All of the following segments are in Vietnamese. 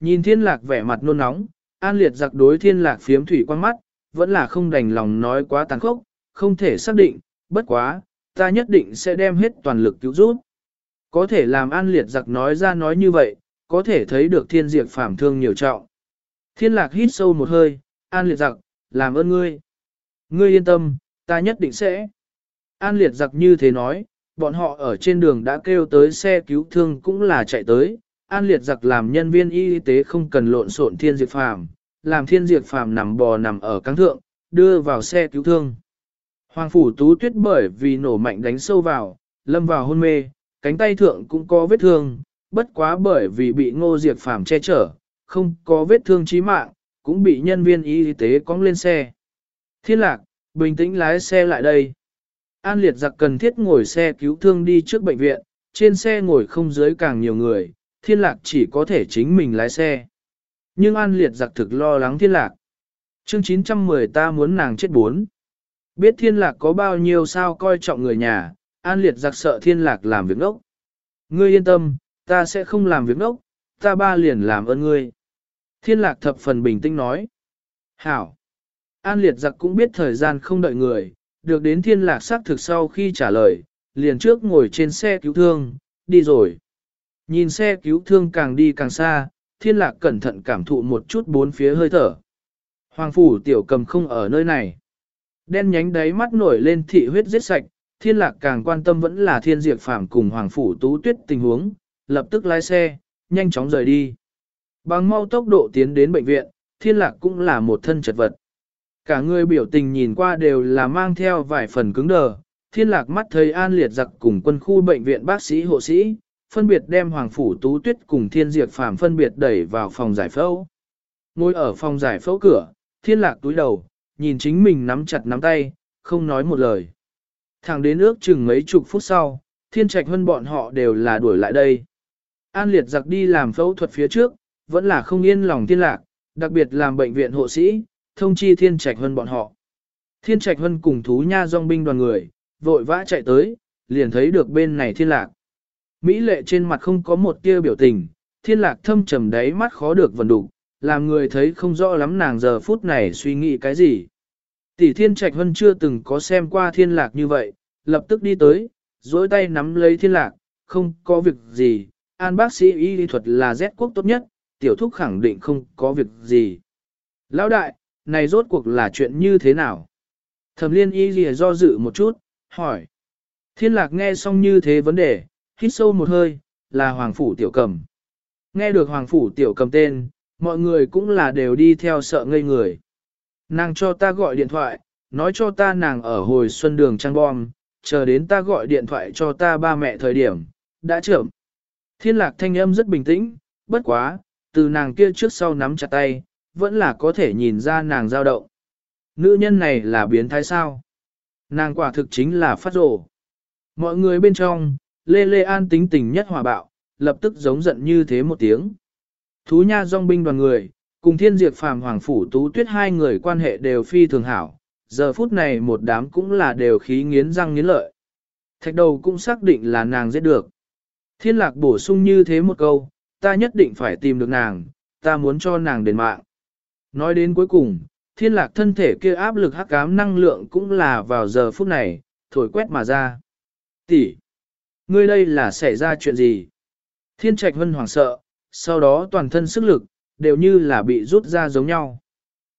Nhìn thiên lạc vẻ mặt nôn nóng, an liệt giặc đối thiên lạc phiếm thủy quan mắt, vẫn là không đành lòng nói quá tàn khốc, không thể xác định, bất quá, ta nhất định sẽ đem hết toàn lực cứu giúp. Có thể làm an liệt giặc nói ra nói như vậy, có thể thấy được thiên diệt phạm thương nhiều trọng. Thiên lạc hít sâu một hơi, an liệt giặc, làm ơn ngươi. Ngươi yên tâm, ta nhất định sẽ. An liệt giặc như thế nói, bọn họ ở trên đường đã kêu tới xe cứu thương cũng là chạy tới. An liệt giặc làm nhân viên y tế không cần lộn xộn thiên diệt phàm, làm thiên diệt phàm nằm bò nằm ở căng thượng, đưa vào xe cứu thương. Hoàng phủ tú tuyết bởi vì nổ mạnh đánh sâu vào, lâm vào hôn mê, cánh tay thượng cũng có vết thương, bất quá bởi vì bị ngô diệt phàm che chở, không có vết thương chí mạng, cũng bị nhân viên y tế cong lên xe. Thiên lạc, bình tĩnh lái xe lại đây. An liệt giặc cần thiết ngồi xe cứu thương đi trước bệnh viện, trên xe ngồi không dưới càng nhiều người, thiên lạc chỉ có thể chính mình lái xe. Nhưng an liệt giặc thực lo lắng thiên lạc. Chương 910 ta muốn nàng chết bốn. Biết thiên lạc có bao nhiêu sao coi trọng người nhà, an liệt giặc sợ thiên lạc làm việc ngốc. Ngươi yên tâm, ta sẽ không làm việc ngốc, ta ba liền làm ơn ngươi. Thiên lạc thập phần bình tĩnh nói. Hảo. An liệt giặc cũng biết thời gian không đợi người, được đến thiên lạc xác thực sau khi trả lời, liền trước ngồi trên xe cứu thương, đi rồi. Nhìn xe cứu thương càng đi càng xa, thiên lạc cẩn thận cảm thụ một chút bốn phía hơi thở. Hoàng phủ tiểu cầm không ở nơi này. Đen nhánh đáy mắt nổi lên thị huyết giết sạch, thiên lạc càng quan tâm vẫn là thiên diệt phạm cùng hoàng phủ tú tuyết tình huống, lập tức lái xe, nhanh chóng rời đi. Bằng mau tốc độ tiến đến bệnh viện, thiên lạc cũng là một thân chật vật. Cả người biểu tình nhìn qua đều là mang theo vài phần cứng đờ, thiên lạc mắt thấy an liệt giặc cùng quân khu bệnh viện bác sĩ hộ sĩ, phân biệt đem Hoàng Phủ Tú Tuyết cùng Thiên Diệp Phàm phân biệt đẩy vào phòng giải phẫu. Ngồi ở phòng giải phẫu cửa, thiên lạc túi đầu, nhìn chính mình nắm chặt nắm tay, không nói một lời. Thẳng đến ước chừng mấy chục phút sau, thiên trạch hơn bọn họ đều là đuổi lại đây. An liệt giặc đi làm phẫu thuật phía trước, vẫn là không yên lòng thiên lạc, đặc biệt làm bệnh viện hộ sĩ, thông chi thiên trạch hơn bọn họ. Thiên trạch hơn cùng thú nha dòng binh đoàn người, vội vã chạy tới, liền thấy được bên này thiên lạc. Mỹ lệ trên mặt không có một tia biểu tình, thiên lạc thâm trầm đáy mắt khó được vần đủ, làm người thấy không rõ lắm nàng giờ phút này suy nghĩ cái gì. Tỷ thiên trạch hơn chưa từng có xem qua thiên lạc như vậy, lập tức đi tới, dối tay nắm lấy thiên lạc, không có việc gì, an bác sĩ y lý thuật là Z quốc tốt nhất, tiểu thúc khẳng định không có việc gì. Lão đại, này rốt cuộc là chuyện như thế nào? Thẩm liên y lìa do dự một chút, hỏi. Thiên lạc nghe xong như thế vấn đề, hít sâu một hơi, là Hoàng Phủ Tiểu Cầm. Nghe được Hoàng Phủ Tiểu Cầm tên, mọi người cũng là đều đi theo sợ ngây người. Nàng cho ta gọi điện thoại, nói cho ta nàng ở hồi xuân đường trang bom, chờ đến ta gọi điện thoại cho ta ba mẹ thời điểm, đã trưởng. Thiên lạc thanh âm rất bình tĩnh, bất quá, từ nàng kia trước sau nắm chặt tay, vẫn là có thể nhìn ra nàng dao động. Nữ nhân này là biến thái sao? Nàng quả thực chính là phát rổ. Mọi người bên trong, Lê Lê An tính tình nhất hòa bạo, lập tức giống giận như thế một tiếng. Thú nha dòng binh đoàn người, cùng thiên diệt phàm hoàng phủ tú tuyết hai người quan hệ đều phi thường hảo, giờ phút này một đám cũng là đều khí nghiến răng nghiến lợi. Thạch đầu cũng xác định là nàng giết được. Thiên lạc bổ sung như thế một câu, ta nhất định phải tìm được nàng, ta muốn cho nàng đền mạng. Nói đến cuối cùng, thiên lạc thân thể kia áp lực hắc cám năng lượng cũng là vào giờ phút này, thổi quét mà ra. Tỷ, ngươi đây là xảy ra chuyện gì? Thiên trạch hân hoảng sợ, sau đó toàn thân sức lực, đều như là bị rút ra giống nhau.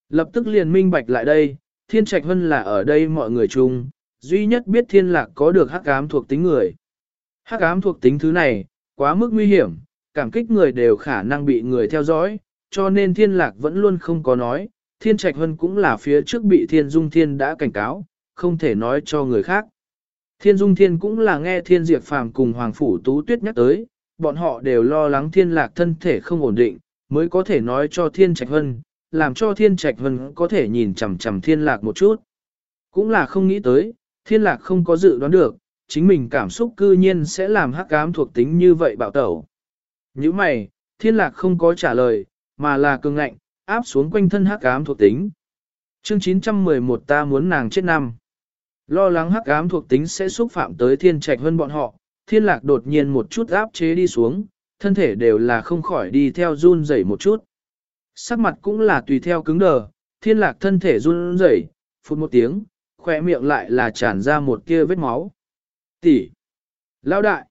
Lập tức liền minh bạch lại đây, thiên trạch hân là ở đây mọi người chung, duy nhất biết thiên lạc có được hắc ám thuộc tính người. Hắc ám thuộc tính thứ này, quá mức nguy hiểm, cảm kích người đều khả năng bị người theo dõi, cho nên thiên lạc vẫn luôn không có nói, thiên trạch hân cũng là phía trước bị thiên dung thiên đã cảnh cáo, không thể nói cho người khác. Thiên dung thiên cũng là nghe thiên diệt phàm cùng hoàng phủ tú tuyết nhắc tới, bọn họ đều lo lắng thiên lạc thân thể không ổn định, mới có thể nói cho thiên trạch hân, làm cho thiên trạch hân có thể nhìn chầm chầm thiên lạc một chút. Cũng là không nghĩ tới, thiên lạc không có dự đoán được, chính mình cảm xúc cư nhiên sẽ làm hắc ám thuộc tính như vậy bạo tẩu. Như mày, thiên lạc không có trả lời, mà là cường ngạnh, áp xuống quanh thân hắc ám thuộc tính. Chương 911 ta muốn nàng chết năm. Lo lắng hắc ám thuộc tính sẽ xúc phạm tới thiên trạch hơn bọn họ, thiên lạc đột nhiên một chút áp chế đi xuống, thân thể đều là không khỏi đi theo run rẩy một chút. Sắc mặt cũng là tùy theo cứng đờ, thiên lạc thân thể run rẩy, phút một tiếng, khỏe miệng lại là tràn ra một kia vết máu. Tỷ! Lão đại!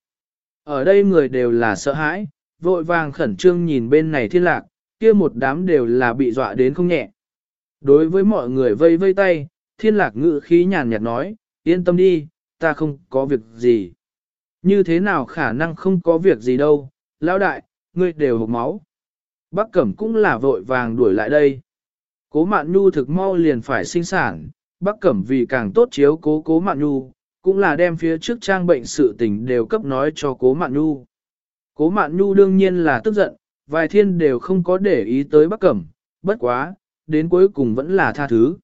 Ở đây người đều là sợ hãi, vội vàng khẩn trương nhìn bên này thiên lạc, kia một đám đều là bị dọa đến không nhẹ. Đối với mọi người vây vây tay, thiên lạc ngự khí nhàn nhạt nói, yên tâm đi, ta không có việc gì. Như thế nào khả năng không có việc gì đâu, lão đại, ngươi đều hộp máu. Bác Cẩm cũng là vội vàng đuổi lại đây. Cố Mạn Nhu thực mau liền phải sinh sản, Bác Cẩm vì càng tốt chiếu cố Cố Mạn Nhu, cũng là đem phía trước trang bệnh sự tình đều cấp nói cho Cố Mạn Nhu. Cố Mạn Nhu đương nhiên là tức giận, vài thiên đều không có để ý tới Bác Cẩm, bất quá, đến cuối cùng vẫn là tha thứ.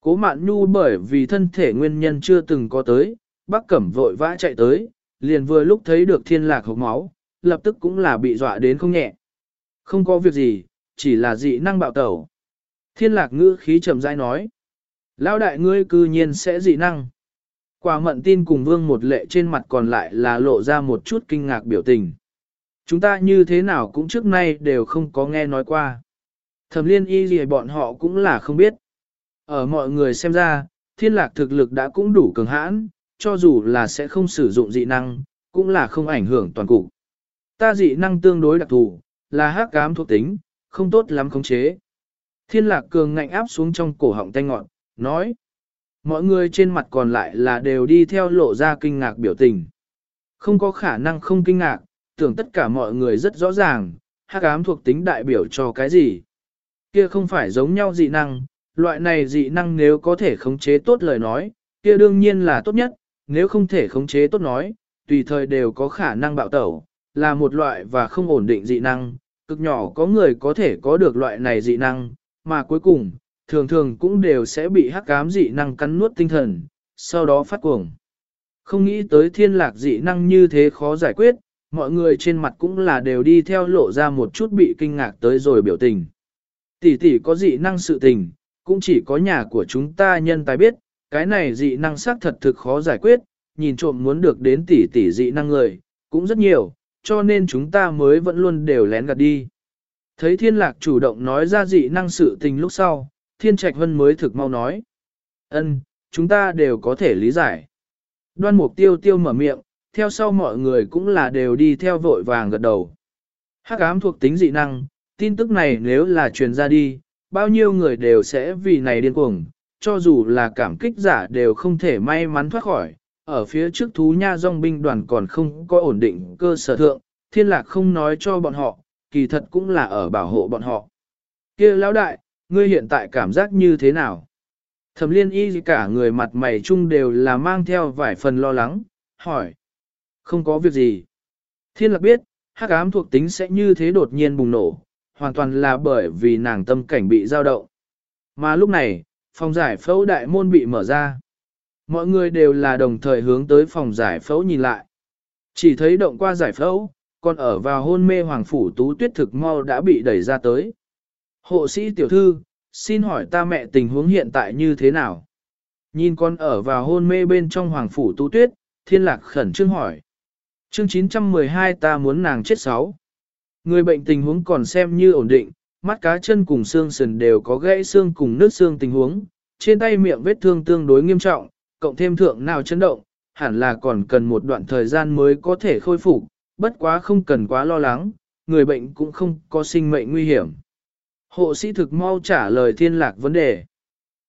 Cố Mạn Nhu bởi vì thân thể nguyên nhân chưa từng có tới, Bác Cẩm vội vã chạy tới, liền vừa lúc thấy được thiên lạc hộp máu, lập tức cũng là bị dọa đến không nhẹ. Không có việc gì, chỉ là dị năng bạo tẩu. Thiên lạc ngữ khí trầm rãi nói. Lão đại ngươi cư nhiên sẽ dị năng. Quả mận tin cùng vương một lệ trên mặt còn lại là lộ ra một chút kinh ngạc biểu tình. Chúng ta như thế nào cũng trước nay đều không có nghe nói qua. Thẩm liên y gì bọn họ cũng là không biết. Ở mọi người xem ra, thiên lạc thực lực đã cũng đủ cường hãn, cho dù là sẽ không sử dụng dị năng, cũng là không ảnh hưởng toàn cục. Ta dị năng tương đối đặc thù, là hắc ám thuộc tính, không tốt lắm khống chế. Thiên lạc cường ngạnh áp xuống trong cổ họng tay ngọn, nói. Mọi người trên mặt còn lại là đều đi theo lộ ra kinh ngạc biểu tình. Không có khả năng không kinh ngạc, tưởng tất cả mọi người rất rõ ràng, hắc ám thuộc tính đại biểu cho cái gì. Kia không phải giống nhau dị năng, loại này dị năng nếu có thể khống chế tốt lời nói, kia đương nhiên là tốt nhất, nếu không thể khống chế tốt nói, tùy thời đều có khả năng bạo tẩu, là một loại và không ổn định dị năng, cực nhỏ có người có thể có được loại này dị năng, mà cuối cùng, thường thường cũng đều sẽ bị hắc cám dị năng cắn nuốt tinh thần, sau đó phát cuồng. Không nghĩ tới thiên lạc dị năng như thế khó giải quyết, mọi người trên mặt cũng là đều đi theo lộ ra một chút bị kinh ngạc tới rồi biểu tình. Tỷ tỷ có dị năng sự tình, cũng chỉ có nhà của chúng ta nhân tài biết, cái này dị năng sắc thật thực khó giải quyết, nhìn trộm muốn được đến tỷ tỷ dị năng người, cũng rất nhiều, cho nên chúng ta mới vẫn luôn đều lén gạt đi. Thấy thiên lạc chủ động nói ra dị năng sự tình lúc sau, thiên trạch hân mới thực mau nói. ân chúng ta đều có thể lý giải. Đoan mục tiêu tiêu mở miệng, theo sau mọi người cũng là đều đi theo vội vàng gật đầu. Hắc ám thuộc tính dị năng, tin tức này nếu là truyền ra đi, bao nhiêu người đều sẽ vì này điên cuồng, cho dù là cảm kích giả đều không thể may mắn thoát khỏi, ở phía trước thú nha dòng binh đoàn còn không có ổn định cơ sở thượng, thiên lạc không nói cho bọn họ, kỳ thật cũng là ở bảo hộ bọn họ. kia lão đại, ngươi hiện tại cảm giác như thế nào? Thẩm liên y cả người mặt mày chung đều là mang theo vài phần lo lắng, hỏi. Không có việc gì. Thiên lạc biết, hắc ám thuộc tính sẽ như thế đột nhiên bùng nổ, hoàn toàn là bởi vì nàng tâm cảnh bị dao động. Mà lúc này, phòng giải phẫu đại môn bị mở ra. Mọi người đều là đồng thời hướng tới phòng giải phẫu nhìn lại. Chỉ thấy động qua giải phẫu, còn ở vào hôn mê hoàng phủ tú tuyết thực mau đã bị đẩy ra tới. Hộ sĩ tiểu thư, xin hỏi ta mẹ tình huống hiện tại như thế nào? Nhìn con ở vào hôn mê bên trong hoàng phủ tú tuyết, thiên lạc khẩn trương hỏi. Chương 912 ta muốn nàng chết sáu. Người bệnh tình huống còn xem như ổn định, mắt cá chân cùng xương sườn đều có gãy xương cùng nứt xương tình huống, trên tay miệng vết thương tương đối nghiêm trọng, cộng thêm thượng nào chấn động, hẳn là còn cần một đoạn thời gian mới có thể khôi phục, bất quá không cần quá lo lắng, người bệnh cũng không có sinh mệnh nguy hiểm. Hộ sĩ thực mau trả lời thiên lạc vấn đề.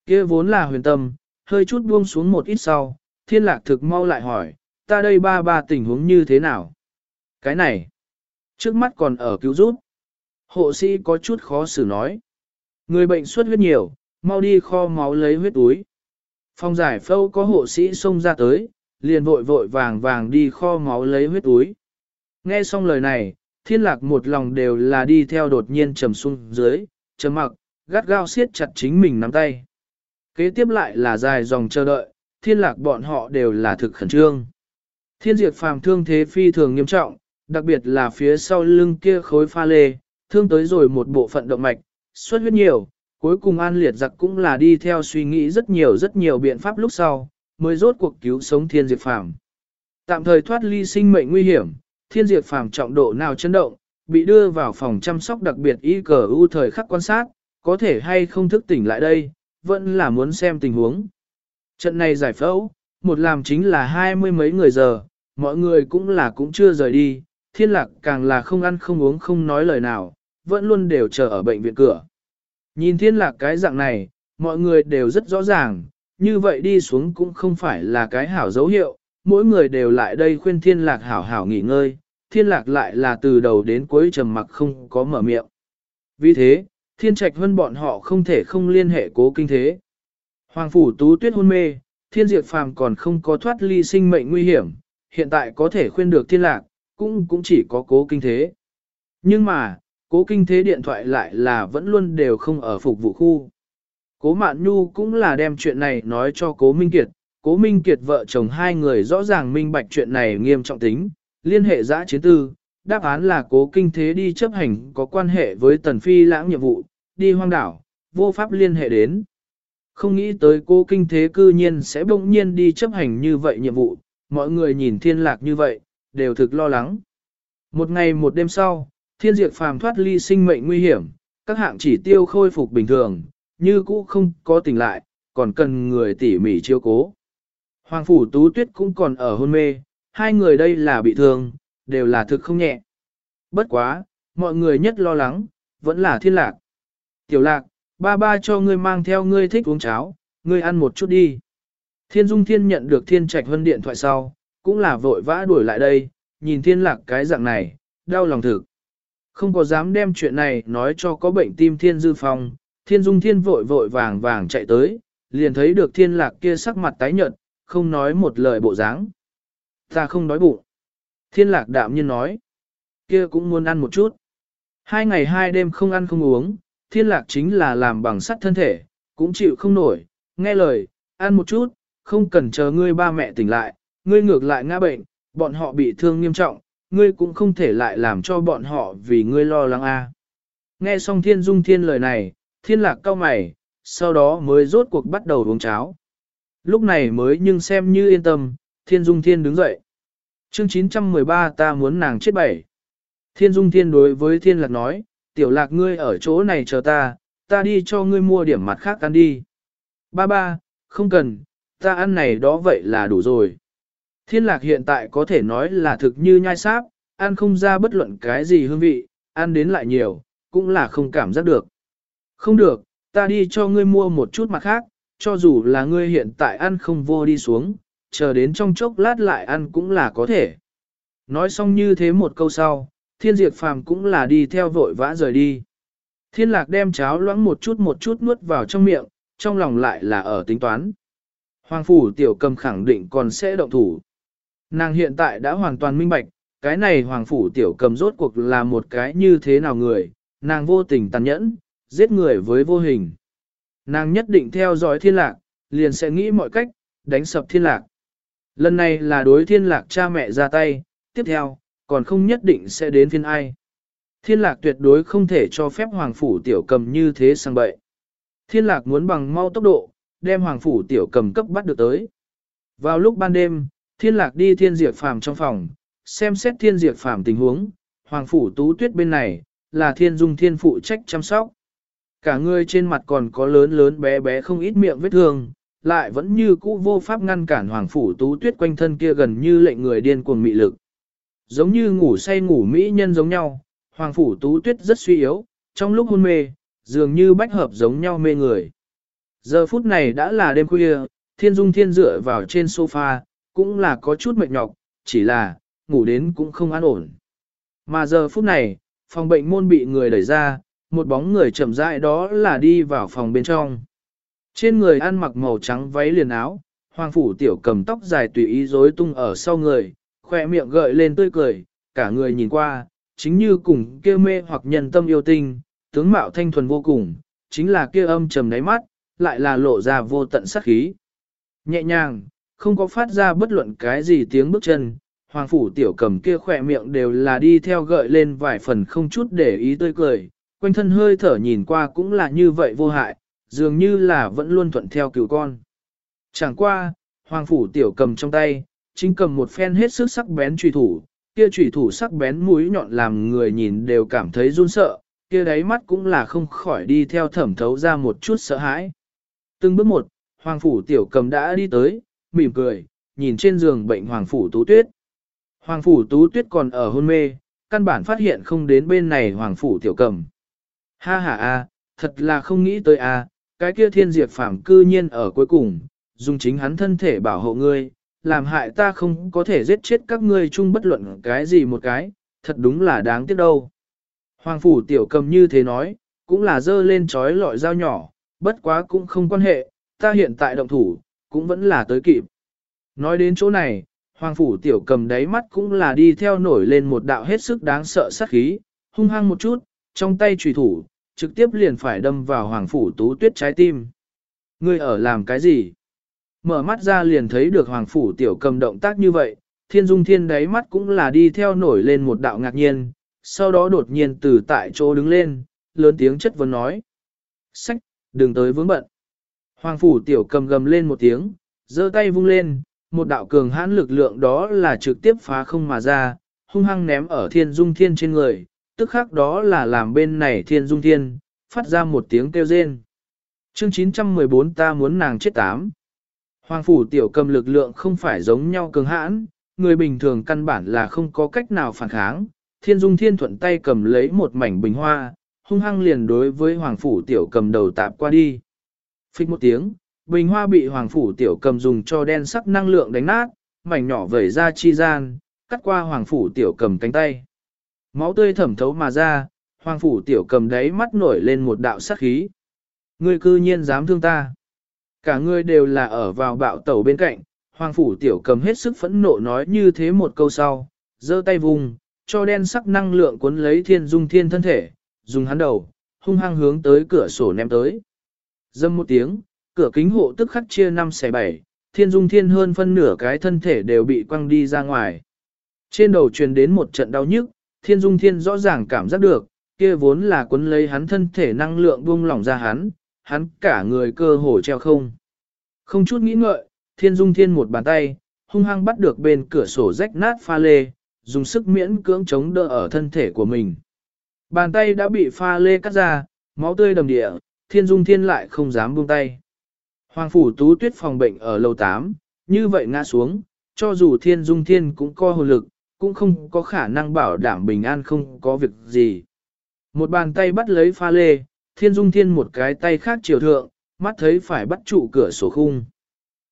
kia vốn là huyền tâm, hơi chút buông xuống một ít sau, thiên lạc thực mau lại hỏi, ta đây ba ba tình huống như thế nào? Cái này, trước mắt còn ở cứu giúp. Hộ sĩ có chút khó xử nói. Người bệnh xuất huyết nhiều, mau đi kho máu lấy huyết túi. Phòng giải phâu có hộ sĩ xông ra tới, liền vội vội vàng vàng đi kho máu lấy huyết túi. Nghe xong lời này, thiên lạc một lòng đều là đi theo đột nhiên trầm xuống dưới, trầm mặc, gắt gao siết chặt chính mình nắm tay. Kế tiếp lại là dài dòng chờ đợi, thiên lạc bọn họ đều là thực khẩn trương. Thiên diệt phàm thương thế phi thường nghiêm trọng, đặc biệt là phía sau lưng kia khối pha lê, thương tới rồi một bộ phận động mạch, xuất huyết nhiều, cuối cùng an liệt giặc cũng là đi theo suy nghĩ rất nhiều rất nhiều biện pháp lúc sau, mới rốt cuộc cứu sống thiên diệt phàm. Tạm thời thoát ly sinh mệnh nguy hiểm, thiên diệt phàm trọng độ nào chấn động, bị đưa vào phòng chăm sóc đặc biệt y cờ ưu thời khắc quan sát, có thể hay không thức tỉnh lại đây, vẫn là muốn xem tình huống. Trận này giải phẫu, một làm chính là hai mươi mấy người giờ, mọi người cũng là cũng chưa rời đi, thiên lạc càng là không ăn không uống không nói lời nào, vẫn luôn đều chờ ở bệnh viện cửa. Nhìn thiên lạc cái dạng này, mọi người đều rất rõ ràng, như vậy đi xuống cũng không phải là cái hảo dấu hiệu, mỗi người đều lại đây khuyên thiên lạc hảo hảo nghỉ ngơi, thiên lạc lại là từ đầu đến cuối trầm mặc không có mở miệng. Vì thế, thiên trạch hơn bọn họ không thể không liên hệ cố kinh thế. Hoàng phủ tú tuyết hôn mê, thiên diệt phàm còn không có thoát ly sinh mệnh nguy hiểm, hiện tại có thể khuyên được thiên lạc, cũng cũng chỉ có cố kinh thế. Nhưng mà, cố kinh thế điện thoại lại là vẫn luôn đều không ở phục vụ khu. Cố Mạn Nhu cũng là đem chuyện này nói cho cố Minh Kiệt, cố Minh Kiệt vợ chồng hai người rõ ràng minh bạch chuyện này nghiêm trọng tính, liên hệ giã chiến tư, đáp án là cố kinh thế đi chấp hành có quan hệ với tần phi lãng nhiệm vụ, đi hoang đảo, vô pháp liên hệ đến. Không nghĩ tới cố kinh thế cư nhiên sẽ bỗng nhiên đi chấp hành như vậy nhiệm vụ, mọi người nhìn thiên lạc như vậy, đều thực lo lắng. Một ngày một đêm sau, thiên diệt phàm thoát ly sinh mệnh nguy hiểm, các hạng chỉ tiêu khôi phục bình thường, như cũ không có tỉnh lại, còn cần người tỉ mỉ chiêu cố. Hoàng phủ tú tuyết cũng còn ở hôn mê, hai người đây là bị thương, đều là thực không nhẹ. Bất quá, mọi người nhất lo lắng, vẫn là thiên lạc. Tiểu lạc, ba ba cho ngươi mang theo ngươi thích uống cháo, ngươi ăn một chút đi. Thiên Dung Thiên nhận được Thiên Trạch Vân điện thoại sau, cũng là vội vã đuổi lại đây, nhìn Thiên Lạc cái dạng này, đau lòng thực. Không có dám đem chuyện này nói cho có bệnh tim Thiên Dư Phong, Thiên Dung Thiên vội vội vàng vàng chạy tới, liền thấy được Thiên Lạc kia sắc mặt tái nhợt, không nói một lời bộ dáng. Ta không đói bụng. Thiên Lạc đạm nhiên nói, kia cũng muốn ăn một chút. Hai ngày hai đêm không ăn không uống, Thiên Lạc chính là làm bằng sắt thân thể, cũng chịu không nổi, nghe lời, ăn một chút, không cần chờ ngươi ba mẹ tỉnh lại, ngươi ngược lại ngã bệnh, bọn họ bị thương nghiêm trọng, ngươi cũng không thể lại làm cho bọn họ vì ngươi lo lắng a. Nghe xong thiên dung thiên lời này, thiên lạc cao mày, sau đó mới rốt cuộc bắt đầu uống cháo. Lúc này mới nhưng xem như yên tâm, thiên dung thiên đứng dậy. Chương 913 ta muốn nàng chết bảy. Thiên dung thiên đối với thiên lạc nói, tiểu lạc ngươi ở chỗ này chờ ta, ta đi cho ngươi mua điểm mặt khác ăn đi. Ba ba, không cần, ta ăn này đó vậy là đủ rồi. Thiên lạc hiện tại có thể nói là thực như nhai sáp, ăn không ra bất luận cái gì hương vị, ăn đến lại nhiều, cũng là không cảm giác được. Không được, ta đi cho ngươi mua một chút mặt khác, cho dù là ngươi hiện tại ăn không vô đi xuống, chờ đến trong chốc lát lại ăn cũng là có thể. Nói xong như thế một câu sau, thiên diệt phàm cũng là đi theo vội vã rời đi. Thiên lạc đem cháo loãng một chút một chút nuốt vào trong miệng, trong lòng lại là ở tính toán. Hoàng phủ tiểu cầm khẳng định còn sẽ động thủ. Nàng hiện tại đã hoàn toàn minh bạch, cái này hoàng phủ tiểu cầm rốt cuộc là một cái như thế nào người, nàng vô tình tàn nhẫn, giết người với vô hình. Nàng nhất định theo dõi thiên lạc, liền sẽ nghĩ mọi cách, đánh sập thiên lạc. Lần này là đối thiên lạc cha mẹ ra tay, tiếp theo, còn không nhất định sẽ đến phiên ai. Thiên lạc tuyệt đối không thể cho phép hoàng phủ tiểu cầm như thế sang bậy. Thiên lạc muốn bằng mau tốc độ, đem hoàng phủ tiểu cầm cấp bắt được tới. Vào lúc ban đêm, thiên lạc đi thiên diệt phàm trong phòng, xem xét thiên diệt phàm tình huống, hoàng phủ tú tuyết bên này, là thiên dung thiên phụ trách chăm sóc. Cả người trên mặt còn có lớn lớn bé bé không ít miệng vết thương, lại vẫn như cũ vô pháp ngăn cản hoàng phủ tú tuyết quanh thân kia gần như lệnh người điên cuồng mị lực. Giống như ngủ say ngủ mỹ nhân giống nhau, hoàng phủ tú tuyết rất suy yếu, trong lúc hôn mê, dường như bách hợp giống nhau mê người. Giờ phút này đã là đêm khuya, thiên dung thiên dựa vào trên sofa, cũng là có chút mệt nhọc, chỉ là, ngủ đến cũng không an ổn. Mà giờ phút này, phòng bệnh môn bị người đẩy ra, một bóng người chậm rãi đó là đi vào phòng bên trong. Trên người ăn mặc màu trắng váy liền áo, hoàng phủ tiểu cầm tóc dài tùy ý rối tung ở sau người, khoe miệng gợi lên tươi cười, cả người nhìn qua, chính như cùng kia mê hoặc nhân tâm yêu tinh, tướng mạo thanh thuần vô cùng, chính là kia âm trầm đáy mắt, lại là lộ ra vô tận sát khí. Nhẹ nhàng, không có phát ra bất luận cái gì tiếng bước chân, hoàng phủ tiểu cầm kia khỏe miệng đều là đi theo gợi lên vài phần không chút để ý tươi cười, quanh thân hơi thở nhìn qua cũng là như vậy vô hại, dường như là vẫn luôn thuận theo cựu con. Chẳng qua, hoàng phủ tiểu cầm trong tay, chính cầm một phen hết sức sắc bén truy thủ, kia trùy thủ sắc bén mũi nhọn làm người nhìn đều cảm thấy run sợ, kia đáy mắt cũng là không khỏi đi theo thẩm thấu ra một chút sợ hãi. Từng bước một, Hoàng Phủ Tiểu Cầm đã đi tới, mỉm cười, nhìn trên giường bệnh Hoàng Phủ Tú Tuyết. Hoàng Phủ Tú Tuyết còn ở hôn mê, căn bản phát hiện không đến bên này Hoàng Phủ Tiểu Cầm. Ha ha a, thật là không nghĩ tới a, cái kia thiên diệt phạm cư nhiên ở cuối cùng, dùng chính hắn thân thể bảo hộ ngươi, làm hại ta không có thể giết chết các ngươi chung bất luận cái gì một cái, thật đúng là đáng tiếc đâu. Hoàng phủ tiểu cầm như thế nói, cũng là dơ lên trói lọi dao nhỏ, bất quá cũng không quan hệ, ta hiện tại động thủ, cũng vẫn là tới kịp. Nói đến chỗ này, hoàng phủ tiểu cầm đáy mắt cũng là đi theo nổi lên một đạo hết sức đáng sợ sát khí, hung hăng một chút, trong tay trùy thủ, trực tiếp liền phải đâm vào hoàng phủ tú tuyết trái tim. Ngươi ở làm cái gì? Mở mắt ra liền thấy được hoàng phủ tiểu cầm động tác như vậy, thiên dung thiên đáy mắt cũng là đi theo nổi lên một đạo ngạc nhiên, sau đó đột nhiên từ tại chỗ đứng lên, lớn tiếng chất vấn nói. Sách, đừng tới vướng bận. Hoàng phủ tiểu cầm gầm lên một tiếng, giơ tay vung lên, một đạo cường hãn lực lượng đó là trực tiếp phá không mà ra, hung hăng ném ở thiên dung thiên trên người, tức khắc đó là làm bên này thiên dung thiên, phát ra một tiếng kêu rên. Chương 914 ta muốn nàng chết tám. Hoàng phủ tiểu cầm lực lượng không phải giống nhau cường hãn, người bình thường căn bản là không có cách nào phản kháng. Thiên dung thiên thuận tay cầm lấy một mảnh bình hoa, hung hăng liền đối với hoàng phủ tiểu cầm đầu tạp qua đi. Phích một tiếng, bình hoa bị hoàng phủ tiểu cầm dùng cho đen sắc năng lượng đánh nát, mảnh nhỏ vẩy ra chi gian, cắt qua hoàng phủ tiểu cầm cánh tay. Máu tươi thẩm thấu mà ra, hoàng phủ tiểu cầm đáy mắt nổi lên một đạo sát khí. Ngươi cư nhiên dám thương ta. Cả ngươi đều là ở vào bạo tẩu bên cạnh, hoàng phủ tiểu cầm hết sức phẫn nộ nói như thế một câu sau, giơ tay vùng, cho đen sắc năng lượng cuốn lấy thiên dung thiên thân thể, dùng hắn đầu, hung hăng hướng tới cửa sổ ném tới. Dâm một tiếng, cửa kính hộ tức khắc chia năm xẻ bảy, thiên dung thiên hơn phân nửa cái thân thể đều bị quăng đi ra ngoài. Trên đầu truyền đến một trận đau nhức, thiên dung thiên rõ ràng cảm giác được, kia vốn là cuốn lấy hắn thân thể năng lượng buông lỏng ra hắn, hắn cả người cơ hồ treo không. Không chút nghĩ ngợi, thiên dung thiên một bàn tay, hung hăng bắt được bên cửa sổ rách nát pha lê, dùng sức miễn cưỡng chống đỡ ở thân thể của mình. Bàn tay đã bị pha lê cắt ra, máu tươi đầm địa, thiên dung thiên lại không dám buông tay. Hoàng phủ tú tuyết phòng bệnh ở lầu 8, như vậy ngã xuống, cho dù thiên dung thiên cũng co hồn lực, cũng không có khả năng bảo đảm bình an không có việc gì. Một bàn tay bắt lấy pha lê, thiên dung thiên một cái tay khác chiều thượng, mắt thấy phải bắt trụ cửa sổ khung.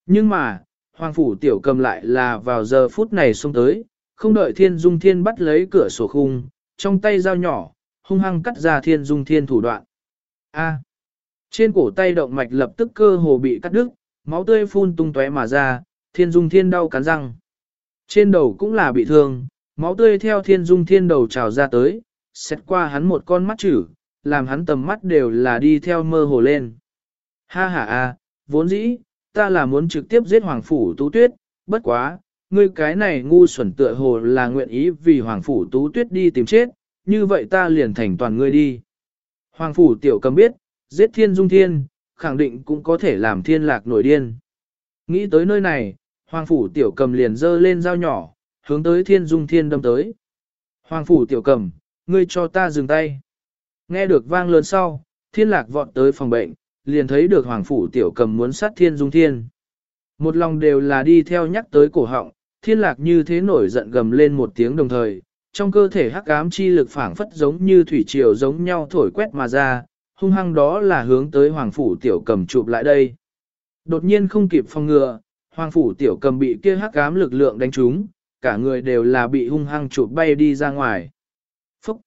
Nhưng mà, hoàng phủ tiểu cầm lại là vào giờ phút này xông tới, không đợi thiên dung thiên bắt lấy cửa sổ khung, trong tay dao nhỏ, hung hăng cắt ra thiên dung thiên thủ đoạn. A trên cổ tay động mạch lập tức cơ hồ bị cắt đứt, máu tươi phun tung tóe mà ra, thiên dung thiên đau cắn răng. Trên đầu cũng là bị thương, máu tươi theo thiên dung thiên đầu trào ra tới, xét qua hắn một con mắt chữ, làm hắn tầm mắt đều là đi theo mơ hồ lên. Ha ha a, vốn dĩ, ta là muốn trực tiếp giết Hoàng Phủ Tú Tuyết, bất quá, ngươi cái này ngu xuẩn tựa hồ là nguyện ý vì Hoàng Phủ Tú Tuyết đi tìm chết, như vậy ta liền thành toàn ngươi đi. Hoàng Phủ Tiểu cầm biết, giết thiên dung thiên, khẳng định cũng có thể làm thiên lạc nổi điên. Nghĩ tới nơi này, Hoàng Phủ Tiểu cầm liền dơ lên dao nhỏ, hướng tới thiên dung thiên đâm tới. Hoàng Phủ Tiểu cầm, ngươi cho ta dừng tay. Nghe được vang lớn sau, thiên lạc vọt tới phòng bệnh, liền thấy được hoàng phủ tiểu cầm muốn sát thiên dung thiên. Một lòng đều là đi theo nhắc tới cổ họng, thiên lạc như thế nổi giận gầm lên một tiếng đồng thời, trong cơ thể hắc ám chi lực phảng phất giống như thủy triều giống nhau thổi quét mà ra, hung hăng đó là hướng tới hoàng phủ tiểu cầm chụp lại đây. Đột nhiên không kịp phòng ngừa, hoàng phủ tiểu cầm bị kia hắc ám lực lượng đánh trúng, cả người đều là bị hung hăng chụp bay đi ra ngoài. Phúc!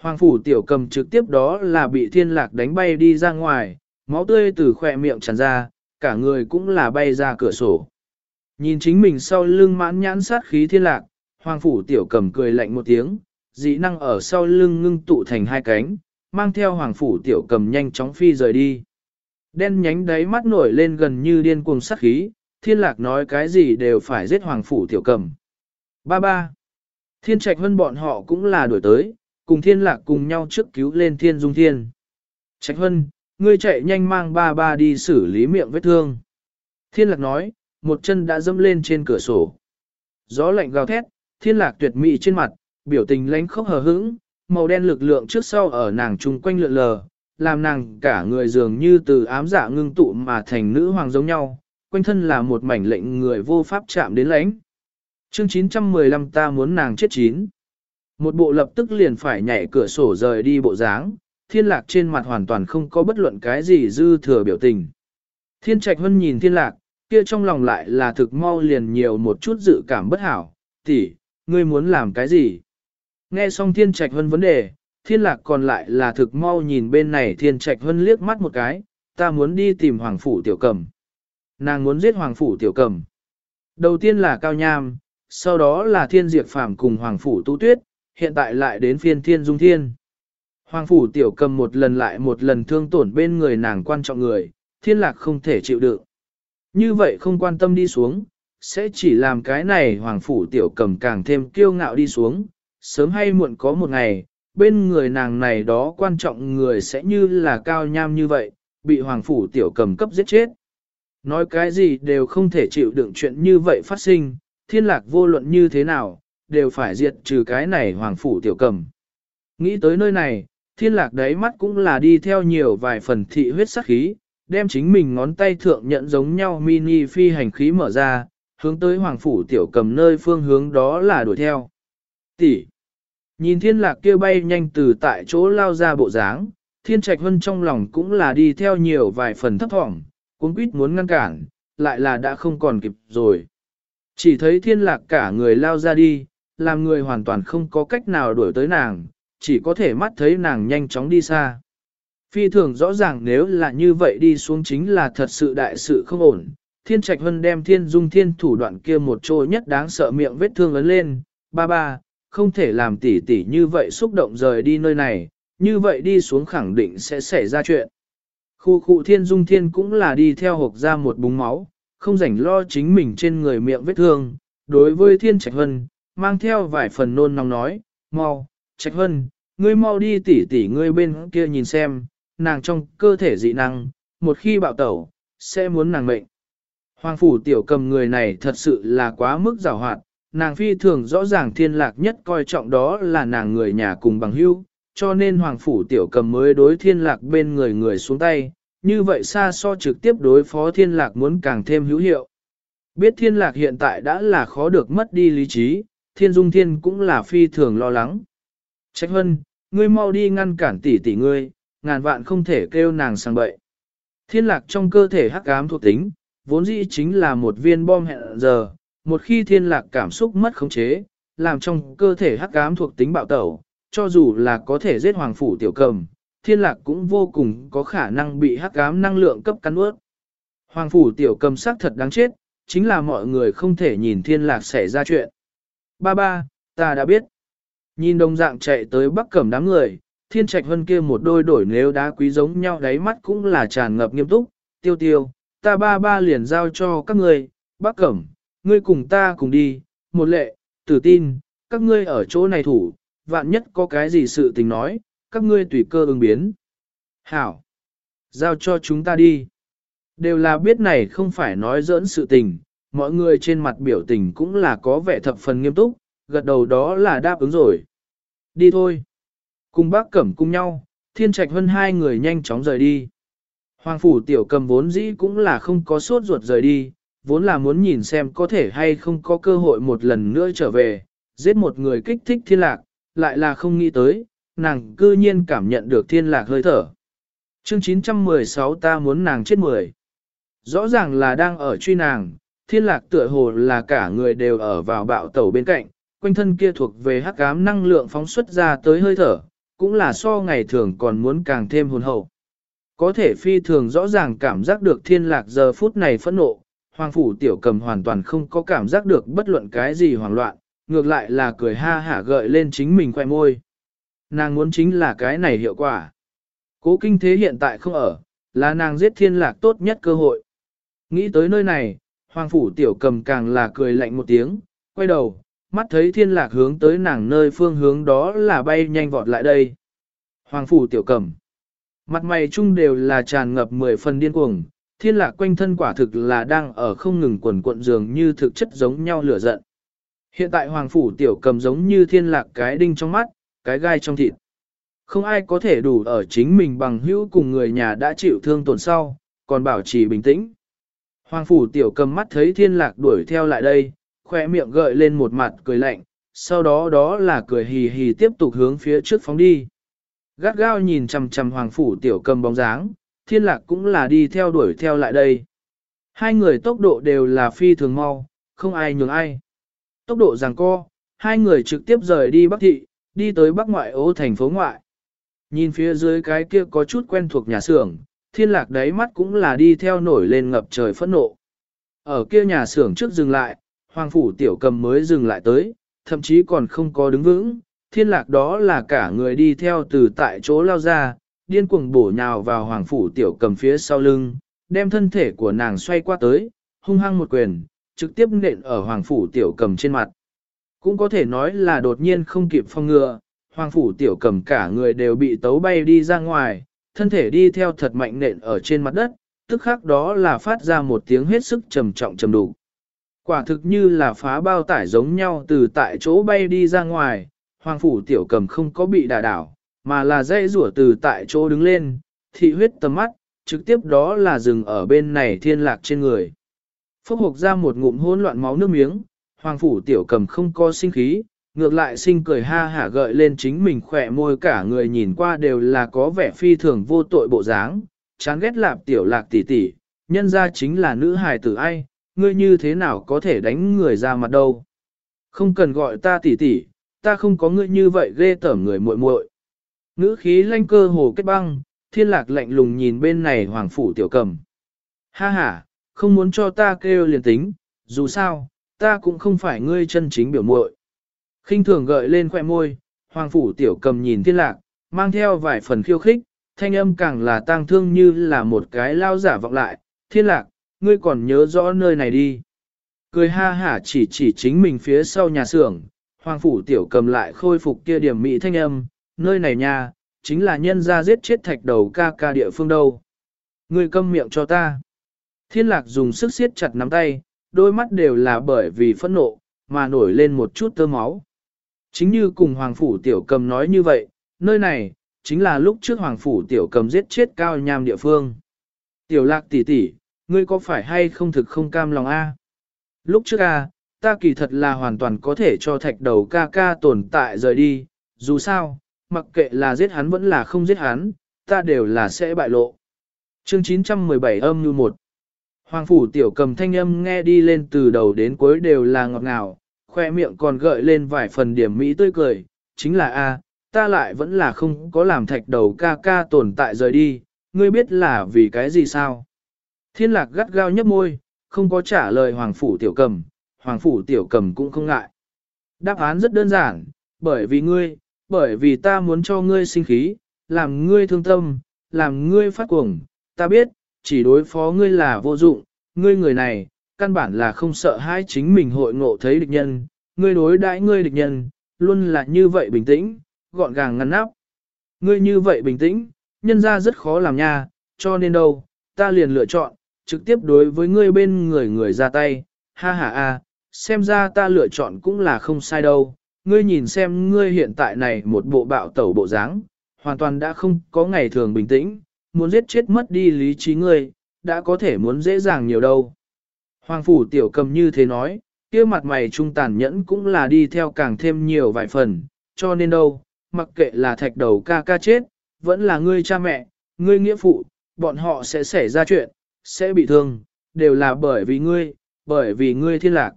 Hoàng phủ tiểu cầm trực tiếp đó là bị thiên lạc đánh bay đi ra ngoài, máu tươi từ khỏe miệng tràn ra, cả người cũng là bay ra cửa sổ. Nhìn chính mình sau lưng mãn nhãn sát khí thiên lạc, hoàng phủ tiểu cầm cười lạnh một tiếng, dĩ năng ở sau lưng ngưng tụ thành hai cánh, mang theo hoàng phủ tiểu cầm nhanh chóng phi rời đi. Đen nhánh đáy mắt nổi lên gần như điên cuồng sát khí, thiên lạc nói cái gì đều phải giết hoàng phủ tiểu cầm. Ba ba. Thiên trạch hơn bọn họ cũng là đuổi tới, cùng thiên lạc cùng nhau trước cứu lên thiên dung thiên. Trạch hân, ngươi chạy nhanh mang ba ba đi xử lý miệng vết thương. Thiên lạc nói, một chân đã dâm lên trên cửa sổ. Gió lạnh gào thét, thiên lạc tuyệt mỹ trên mặt, biểu tình lánh khóc hờ hững, màu đen lực lượng trước sau ở nàng chung quanh lượn lờ, làm nàng cả người dường như từ ám dạ ngưng tụ mà thành nữ hoàng giống nhau, quanh thân là một mảnh lệnh người vô pháp chạm đến lãnh. Chương 915 ta muốn nàng chết chín. Một bộ lập tức liền phải nhảy cửa sổ rời đi bộ dáng, thiên lạc trên mặt hoàn toàn không có bất luận cái gì dư thừa biểu tình. Thiên trạch hân nhìn thiên lạc, kia trong lòng lại là thực mau liền nhiều một chút dự cảm bất hảo, tỷ, ngươi muốn làm cái gì? Nghe xong thiên trạch hân vấn đề, thiên lạc còn lại là thực mau nhìn bên này thiên trạch hân liếc mắt một cái, ta muốn đi tìm hoàng phủ tiểu cầm. Nàng muốn giết hoàng phủ tiểu cầm. Đầu tiên là cao nham, sau đó là thiên diệt phàm cùng hoàng phủ tu tuyết, hiện tại lại đến phiên thiên dung thiên. Hoàng phủ tiểu cầm một lần lại một lần thương tổn bên người nàng quan trọng người, thiên lạc không thể chịu đựng. Như vậy không quan tâm đi xuống, sẽ chỉ làm cái này hoàng phủ tiểu cầm càng thêm kiêu ngạo đi xuống, sớm hay muộn có một ngày, bên người nàng này đó quan trọng người sẽ như là cao nham như vậy, bị hoàng phủ tiểu cầm cấp giết chết. Nói cái gì đều không thể chịu đựng chuyện như vậy phát sinh, thiên lạc vô luận như thế nào, đều phải diệt trừ cái này hoàng phủ tiểu cầm. Nghĩ tới nơi này, thiên lạc đáy mắt cũng là đi theo nhiều vài phần thị huyết sắc khí, đem chính mình ngón tay thượng nhận giống nhau mini phi hành khí mở ra, hướng tới hoàng phủ tiểu cầm nơi phương hướng đó là đuổi theo. Tỷ. Nhìn thiên lạc kia bay nhanh từ tại chỗ lao ra bộ dáng, thiên trạch hân trong lòng cũng là đi theo nhiều vài phần thấp thỏng, cuốn quýt muốn ngăn cản, lại là đã không còn kịp rồi. Chỉ thấy thiên lạc cả người lao ra đi, làm người hoàn toàn không có cách nào đuổi tới nàng, chỉ có thể mắt thấy nàng nhanh chóng đi xa. Phi thường rõ ràng nếu là như vậy đi xuống chính là thật sự đại sự không ổn. Thiên Trạch Hân đem thiên dung thiên thủ đoạn kia một chỗ nhất đáng sợ miệng vết thương lớn lên, ba ba, không thể làm tỉ tỉ như vậy xúc động rời đi nơi này, như vậy đi xuống khẳng định sẽ xảy ra chuyện. Khu khu thiên dung thiên cũng là đi theo hộp ra một búng máu, không rảnh lo chính mình trên người miệng vết thương. Đối với thiên trạch hân, mang theo vài phần nôn nóng nói, mau, trạch hân, ngươi mau đi tỉ tỉ ngươi bên kia nhìn xem, nàng trong cơ thể dị năng, một khi bạo tẩu, sẽ muốn nàng mệnh. Hoàng phủ tiểu cầm người này thật sự là quá mức rào hoạt, nàng phi thường rõ ràng thiên lạc nhất coi trọng đó là nàng người nhà cùng bằng hữu, cho nên hoàng phủ tiểu cầm mới đối thiên lạc bên người người xuống tay, như vậy xa so trực tiếp đối phó thiên lạc muốn càng thêm hữu hiệu. Biết thiên lạc hiện tại đã là khó được mất đi lý trí, thiên dung thiên cũng là phi thường lo lắng. Trách hân, ngươi mau đi ngăn cản tỷ tỷ ngươi, ngàn vạn không thể kêu nàng sang bậy. Thiên lạc trong cơ thể hắc ám thuộc tính, vốn dĩ chính là một viên bom hẹn giờ, một khi thiên lạc cảm xúc mất khống chế, làm trong cơ thể hắc ám thuộc tính bạo tẩu, cho dù là có thể giết hoàng phủ tiểu cầm, thiên lạc cũng vô cùng có khả năng bị hắc ám năng lượng cấp cắn ướt. Hoàng phủ tiểu cầm sắc thật đáng chết, chính là mọi người không thể nhìn thiên lạc xảy ra chuyện. Ba ba, ta đã biết. Nhìn đồng dạng chạy tới bắc cẩm đám người, thiên trạch hơn kia một đôi đổi nếu đá quý giống nhau đáy mắt cũng là tràn ngập nghiêm túc, tiêu tiêu, ta ba ba liền giao cho các người, bắc cẩm, ngươi cùng ta cùng đi, một lệ, tử tin, các ngươi ở chỗ này thủ, vạn nhất có cái gì sự tình nói, các ngươi tùy cơ ứng biến. Hảo, giao cho chúng ta đi. Đều là biết này không phải nói giỡn sự tình, mọi người trên mặt biểu tình cũng là có vẻ thập phần nghiêm túc, gật đầu đó là đáp ứng rồi. Đi thôi. Cùng bác cẩm cùng nhau, thiên trạch hơn hai người nhanh chóng rời đi. Hoàng phủ tiểu cầm vốn dĩ cũng là không có sốt ruột rời đi, vốn là muốn nhìn xem có thể hay không có cơ hội một lần nữa trở về, giết một người kích thích thiên lạc, lại là không nghĩ tới, nàng cư nhiên cảm nhận được thiên lạc hơi thở. Chương 916 ta muốn nàng chết mười. Rõ ràng là đang ở truy nàng, thiên lạc tựa hồ là cả người đều ở vào bạo tàu bên cạnh, quanh thân kia thuộc về hắc ám năng lượng phóng xuất ra tới hơi thở, cũng là so ngày thường còn muốn càng thêm hồn hậu. Có thể phi thường rõ ràng cảm giác được thiên lạc giờ phút này phẫn nộ, hoàng phủ tiểu cầm hoàn toàn không có cảm giác được bất luận cái gì hoảng loạn, ngược lại là cười ha hả gợi lên chính mình khoe môi. Nàng muốn chính là cái này hiệu quả. Cố kinh thế hiện tại không ở, là nàng giết thiên lạc tốt nhất cơ hội. Nghĩ tới nơi này, hoàng phủ tiểu cầm càng là cười lạnh một tiếng, quay đầu, mắt thấy thiên lạc hướng tới nàng nơi phương hướng đó là bay nhanh vọt lại đây. Hoàng phủ tiểu cầm. Mặt mày chung đều là tràn ngập mười phần điên cuồng, thiên lạc quanh thân quả thực là đang ở không ngừng quần cuộn dường như thực chất giống nhau lửa giận. Hiện tại hoàng phủ tiểu cầm giống như thiên lạc cái đinh trong mắt, cái gai trong thịt. Không ai có thể đủ ở chính mình bằng hữu cùng người nhà đã chịu thương tổn sau, còn bảo trì bình tĩnh. Hoàng phủ tiểu cầm mắt thấy thiên lạc đuổi theo lại đây, khoe miệng gợi lên một mặt cười lạnh, sau đó đó là cười hì hì tiếp tục hướng phía trước phóng đi. Gắt gao nhìn chầm chầm hoàng phủ tiểu cầm bóng dáng, thiên lạc cũng là đi theo đuổi theo lại đây. Hai người tốc độ đều là phi thường mau, không ai nhường ai. Tốc độ giằng co, hai người trực tiếp rời đi Bắc Thị, đi tới Bắc Ngoại ô thành phố ngoại. Nhìn phía dưới cái kia có chút quen thuộc nhà xưởng, thiên lạc đáy mắt cũng là đi theo nổi lên ngập trời phẫn nộ. Ở kia nhà xưởng trước dừng lại, hoàng phủ tiểu cầm mới dừng lại tới, thậm chí còn không có đứng vững, thiên lạc đó là cả người đi theo từ tại chỗ lao ra, điên cuồng bổ nhào vào hoàng phủ tiểu cầm phía sau lưng, đem thân thể của nàng xoay qua tới, hung hăng một quyền, trực tiếp nện ở hoàng phủ tiểu cầm trên mặt. Cũng có thể nói là đột nhiên không kịp phong ngừa, hoàng phủ tiểu cầm cả người đều bị tấu bay đi ra ngoài, thân thể đi theo thật mạnh nện ở trên mặt đất, tức khắc đó là phát ra một tiếng hết sức trầm trọng trầm đủ. Quả thực như là phá bao tải giống nhau từ tại chỗ bay đi ra ngoài, hoàng phủ tiểu cầm không có bị đả đảo, mà là dây rủa từ tại chỗ đứng lên, thị huyết tầm mắt, trực tiếp đó là dừng ở bên này thiên lạc trên người. Phốc hộp ra một ngụm hỗn loạn máu nước miếng, hoàng phủ tiểu cầm không có sinh khí, ngược lại sinh cười ha hả gợi lên chính mình khỏe môi cả người nhìn qua đều là có vẻ phi thường vô tội bộ dáng, chán ghét lạp tiểu lạc tỷ tỷ, nhân ra chính là nữ hài tử ai, ngươi như thế nào có thể đánh người ra mặt đâu. Không cần gọi ta tỷ tỷ, ta không có ngươi như vậy ghê tởm người muội muội. Ngữ khí lanh cơ hồ kết băng, thiên lạc lạnh lùng nhìn bên này hoàng phủ tiểu cầm. Ha ha, không muốn cho ta kêu liền tính, dù sao, ta cũng không phải ngươi chân chính biểu muội. khinh thường gợi lên khoẻ môi, hoàng phủ tiểu cầm nhìn thiên lạc, mang theo vài phần khiêu khích, thanh âm càng là tang thương như là một cái lao giả vọng lại, thiên lạc, ngươi còn nhớ rõ nơi này đi. Cười ha hả chỉ chỉ chính mình phía sau nhà xưởng, hoàng phủ tiểu cầm lại khôi phục kia điểm mỹ thanh âm, nơi này nha, chính là nhân ra giết chết thạch đầu ca ca địa phương đâu. Ngươi câm miệng cho ta. Thiên lạc dùng sức siết chặt nắm tay, đôi mắt đều là bởi vì phẫn nộ, mà nổi lên một chút tơ máu. Chính như cùng Hoàng Phủ Tiểu Cầm nói như vậy, nơi này, chính là lúc trước Hoàng Phủ Tiểu Cầm giết chết cao nham địa phương. Tiểu lạc tỷ tỷ, ngươi có phải hay không thực không cam lòng a? Lúc trước a, ta kỳ thật là hoàn toàn có thể cho thạch đầu ca ca tồn tại rời đi, dù sao, mặc kệ là giết hắn vẫn là không giết hắn, ta đều là sẽ bại lộ. Chương 917 âm như một. Hoàng phủ tiểu cầm thanh âm nghe đi lên từ đầu đến cuối đều là ngọt ngào, khoe miệng còn gợi lên vài phần điểm mỹ tươi cười, chính là a, ta lại vẫn là không có làm thạch đầu ca ca tồn tại rời đi, ngươi biết là vì cái gì sao? Thiên lạc gắt gao nhấp môi, không có trả lời hoàng phủ tiểu cầm, hoàng phủ tiểu cầm cũng không ngại. Đáp án rất đơn giản, bởi vì ngươi, bởi vì ta muốn cho ngươi sinh khí, làm ngươi thương tâm, làm ngươi phát cuồng, ta biết, chỉ đối phó ngươi là vô dụng, ngươi người này, căn bản là không sợ hai chính mình hội ngộ thấy địch nhân, ngươi đối đãi ngươi địch nhân, luôn là như vậy bình tĩnh, gọn gàng ngăn nắp. Ngươi như vậy bình tĩnh, nhân ra rất khó làm nha, cho nên đâu, ta liền lựa chọn, trực tiếp đối với ngươi bên người người ra tay, ha ha a, xem ra ta lựa chọn cũng là không sai đâu, ngươi nhìn xem ngươi hiện tại này một bộ bạo tẩu bộ dáng, hoàn toàn đã không có ngày thường bình tĩnh, muốn giết chết mất đi lý trí ngươi, đã có thể muốn dễ dàng nhiều đâu. Hoàng phủ tiểu cầm như thế nói, kia mặt mày trung tàn nhẫn cũng là đi theo càng thêm nhiều vài phần, cho nên đâu, mặc kệ là thạch đầu ca ca chết, vẫn là ngươi cha mẹ, ngươi nghĩa phụ, bọn họ sẽ xảy ra chuyện, sẽ bị thương, đều là bởi vì ngươi, bởi vì ngươi thiên lạc.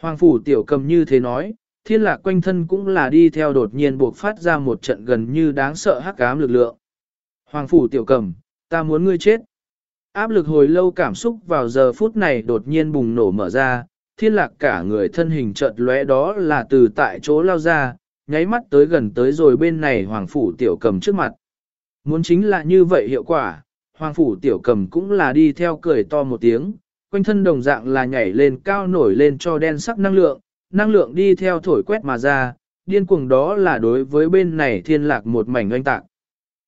Hoàng phủ tiểu cầm như thế nói, thiên lạc quanh thân cũng là đi theo đột nhiên buộc phát ra một trận gần như đáng sợ hắc ám lực lượng. Hoàng phủ tiểu cầm, ta muốn ngươi chết. Áp lực hồi lâu cảm xúc vào giờ phút này đột nhiên bùng nổ mở ra, thiên lạc cả người thân hình chợt lóe đó là từ tại chỗ lao ra, nháy mắt tới gần tới rồi bên này hoàng phủ tiểu cầm trước mặt. Muốn chính là như vậy hiệu quả, hoàng phủ tiểu cầm cũng là đi theo cười to một tiếng, quanh thân đồng dạng là nhảy lên cao nổi lên cho đen sắc năng lượng, năng lượng đi theo thổi quét mà ra, điên cuồng đó là đối với bên này thiên lạc một mảnh oanh tạc.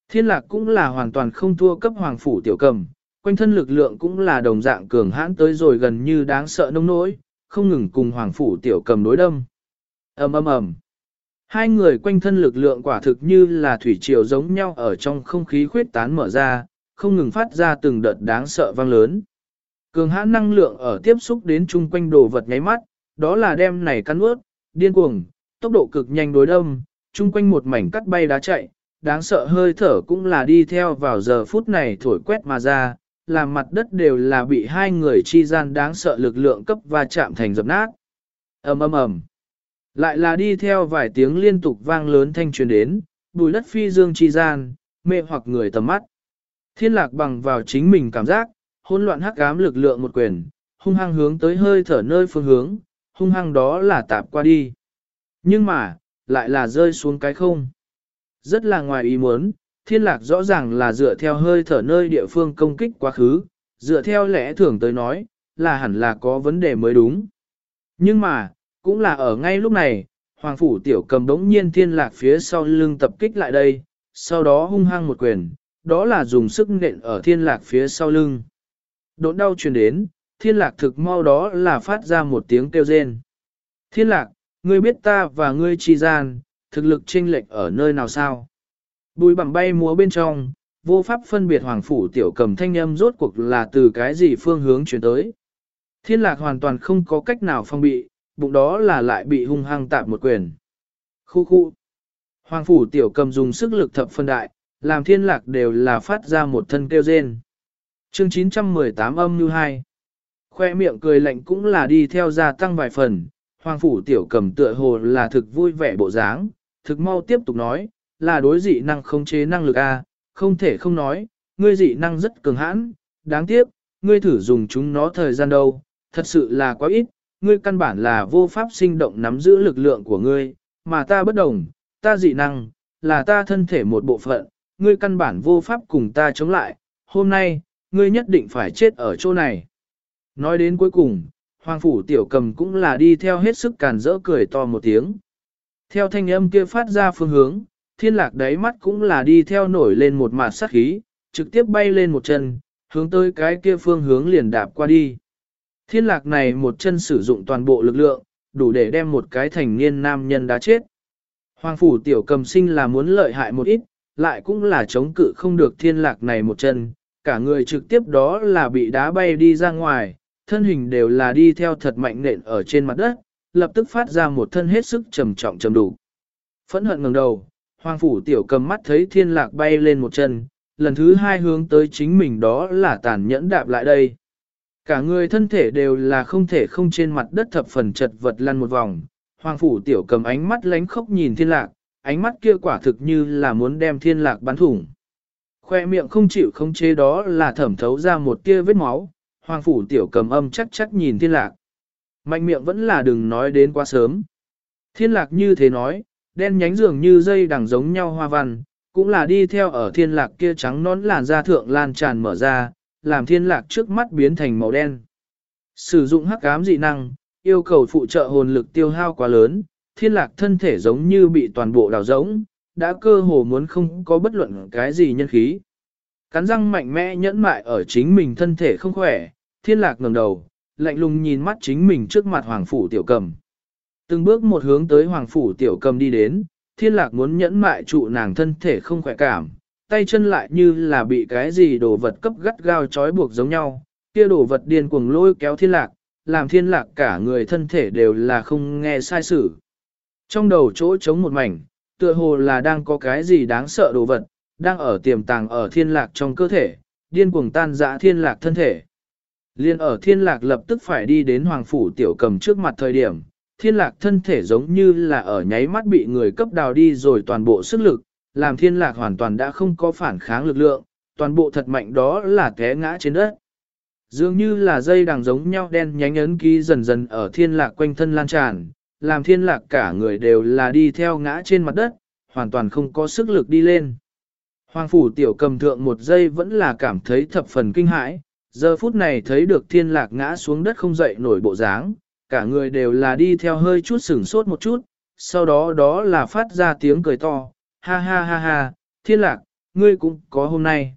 Thiên lạc cũng là hoàn toàn không thua cấp hoàng phủ tiểu cầm, quanh thân lực lượng cũng là đồng dạng cường hãn tới rồi gần như đáng sợ nông nỗi, không ngừng cùng hoàng phủ tiểu cầm đối đâm. ầm ầm ầm. Hai người quanh thân lực lượng quả thực như là thủy triều giống nhau ở trong không khí khuyết tán mở ra, không ngừng phát ra từng đợt đáng sợ vang lớn. Cường hãn năng lượng ở tiếp xúc đến chung quanh đồ vật nháy mắt, đó là đem này cắn ướt, điên cuồng, tốc độ cực nhanh đối đâm, chung quanh một mảnh cắt bay đá chạy, đáng sợ hơi thở cũng là đi theo vào giờ phút này thổi quét mà ra, làm mặt đất đều là bị hai người chi gian đáng sợ lực lượng cấp và chạm thành dập nát. ầm ầm ầm, lại là đi theo vài tiếng liên tục vang lớn thanh truyền đến, bùi đất phi dương chi gian, mê hoặc người tầm mắt. Thiên lạc bằng vào chính mình cảm giác, hỗn loạn hắc ám lực lượng một quyền, hung hăng hướng tới hơi thở nơi phương hướng, hung hăng đó là tạp qua đi. Nhưng mà, lại là rơi xuống cái không. Rất là ngoài ý muốn, thiên lạc rõ ràng là dựa theo hơi thở nơi địa phương công kích quá khứ, dựa theo lẽ thường tới nói, là hẳn là có vấn đề mới đúng. Nhưng mà, cũng là ở ngay lúc này, Hoàng Phủ Tiểu cầm đống nhiên thiên lạc phía sau lưng tập kích lại đây, sau đó hung hăng một quyền, đó là dùng sức nện ở thiên lạc phía sau lưng. Đốn đau truyền đến, thiên lạc thực mau đó là phát ra một tiếng kêu rên. Thiên lạc, ngươi biết ta và ngươi chi gian, thực lực chênh lệch ở nơi nào sao? Bùi bằng bay múa bên trong, vô pháp phân biệt hoàng phủ tiểu cầm thanh âm rốt cuộc là từ cái gì phương hướng chuyển tới. Thiên lạc hoàn toàn không có cách nào phong bị, bụng đó là lại bị hung hăng tạp một quyền. Khu khu. Hoàng phủ tiểu cầm dùng sức lực thập phân đại, làm thiên lạc đều là phát ra một thân kêu rên. Chương 918 âm như hai. Khoe miệng cười lạnh cũng là đi theo gia tăng vài phần, hoàng phủ tiểu cầm tựa hồ là thực vui vẻ bộ dáng, thực mau tiếp tục nói, là đối dị năng không chế năng lực A, không thể không nói, ngươi dị năng rất cường hãn, đáng tiếc, ngươi thử dùng chúng nó thời gian đâu, thật sự là quá ít, ngươi căn bản là vô pháp sinh động nắm giữ lực lượng của ngươi, mà ta bất đồng, ta dị năng, là ta thân thể một bộ phận, ngươi căn bản vô pháp cùng ta chống lại, hôm nay, ngươi nhất định phải chết ở chỗ này. Nói đến cuối cùng, Hoàng Phủ Tiểu Cầm cũng là đi theo hết sức càn rỡ cười to một tiếng. Theo thanh âm kia phát ra phương hướng, thiên lạc đáy mắt cũng là đi theo nổi lên một mặt sát khí, trực tiếp bay lên một chân, hướng tới cái kia phương hướng liền đạp qua đi. Thiên lạc này một chân sử dụng toàn bộ lực lượng, đủ để đem một cái thành niên nam nhân đã chết. Hoàng phủ tiểu cầm sinh là muốn lợi hại một ít, lại cũng là chống cự không được thiên lạc này một chân, cả người trực tiếp đó là bị đá bay đi ra ngoài, thân hình đều là đi theo thật mạnh nện ở trên mặt đất, lập tức phát ra một thân hết sức trầm trọng trầm đủ. Phẫn hận ngẩng đầu, hoàng phủ tiểu cầm mắt thấy thiên lạc bay lên một chân, lần thứ hai hướng tới chính mình đó là tàn nhẫn đạp lại đây. Cả người thân thể đều là không thể không trên mặt đất thập phần chật vật lăn một vòng, hoàng phủ tiểu cầm ánh mắt lánh khóc nhìn thiên lạc, ánh mắt kia quả thực như là muốn đem thiên lạc bắn thủng. Khoe miệng không chịu không chế đó là thẩm thấu ra một tia vết máu, hoàng phủ tiểu cầm âm chắc chắc nhìn thiên lạc. Mạnh miệng vẫn là đừng nói đến quá sớm. Thiên lạc như thế nói, đen nhánh dường như dây đằng giống nhau hoa văn, cũng là đi theo ở thiên lạc kia trắng nón làn da thượng lan tràn mở ra, làm thiên lạc trước mắt biến thành màu đen. Sử dụng hắc ám dị năng, yêu cầu phụ trợ hồn lực tiêu hao quá lớn, thiên lạc thân thể giống như bị toàn bộ đào rỗng, đã cơ hồ muốn không có bất luận cái gì nhân khí. Cắn răng mạnh mẽ nhẫn mại ở chính mình thân thể không khỏe, thiên lạc ngẩng đầu, lạnh lùng nhìn mắt chính mình trước mặt hoàng phủ tiểu cầm. Từng bước một hướng tới hoàng phủ tiểu cầm đi đến, thiên lạc muốn nhẫn mại trụ nàng thân thể không khỏe cảm, tay chân lại như là bị cái gì đồ vật cấp gắt gao trói buộc giống nhau, kia đồ vật điên cuồng lôi kéo thiên lạc, làm thiên lạc cả người thân thể đều là không nghe sai sự. Trong đầu chỗ trống một mảnh, tựa hồ là đang có cái gì đáng sợ đồ vật, đang ở tiềm tàng ở thiên lạc trong cơ thể, điên cuồng tan dã thiên lạc thân thể. Liên ở thiên lạc lập tức phải đi đến hoàng phủ tiểu cầm trước mặt thời điểm, thiên lạc thân thể giống như là ở nháy mắt bị người cấp đào đi rồi toàn bộ sức lực, làm thiên lạc hoàn toàn đã không có phản kháng lực lượng, toàn bộ thật mạnh đó là té ngã trên đất. Dường như là dây đằng giống nhau đen nhánh ấn ký dần dần ở thiên lạc quanh thân lan tràn, làm thiên lạc cả người đều là đi theo ngã trên mặt đất, hoàn toàn không có sức lực đi lên. Hoàng phủ tiểu cầm thượng một giây vẫn là cảm thấy thập phần kinh hãi, giờ phút này thấy được thiên lạc ngã xuống đất không dậy nổi bộ dáng, cả người đều là đi theo hơi chút sửng sốt một chút, sau đó đó là phát ra tiếng cười to, ha ha ha ha, thiên lạc, ngươi cũng có hôm nay.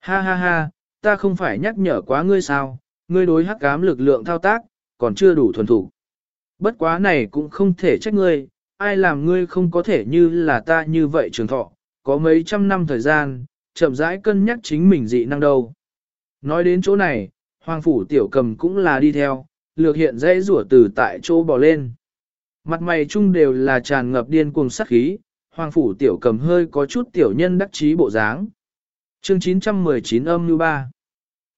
Ha ha ha, ta không phải nhắc nhở quá ngươi sao, ngươi đối hắc cám lực lượng thao tác, còn chưa đủ thuần thủ. Bất quá này cũng không thể trách ngươi, ai làm ngươi không có thể như là ta như vậy trường thọ, có mấy trăm năm thời gian, chậm rãi cân nhắc chính mình dị năng đâu. Nói đến chỗ này, hoàng phủ tiểu cầm cũng là đi theo, lược hiện dãy rủa từ tại chỗ bò lên. Mặt mày chung đều là tràn ngập điên cuồng sát khí, hoàng phủ tiểu cầm hơi có chút tiểu nhân đắc chí bộ dáng. Chương 919 âm như ba.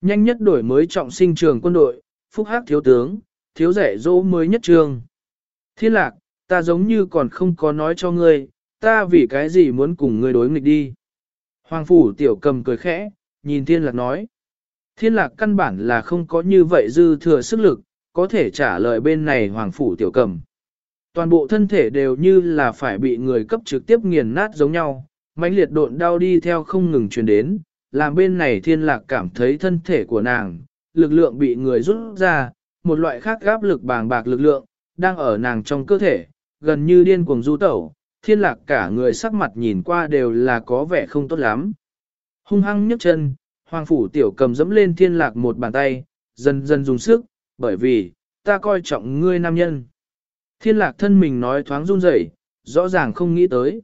Nhanh nhất đổi mới trọng sinh trường quân đội, phúc hắc thiếu tướng, thiếu rẻ dỗ mới nhất trường. Thiên lạc, ta giống như còn không có nói cho ngươi, ta vì cái gì muốn cùng ngươi đối nghịch đi. Hoàng phủ tiểu cầm cười khẽ, nhìn thiên lạc nói. Thiên lạc căn bản là không có như vậy dư thừa sức lực, có thể trả lời bên này hoàng phủ tiểu cầm. Toàn bộ thân thể đều như là phải bị người cấp trực tiếp nghiền nát giống nhau, mãnh liệt độn đau đi theo không ngừng truyền đến, làm bên này thiên lạc cảm thấy thân thể của nàng, lực lượng bị người rút ra, một loại khác gáp lực bàng bạc lực lượng, đang ở nàng trong cơ thể, gần như điên cuồng du tẩu, thiên lạc cả người sắc mặt nhìn qua đều là có vẻ không tốt lắm. Hung hăng nhấc chân, hoàng phủ tiểu cầm dẫm lên thiên lạc một bàn tay, dần dần dùng sức, bởi vì, ta coi trọng ngươi nam nhân. Thiên lạc thân mình nói thoáng run rẩy rõ ràng không nghĩ tới.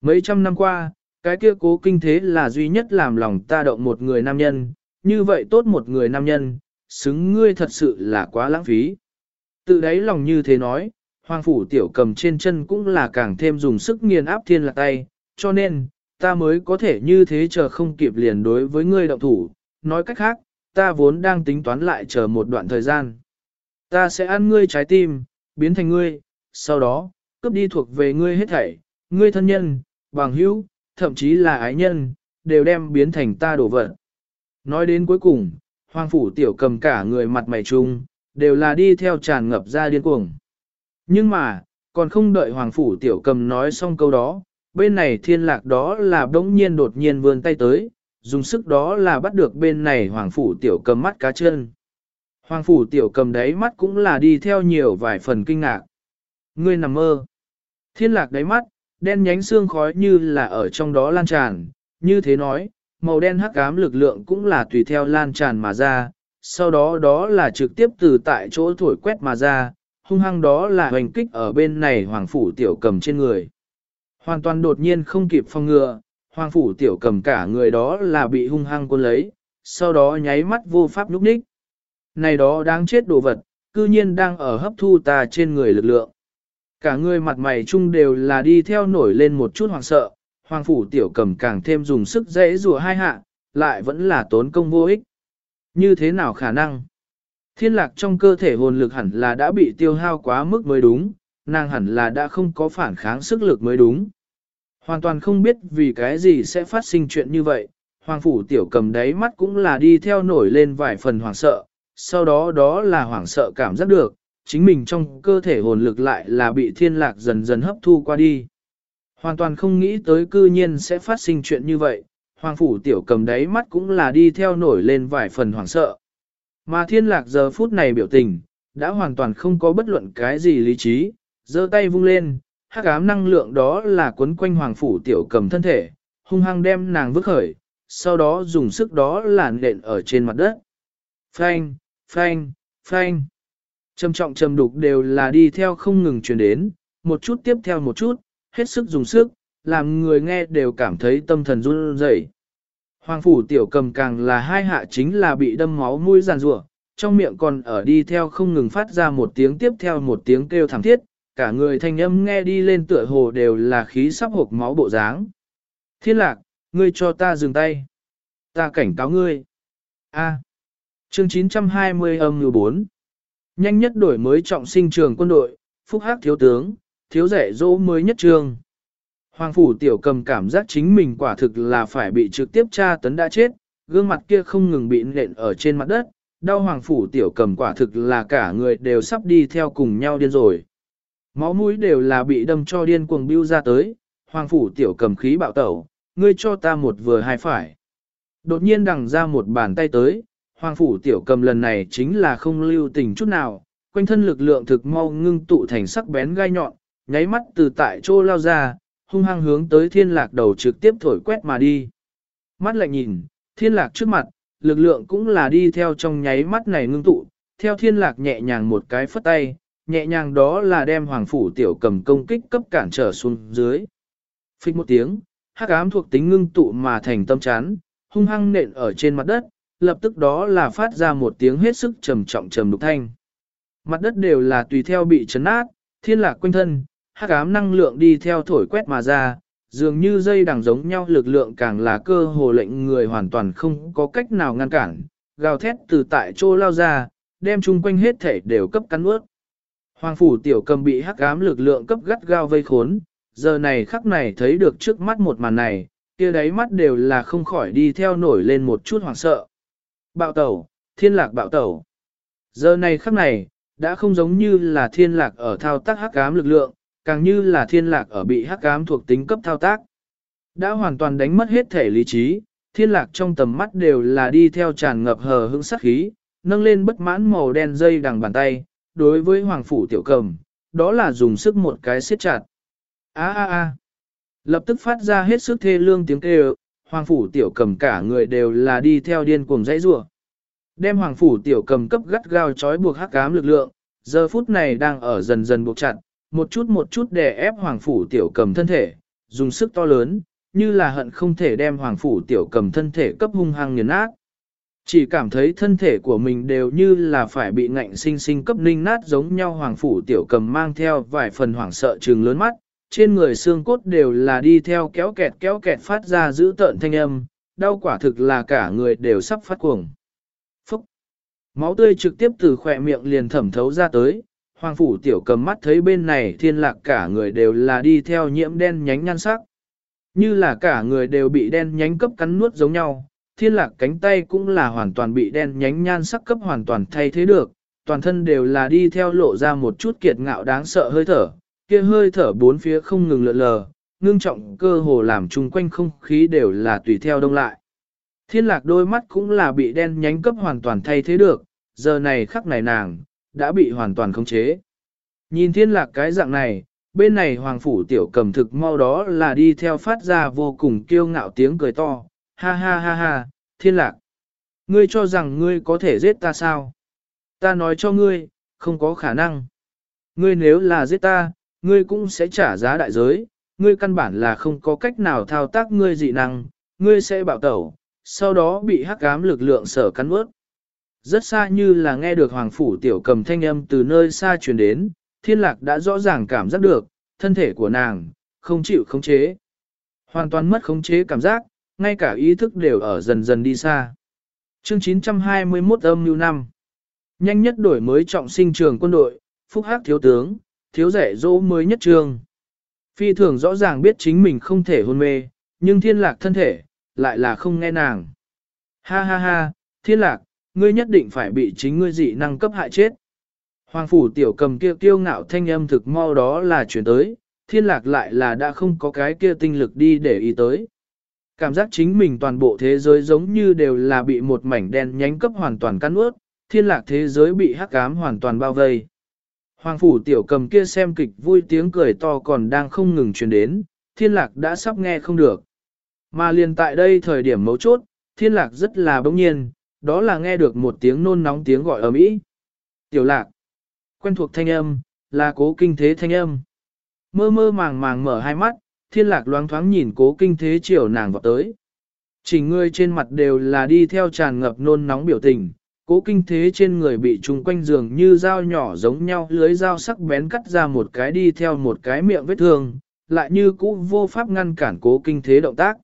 Mấy trăm năm qua, cái kia cố kinh thế là duy nhất làm lòng ta động một người nam nhân, như vậy tốt một người nam nhân, xứng ngươi thật sự là quá lãng phí. Tự đáy lòng như thế nói, hoàng phủ tiểu cầm trên chân cũng là càng thêm dùng sức nghiền áp thiên lạc tay, cho nên, ta mới có thể như thế chờ không kịp liền đối với ngươi động thủ, nói cách khác, ta vốn đang tính toán lại chờ một đoạn thời gian. Ta sẽ ăn ngươi trái tim, biến thành ngươi, sau đó, cướp đi thuộc về ngươi hết thảy, ngươi thân nhân, bằng hữu, thậm chí là ái nhân, đều đem biến thành ta đổ vật. Nói đến cuối cùng, hoàng phủ tiểu cầm cả người mặt mày chung, đều là đi theo tràn ngập ra điên cuồng. Nhưng mà, còn không đợi hoàng phủ tiểu cầm nói xong câu đó, bên này thiên lạc đó là đống nhiên đột nhiên vươn tay tới, dùng sức đó là bắt được bên này hoàng phủ tiểu cầm mắt cá chân. Hoàng phủ tiểu cầm đáy mắt cũng là đi theo nhiều vài phần kinh ngạc. Ngươi nằm mơ. Thiên lạc đáy mắt, đen nhánh xương khói như là ở trong đó lan tràn, như thế nói, màu đen hắc ám lực lượng cũng là tùy theo lan tràn mà ra, sau đó đó là trực tiếp từ tại chỗ thổi quét mà ra, hung hăng đó là hoành kích ở bên này hoàng phủ tiểu cầm trên người. Hoàn toàn đột nhiên không kịp phong ngừa, hoàng phủ tiểu cầm cả người đó là bị hung hăng quân lấy, sau đó nháy mắt vô pháp núp ních. Này đó đáng chết đồ vật, cư nhiên đang ở hấp thu ta trên người lực lượng. Cả người mặt mày chung đều là đi theo nổi lên một chút hoàng sợ, hoàng phủ tiểu cầm càng thêm dùng sức dễ rùa hai hạ, lại vẫn là tốn công vô ích. Như thế nào khả năng? Thiên lạc trong cơ thể hồn lực hẳn là đã bị tiêu hao quá mức mới đúng, nàng hẳn là đã không có phản kháng sức lực mới đúng. Hoàn toàn không biết vì cái gì sẽ phát sinh chuyện như vậy, hoàng phủ tiểu cầm đáy mắt cũng là đi theo nổi lên vài phần hoảng sợ, sau đó đó là hoảng sợ cảm giác được, chính mình trong cơ thể hồn lực lại là bị thiên lạc dần dần hấp thu qua đi. Hoàn toàn không nghĩ tới cư nhiên sẽ phát sinh chuyện như vậy, hoàng phủ tiểu cầm đáy mắt cũng là đi theo nổi lên vài phần hoảng sợ. Mà thiên lạc giờ phút này biểu tình, đã hoàn toàn không có bất luận cái gì lý trí, giơ tay vung lên, hắc ám năng lượng đó là quấn quanh hoàng phủ tiểu cầm thân thể, hung hăng đem nàng vứt khởi, sau đó dùng sức đó là nện ở trên mặt đất. Phanh, phanh, phanh. Trầm trọng trầm đục đều là đi theo không ngừng truyền đến, một chút tiếp theo một chút, hết sức dùng sức, làm người nghe đều cảm thấy tâm thần run rẩy. Hoàng phủ tiểu cầm càng là hai hạ chính là bị đâm máu mũi giàn rủa, trong miệng còn ở đi theo không ngừng phát ra một tiếng tiếp theo một tiếng kêu thảm thiết, cả người thanh âm nghe đi lên tựa hồ đều là khí sắp hộp máu bộ dáng. Thiên lạc, ngươi cho ta dừng tay. Ta cảnh cáo ngươi. A. chương 920 âm như 4. Nhanh nhất đổi mới trọng sinh trường quân đội, phúc hắc thiếu tướng, thiếu rẻ dỗ mới nhất trường. Hoàng phủ tiểu cầm cảm giác chính mình quả thực là phải bị trực tiếp tra tấn đã chết, gương mặt kia không ngừng bị nện ở trên mặt đất, đau hoàng phủ tiểu cầm quả thực là cả người đều sắp đi theo cùng nhau điên rồi. Máu mũi đều là bị đâm cho điên cuồng bưu ra tới, hoàng phủ tiểu cầm khí bạo tẩu, ngươi cho ta một vừa hai phải. Đột nhiên đằng ra một bàn tay tới, hoàng phủ tiểu cầm lần này chính là không lưu tình chút nào, quanh thân lực lượng thực mau ngưng tụ thành sắc bén gai nhọn, nháy mắt từ tại chỗ lao ra, hung hăng hướng tới thiên lạc đầu trực tiếp thổi quét mà đi. Mắt lại nhìn, thiên lạc trước mặt, lực lượng cũng là đi theo trong nháy mắt này ngưng tụ, theo thiên lạc nhẹ nhàng một cái phất tay, nhẹ nhàng đó là đem hoàng phủ tiểu cầm công kích cấp cản trở xuống dưới. Phích một tiếng, hắc ám thuộc tính ngưng tụ mà thành tâm chán, hung hăng nện ở trên mặt đất, lập tức đó là phát ra một tiếng hết sức trầm trọng trầm đục thanh. Mặt đất đều là tùy theo bị chấn nát, thiên lạc quanh thân, hắc ám năng lượng đi theo thổi quét mà ra, dường như dây đằng giống nhau lực lượng càng là cơ hồ lệnh người hoàn toàn không có cách nào ngăn cản, gào thét từ tại chỗ lao ra, đem chung quanh hết thể đều cấp cắn ướt. Hoàng phủ tiểu cầm bị hắc ám lực lượng cấp gắt gao vây khốn, giờ này khắc này thấy được trước mắt một màn này, kia đáy mắt đều là không khỏi đi theo nổi lên một chút hoảng sợ. Bạo tẩu, thiên lạc bạo tẩu. Giờ này khắc này, đã không giống như là thiên lạc ở thao tác hắc ám lực lượng, càng như là thiên lạc ở bị hắc ám thuộc tính cấp thao tác. Đã hoàn toàn đánh mất hết thể lý trí, thiên lạc trong tầm mắt đều là đi theo tràn ngập hờ hững sắc khí, nâng lên bất mãn màu đen dây đằng bàn tay, đối với hoàng phủ tiểu cầm, đó là dùng sức một cái siết chặt. a a a lập tức phát ra hết sức thê lương tiếng kêu, hoàng phủ tiểu cầm cả người đều là đi theo điên cuồng dãy rủa Đem hoàng phủ tiểu cầm cấp gắt gao trói buộc hắc ám lực lượng, giờ phút này đang ở dần dần buộc chặt, một chút một chút đè ép hoàng phủ tiểu cầm thân thể, dùng sức to lớn, như là hận không thể đem hoàng phủ tiểu cầm thân thể cấp hung hăng nghiền nát. Chỉ cảm thấy thân thể của mình đều như là phải bị ngạnh sinh sinh cấp ninh nát giống nhau hoàng phủ tiểu cầm mang theo vài phần hoảng sợ trừng lớn mắt, trên người xương cốt đều là đi theo kéo kẹt kéo kẹt phát ra giữ tợn thanh âm, đau quả thực là cả người đều sắp phát cuồng. Phúc! Máu tươi trực tiếp từ khỏe miệng liền thẩm thấu ra tới, hoàng phủ tiểu cầm mắt thấy bên này thiên lạc cả người đều là đi theo nhiễm đen nhánh nhan sắc. Như là cả người đều bị đen nhánh cấp cắn nuốt giống nhau, thiên lạc cánh tay cũng là hoàn toàn bị đen nhánh nhan sắc cấp hoàn toàn thay thế được, toàn thân đều là đi theo lộ ra một chút kiệt ngạo đáng sợ hơi thở, kia hơi thở bốn phía không ngừng lượn lờ, ngưng trọng cơ hồ làm chung quanh không khí đều là tùy theo đông lại. Thiên lạc đôi mắt cũng là bị đen nhánh cấp hoàn toàn thay thế được, giờ này khắc này nàng, đã bị hoàn toàn khống chế. Nhìn thiên lạc cái dạng này, bên này hoàng phủ tiểu cầm thực mau đó là đi theo phát ra vô cùng kiêu ngạo tiếng cười to, ha ha ha ha, thiên lạc. Ngươi cho rằng ngươi có thể giết ta sao? Ta nói cho ngươi, không có khả năng. Ngươi nếu là giết ta, ngươi cũng sẽ trả giá đại giới, ngươi căn bản là không có cách nào thao tác ngươi dị năng, ngươi sẽ bạo tẩu, sau đó bị hắc ám lực lượng sở cắn ướt. Rất xa như là nghe được hoàng phủ tiểu cầm thanh âm từ nơi xa truyền đến, thiên lạc đã rõ ràng cảm giác được, thân thể của nàng, không chịu khống chế. Hoàn toàn mất khống chế cảm giác, ngay cả ý thức đều ở dần dần đi xa. Chương 921 âm lưu năm Nhanh nhất đổi mới trọng sinh trường quân đội, phúc hắc thiếu tướng, thiếu rẻ dỗ mới nhất trường. Phi thường rõ ràng biết chính mình không thể hôn mê, nhưng thiên lạc thân thể, lại là không nghe nàng. Ha ha ha, thiên lạc, ngươi nhất định phải bị chính ngươi dị năng cấp hại chết. Hoàng phủ tiểu cầm kia kiêu ngạo thanh âm thực mau đó là chuyển tới, thiên lạc lại là đã không có cái kia tinh lực đi để ý tới. Cảm giác chính mình toàn bộ thế giới giống như đều là bị một mảnh đen nhánh cấp hoàn toàn cắn ướt, thiên lạc thế giới bị hắc ám hoàn toàn bao vây. Hoàng phủ tiểu cầm kia xem kịch vui tiếng cười to còn đang không ngừng truyền đến, thiên lạc đã sắp nghe không được. Mà liền tại đây thời điểm mấu chốt, thiên lạc rất là bỗng nhiên, đó là nghe được một tiếng nôn nóng tiếng gọi ở mỹ. Tiểu lạc, quen thuộc thanh âm, là cố kinh thế thanh âm. Mơ mơ màng màng mở hai mắt, thiên lạc loáng thoáng nhìn cố kinh thế chiều nàng vào tới. Chỉ người trên mặt đều là đi theo tràn ngập nôn nóng biểu tình, cố kinh thế trên người bị trùng quanh giường như dao nhỏ giống nhau lưới dao sắc bén cắt ra một cái đi theo một cái miệng vết thương, lại như cũ vô pháp ngăn cản cố kinh thế động tác.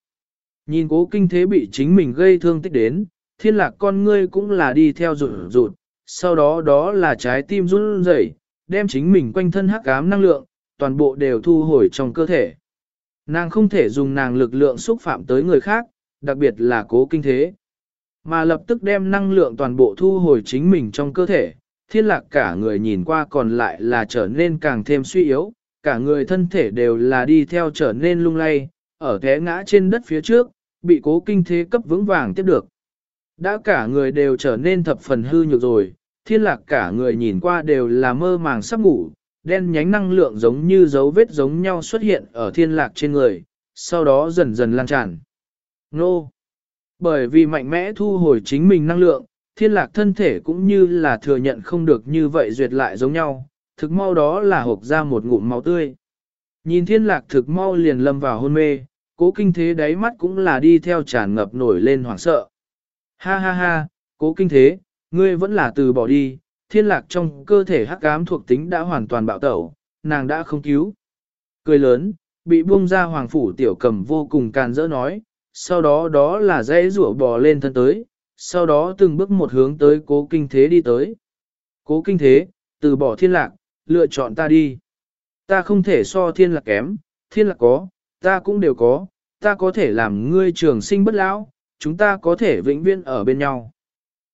Nhìn cố kinh thế bị chính mình gây thương tích đến, thiên lạc con ngươi cũng là đi theo rụt rụt, sau đó đó là trái tim run rẩy đem chính mình quanh thân hắc ám năng lượng, toàn bộ đều thu hồi trong cơ thể. Nàng không thể dùng nàng lực lượng xúc phạm tới người khác, đặc biệt là cố kinh thế. Mà lập tức đem năng lượng toàn bộ thu hồi chính mình trong cơ thể, thiên lạc cả người nhìn qua còn lại là trở nên càng thêm suy yếu, cả người thân thể đều là đi theo trở nên lung lay, ở thế ngã trên đất phía trước, bị cố kinh thế cấp vững vàng tiếp được. Đã cả người đều trở nên thập phần hư nhược rồi, thiên lạc cả người nhìn qua đều là mơ màng sắp ngủ, đen nhánh năng lượng giống như dấu vết giống nhau xuất hiện ở thiên lạc trên người, sau đó dần dần lan tràn. Nô! Bởi vì mạnh mẽ thu hồi chính mình năng lượng, thiên lạc thân thể cũng như là thừa nhận không được như vậy duyệt lại giống nhau, thực mau đó là hộp ra một ngụm máu tươi. Nhìn thiên lạc thực mau liền lâm vào hôn mê, cố kinh thế đáy mắt cũng là đi theo tràn ngập nổi lên hoảng sợ. Ha ha ha, cố kinh thế, ngươi vẫn là từ bỏ đi, thiên lạc trong cơ thể hắc ám thuộc tính đã hoàn toàn bạo tẩu, nàng đã không cứu. Cười lớn, bị buông ra hoàng phủ tiểu cầm vô cùng càn dỡ nói, sau đó đó là dãy rủa bò lên thân tới, sau đó từng bước một hướng tới cố kinh thế đi tới. Cố kinh thế, từ bỏ thiên lạc, lựa chọn ta đi. Ta không thể so thiên lạc kém, thiên lạc có, ta cũng đều có, ta có thể làm ngươi trường sinh bất lão, chúng ta có thể vĩnh viễn ở bên nhau.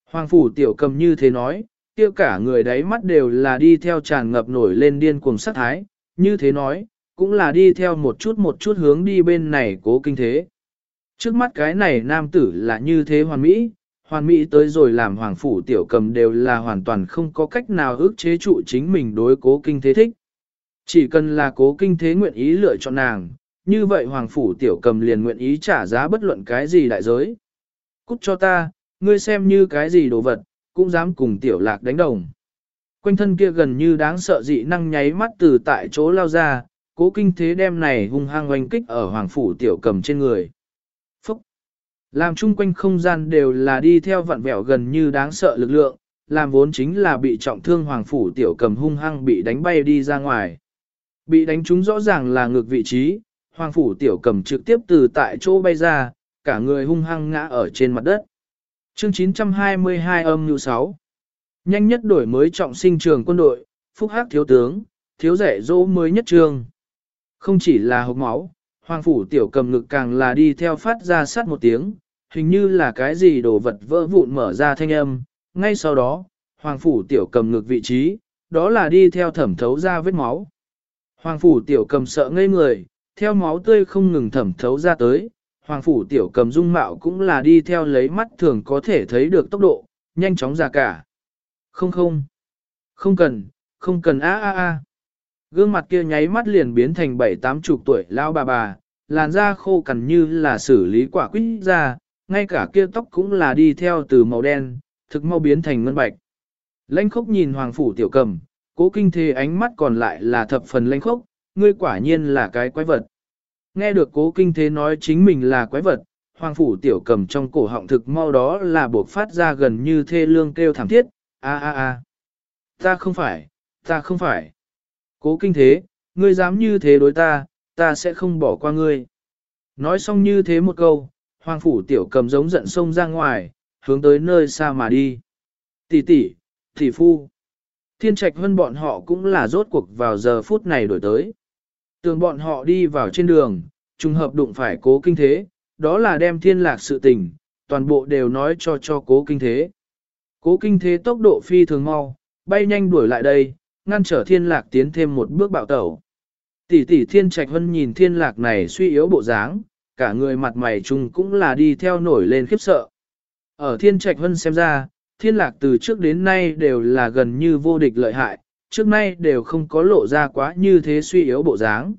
Hoàng phủ tiểu cầm như thế nói, kia cả người đáy mắt đều là đi theo tràn ngập nổi lên điên cuồng sát thái, như thế nói, cũng là đi theo một chút một chút hướng đi bên này cố kinh thế. Trước mắt cái này nam tử là như thế hoàn mỹ, hoàn mỹ tới rồi làm hoàng phủ tiểu cầm đều là hoàn toàn không có cách nào ước chế trụ chính mình đối cố kinh thế thích. Chỉ cần là cố kinh thế nguyện ý lựa chọn nàng, như vậy hoàng phủ tiểu cầm liền nguyện ý trả giá bất luận cái gì đại giới. Cút cho ta, ngươi xem như cái gì đồ vật, cũng dám cùng tiểu lạc đánh đồng. Quanh thân kia gần như đáng sợ dị năng nháy mắt từ tại chỗ lao ra, cố kinh thế đem này hung hăng oanh kích ở hoàng phủ tiểu cầm trên người. Phúc! Làm chung quanh không gian đều là đi theo vặn vẹo gần như đáng sợ lực lượng, làm vốn chính là bị trọng thương hoàng phủ tiểu cầm hung hăng bị đánh bay đi ra ngoài. Bị đánh trúng rõ ràng là ngược vị trí, hoàng phủ tiểu cầm trực tiếp từ tại chỗ bay ra, cả người hung hăng ngã ở trên mặt đất. Chương 922 âm nhu 6 Nhanh nhất đổi mới trọng sinh trường quân đội, phúc hắc thiếu tướng, thiếu rẻ dỗ mới nhất trường. Không chỉ là hộp máu, hoàng phủ tiểu cầm ngực càng là đi theo phát ra sát một tiếng, hình như là cái gì đồ vật vỡ vụn mở ra thanh âm. Ngay sau đó, hoàng phủ tiểu cầm ngực vị trí, đó là đi theo thẩm thấu ra vết máu. Hoàng phủ tiểu cầm sợ ngây người, theo máu tươi không ngừng thẩm thấu ra tới, hoàng phủ tiểu cầm dung mạo cũng là đi theo lấy mắt thường có thể thấy được tốc độ, nhanh chóng ra cả. Không không, không cần, không cần a a a. Gương mặt kia nháy mắt liền biến thành bảy tám chục tuổi lao bà bà, làn da khô cằn như là xử lý quả quýt ra, ngay cả kia tóc cũng là đi theo từ màu đen, thực mau biến thành ngân bạch. Lênh khốc nhìn hoàng phủ tiểu cầm, cố kinh thế ánh mắt còn lại là thập phần lênh khốc, ngươi quả nhiên là cái quái vật. Nghe được cố kinh thế nói chính mình là quái vật, hoàng phủ tiểu cầm trong cổ họng thực mau đó là buộc phát ra gần như thê lương kêu thảm thiết, a a a. Ta không phải, ta không phải. Cố kinh thế, ngươi dám như thế đối ta, ta sẽ không bỏ qua ngươi. Nói xong như thế một câu, hoàng phủ tiểu cầm giống giận sông ra ngoài, hướng tới nơi xa mà đi. Tỷ tỷ, tỷ phu. Thiên trạch hơn bọn họ cũng là rốt cuộc vào giờ phút này đổi tới. Tường bọn họ đi vào trên đường, trùng hợp đụng phải cố kinh thế, đó là đem thiên lạc sự tình, toàn bộ đều nói cho cho cố kinh thế. Cố kinh thế tốc độ phi thường mau, bay nhanh đuổi lại đây, ngăn trở thiên lạc tiến thêm một bước bạo tẩu. Tỷ tỷ thiên trạch hân nhìn thiên lạc này suy yếu bộ dáng, cả người mặt mày trùng cũng là đi theo nổi lên khiếp sợ. Ở thiên trạch hân xem ra, thiên lạc từ trước đến nay đều là gần như vô địch lợi hại, trước nay đều không có lộ ra quá như thế suy yếu bộ dáng.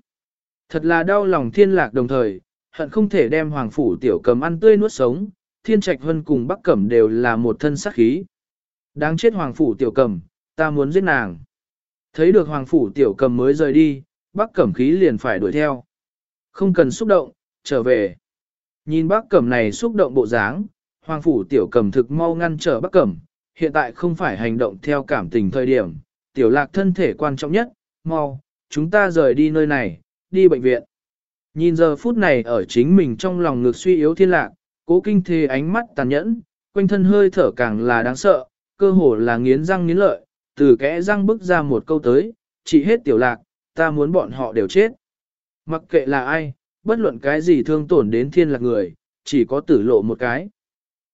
Thật là đau lòng thiên lạc đồng thời, hận không thể đem hoàng phủ tiểu cầm ăn tươi nuốt sống, thiên trạch hân cùng bắc cẩm đều là một thân sát khí. Đáng chết hoàng phủ tiểu cầm, ta muốn giết nàng. Thấy được hoàng phủ tiểu cầm mới rời đi, bác cẩm khí liền phải đuổi theo. Không cần xúc động, trở về. Nhìn bác cẩm này xúc động bộ dáng, hoàng phủ tiểu cầm thực mau ngăn trở bác cẩm, hiện tại không phải hành động theo cảm tình thời điểm, tiểu lạc thân thể quan trọng nhất, mau, chúng ta rời đi nơi này, đi bệnh viện. Nhìn giờ phút này ở chính mình trong lòng ngực suy yếu thiên lạc, cố kinh thế ánh mắt tàn nhẫn, quanh thân hơi thở càng là đáng sợ, cơ hồ là nghiến răng nghiến lợi, từ kẽ răng bức ra một câu tới, chỉ hết tiểu lạc, ta muốn bọn họ đều chết. Mặc kệ là ai, bất luận cái gì thương tổn đến thiên lạc người, chỉ có tử lộ một cái.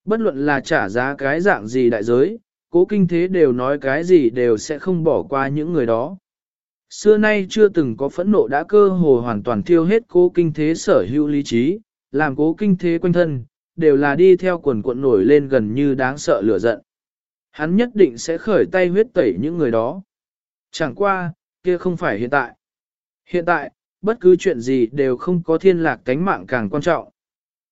Bất luận là trả giá cái dạng gì đại giới, cố kinh thế đều nói cái gì đều sẽ không bỏ qua những người đó. Xưa nay chưa từng có phẫn nộ đã cơ hồ hoàn toàn thiêu hết cố kinh thế sở hữu lý trí, làm cố kinh thế quanh thân, đều là đi theo quần cuộn nổi lên gần như đáng sợ lửa giận. Hắn nhất định sẽ khởi tay huyết tẩy những người đó. Chẳng qua, kia không phải hiện tại. Hiện tại, bất cứ chuyện gì đều không có thiên lạc cánh mạng càng quan trọng.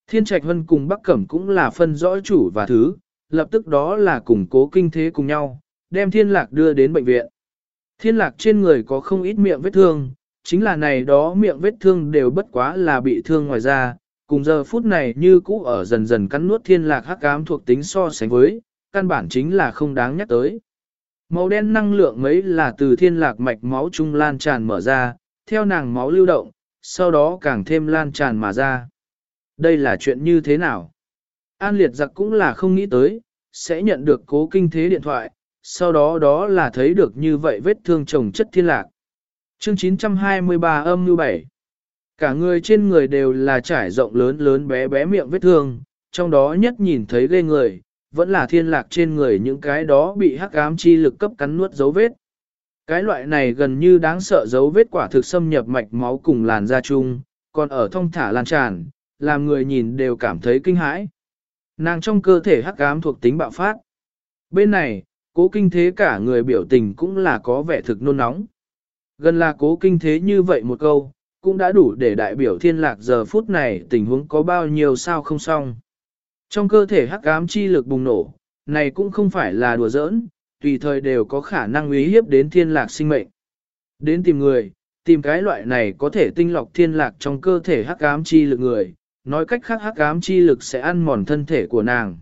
Thiên Trạch hân cùng Bắc Cẩm cũng là phân rõ chủ và thứ, lập tức đó là củng cố kinh thế cùng nhau, đem thiên lạc đưa đến bệnh viện. Thiên lạc trên người có không ít miệng vết thương, chính là này đó miệng vết thương đều bất quá là bị thương ngoài ra cùng giờ phút này như cũ ở dần dần cắn nuốt thiên lạc hắc ám thuộc tính so sánh với, căn bản chính là không đáng nhắc tới. Màu đen năng lượng mấy là từ thiên lạc mạch máu trung lan tràn mở ra, theo nàng máu lưu động, sau đó càng thêm lan tràn mà ra. Đây là chuyện như thế nào? An liệt giặc cũng là không nghĩ tới, sẽ nhận được cố kinh thế điện thoại, sau đó đó là thấy được như vậy vết thương chồng chất thiên lạc. Chương 923 âm như 7 Cả người trên người đều là trải rộng lớn lớn bé bé miệng vết thương, trong đó nhất nhìn thấy ghê người, vẫn là thiên lạc trên người những cái đó bị hắc ám chi lực cấp cắn nuốt dấu vết. Cái loại này gần như đáng sợ dấu vết quả thực xâm nhập mạch máu cùng làn da chung, còn ở thông thả lan tràn, làm người nhìn đều cảm thấy kinh hãi. Nàng trong cơ thể hắc ám thuộc tính bạo phát. Bên này, cố kinh thế cả người biểu tình cũng là có vẻ thực nôn nóng. Gần là cố kinh thế như vậy một câu, cũng đã đủ để đại biểu thiên lạc giờ phút này tình huống có bao nhiêu sao không xong. Trong cơ thể hắc ám chi lực bùng nổ, này cũng không phải là đùa giỡn, tùy thời đều có khả năng uy hiếp đến thiên lạc sinh mệnh. Đến tìm người, tìm cái loại này có thể tinh lọc thiên lạc trong cơ thể hắc ám chi lực người, nói cách khác hắc ám chi lực sẽ ăn mòn thân thể của nàng.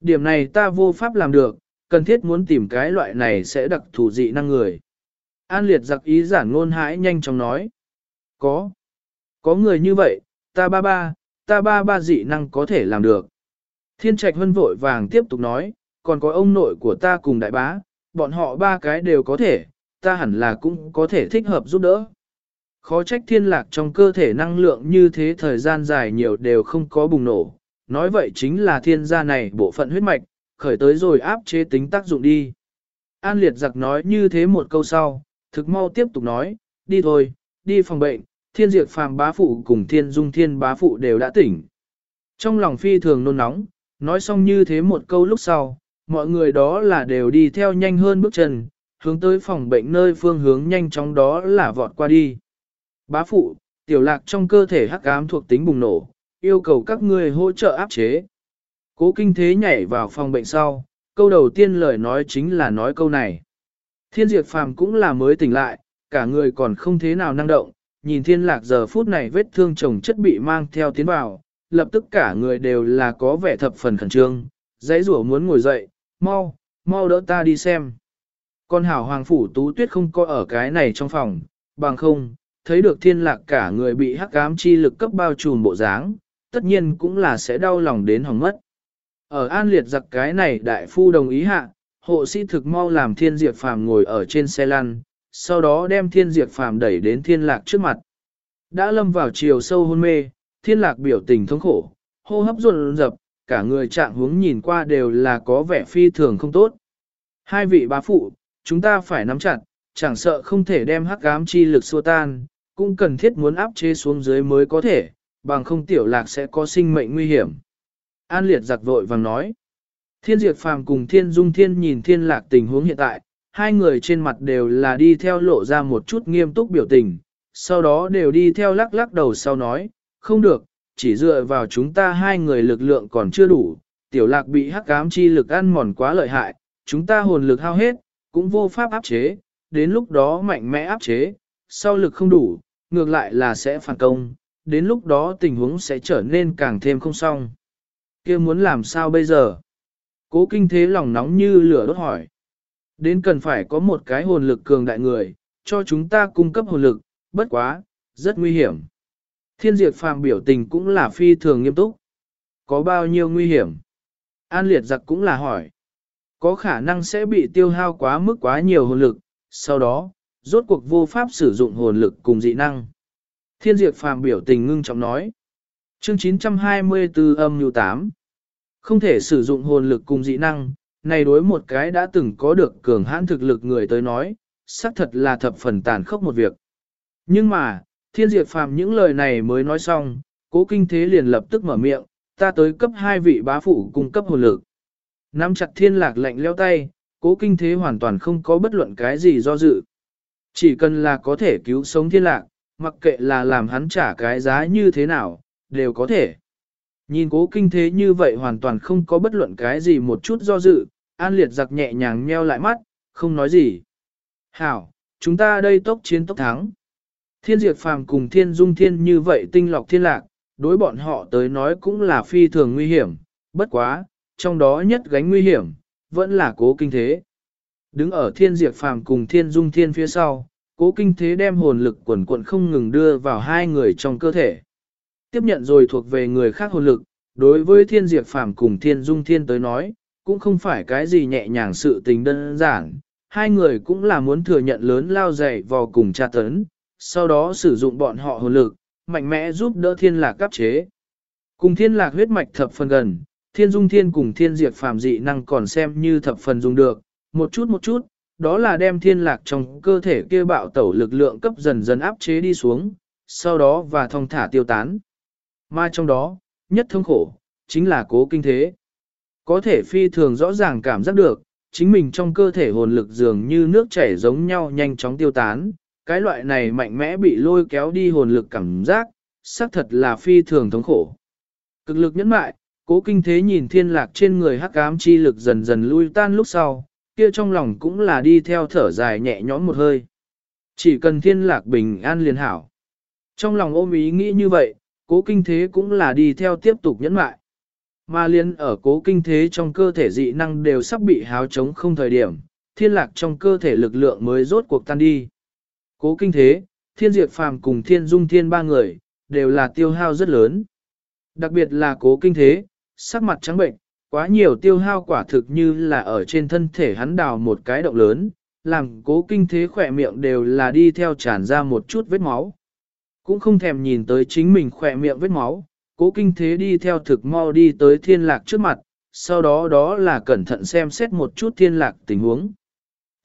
Điểm này ta vô pháp làm được, cần thiết muốn tìm cái loại này sẽ đặc thù dị năng người. An liệt giặc ý giản ngôn hãi nhanh chóng nói. Có. Có người như vậy, ta ba ba, ta ba ba dị năng có thể làm được. Thiên trạch hân vội vàng tiếp tục nói, còn có ông nội của ta cùng đại bá, bọn họ ba cái đều có thể, ta hẳn là cũng có thể thích hợp giúp đỡ. Khó trách thiên lạc trong cơ thể năng lượng như thế thời gian dài nhiều đều không có bùng nổ, nói vậy chính là thiên gia này bộ phận huyết mạch, khởi tới rồi áp chế tính tác dụng đi. An liệt giặc nói như thế một câu sau, thực mau tiếp tục nói, đi thôi, đi phòng bệnh, thiên diệt phàm bá phụ cùng thiên dung thiên bá phụ đều đã tỉnh. Trong lòng phi thường nôn nóng, nói xong như thế một câu lúc sau, mọi người đó là đều đi theo nhanh hơn bước chân, hướng tới phòng bệnh nơi phương hướng nhanh chóng đó là vọt qua đi. Bá phụ, tiểu lạc trong cơ thể hắc ám thuộc tính bùng nổ, yêu cầu các ngươi hỗ trợ áp chế. Cố kinh thế nhảy vào phòng bệnh sau, câu đầu tiên lời nói chính là nói câu này. Thiên diệt phàm cũng là mới tỉnh lại, cả người còn không thế nào năng động, nhìn thiên lạc giờ phút này vết thương chồng chất bị mang theo tiến vào, lập tức cả người đều là có vẻ thập phần khẩn trương, dãy rủa muốn ngồi dậy, mau, mau đỡ ta đi xem. Con hảo hoàng phủ tú tuyết không có ở cái này trong phòng, bằng không, thấy được thiên lạc cả người bị hắc ám chi lực cấp bao trùm bộ dáng, tất nhiên cũng là sẽ đau lòng đến hỏng mất. Ở an liệt giặc cái này đại phu đồng ý hạ, hộ sĩ thực mau làm thiên diệt phàm ngồi ở trên xe lăn, sau đó đem thiên diệt phàm đẩy đến thiên lạc trước mặt. Đã lâm vào chiều sâu hôn mê, thiên lạc biểu tình thống khổ, hô hấp ruột rập cả người trạng hướng nhìn qua đều là có vẻ phi thường không tốt. Hai vị bá phụ, chúng ta phải nắm chặt, chẳng sợ không thể đem hắc ám chi lực xua tan, cũng cần thiết muốn áp chế xuống dưới mới có thể, bằng không tiểu lạc sẽ có sinh mệnh nguy hiểm. An liệt giặc vội vàng nói. Thiên diệt phàm cùng thiên dung thiên nhìn thiên lạc tình huống hiện tại, hai người trên mặt đều là đi theo lộ ra một chút nghiêm túc biểu tình, sau đó đều đi theo lắc lắc đầu sau nói, không được, chỉ dựa vào chúng ta hai người lực lượng còn chưa đủ, tiểu lạc bị hắc ám chi lực ăn mòn quá lợi hại, chúng ta hồn lực hao hết, cũng vô pháp áp chế, đến lúc đó mạnh mẽ áp chế, sau lực không đủ, ngược lại là sẽ phản công, đến lúc đó tình huống sẽ trở nên càng thêm không xong. kia muốn làm sao bây giờ? Cố kinh thế lòng nóng như lửa đốt hỏi. Đến cần phải có một cái hồn lực cường đại người, cho chúng ta cung cấp hồn lực, bất quá, rất nguy hiểm. Thiên diệt phàm biểu tình cũng là phi thường nghiêm túc. Có bao nhiêu nguy hiểm? An liệt giặc cũng là hỏi. Có khả năng sẽ bị tiêu hao quá mức quá nhiều hồn lực, sau đó, rốt cuộc vô pháp sử dụng hồn lực cùng dị năng. Thiên diệt phàm biểu tình ngưng trọng nói. Chương 924 âm nhu 8 Không thể sử dụng hồn lực cùng dị năng, này đối một cái đã từng có được cường hãn thực lực người tới nói, xác thật là thập phần tàn khốc một việc. Nhưng mà, thiên diệt phàm những lời này mới nói xong, cố kinh thế liền lập tức mở miệng, ta tới cấp hai vị bá phụ cung cấp hồn lực. Nắm chặt thiên lạc lạnh leo tay, cố kinh thế hoàn toàn không có bất luận cái gì do dự. Chỉ cần là có thể cứu sống thiên lạc, mặc kệ là làm hắn trả cái giá như thế nào, đều có thể. Nhìn cố kinh thế như vậy hoàn toàn không có bất luận cái gì một chút do dự, an liệt giặc nhẹ nhàng nheo lại mắt, không nói gì. Hảo, chúng ta đây tốc chiến tốc thắng. Thiên diệt phàm cùng thiên dung thiên như vậy tinh lọc thiên lạc, đối bọn họ tới nói cũng là phi thường nguy hiểm, bất quá, trong đó nhất gánh nguy hiểm, vẫn là cố kinh thế. Đứng ở thiên diệt phàm cùng thiên dung thiên phía sau, cố kinh thế đem hồn lực quần quận không ngừng đưa vào hai người trong cơ thể. Tiếp nhận rồi thuộc về người khác hồn lực, đối với thiên diệt phàm cùng thiên dung thiên tới nói, cũng không phải cái gì nhẹ nhàng sự tình đơn giản. Hai người cũng là muốn thừa nhận lớn lao dày vào cùng tra tấn, sau đó sử dụng bọn họ hồn lực, mạnh mẽ giúp đỡ thiên lạc cấp chế. Cùng thiên lạc huyết mạch thập phần gần, thiên dung thiên cùng thiên diệt phàm dị năng còn xem như thập phần dùng được, một chút một chút, đó là đem thiên lạc trong cơ thể kia bạo tẩu lực lượng cấp dần dần áp chế đi xuống, sau đó và thông thả tiêu tán. Mà trong đó, nhất thống khổ, chính là cố kinh thế. Có thể phi thường rõ ràng cảm giác được, chính mình trong cơ thể hồn lực dường như nước chảy giống nhau nhanh chóng tiêu tán, cái loại này mạnh mẽ bị lôi kéo đi hồn lực cảm giác, xác thật là phi thường thống khổ. Cực lực nhẫn mại, cố kinh thế nhìn thiên lạc trên người hắc ám chi lực dần dần lui tan lúc sau, kia trong lòng cũng là đi theo thở dài nhẹ nhõm một hơi. Chỉ cần thiên lạc bình an liền hảo. Trong lòng ôm ý nghĩ như vậy, cố kinh thế cũng là đi theo tiếp tục nhẫn mại. Mà liên ở cố kinh thế trong cơ thể dị năng đều sắp bị háo trống không thời điểm, thiên lạc trong cơ thể lực lượng mới rốt cuộc tan đi. Cố kinh thế, thiên diệt phàm cùng thiên dung thiên ba người, đều là tiêu hao rất lớn. Đặc biệt là cố kinh thế, sắc mặt trắng bệnh, quá nhiều tiêu hao quả thực như là ở trên thân thể hắn đào một cái động lớn, làm cố kinh thế khỏe miệng đều là đi theo tràn ra một chút vết máu. Cũng không thèm nhìn tới chính mình khỏe miệng vết máu, cố kinh thế đi theo thực mau đi tới thiên lạc trước mặt, sau đó đó là cẩn thận xem xét một chút thiên lạc tình huống.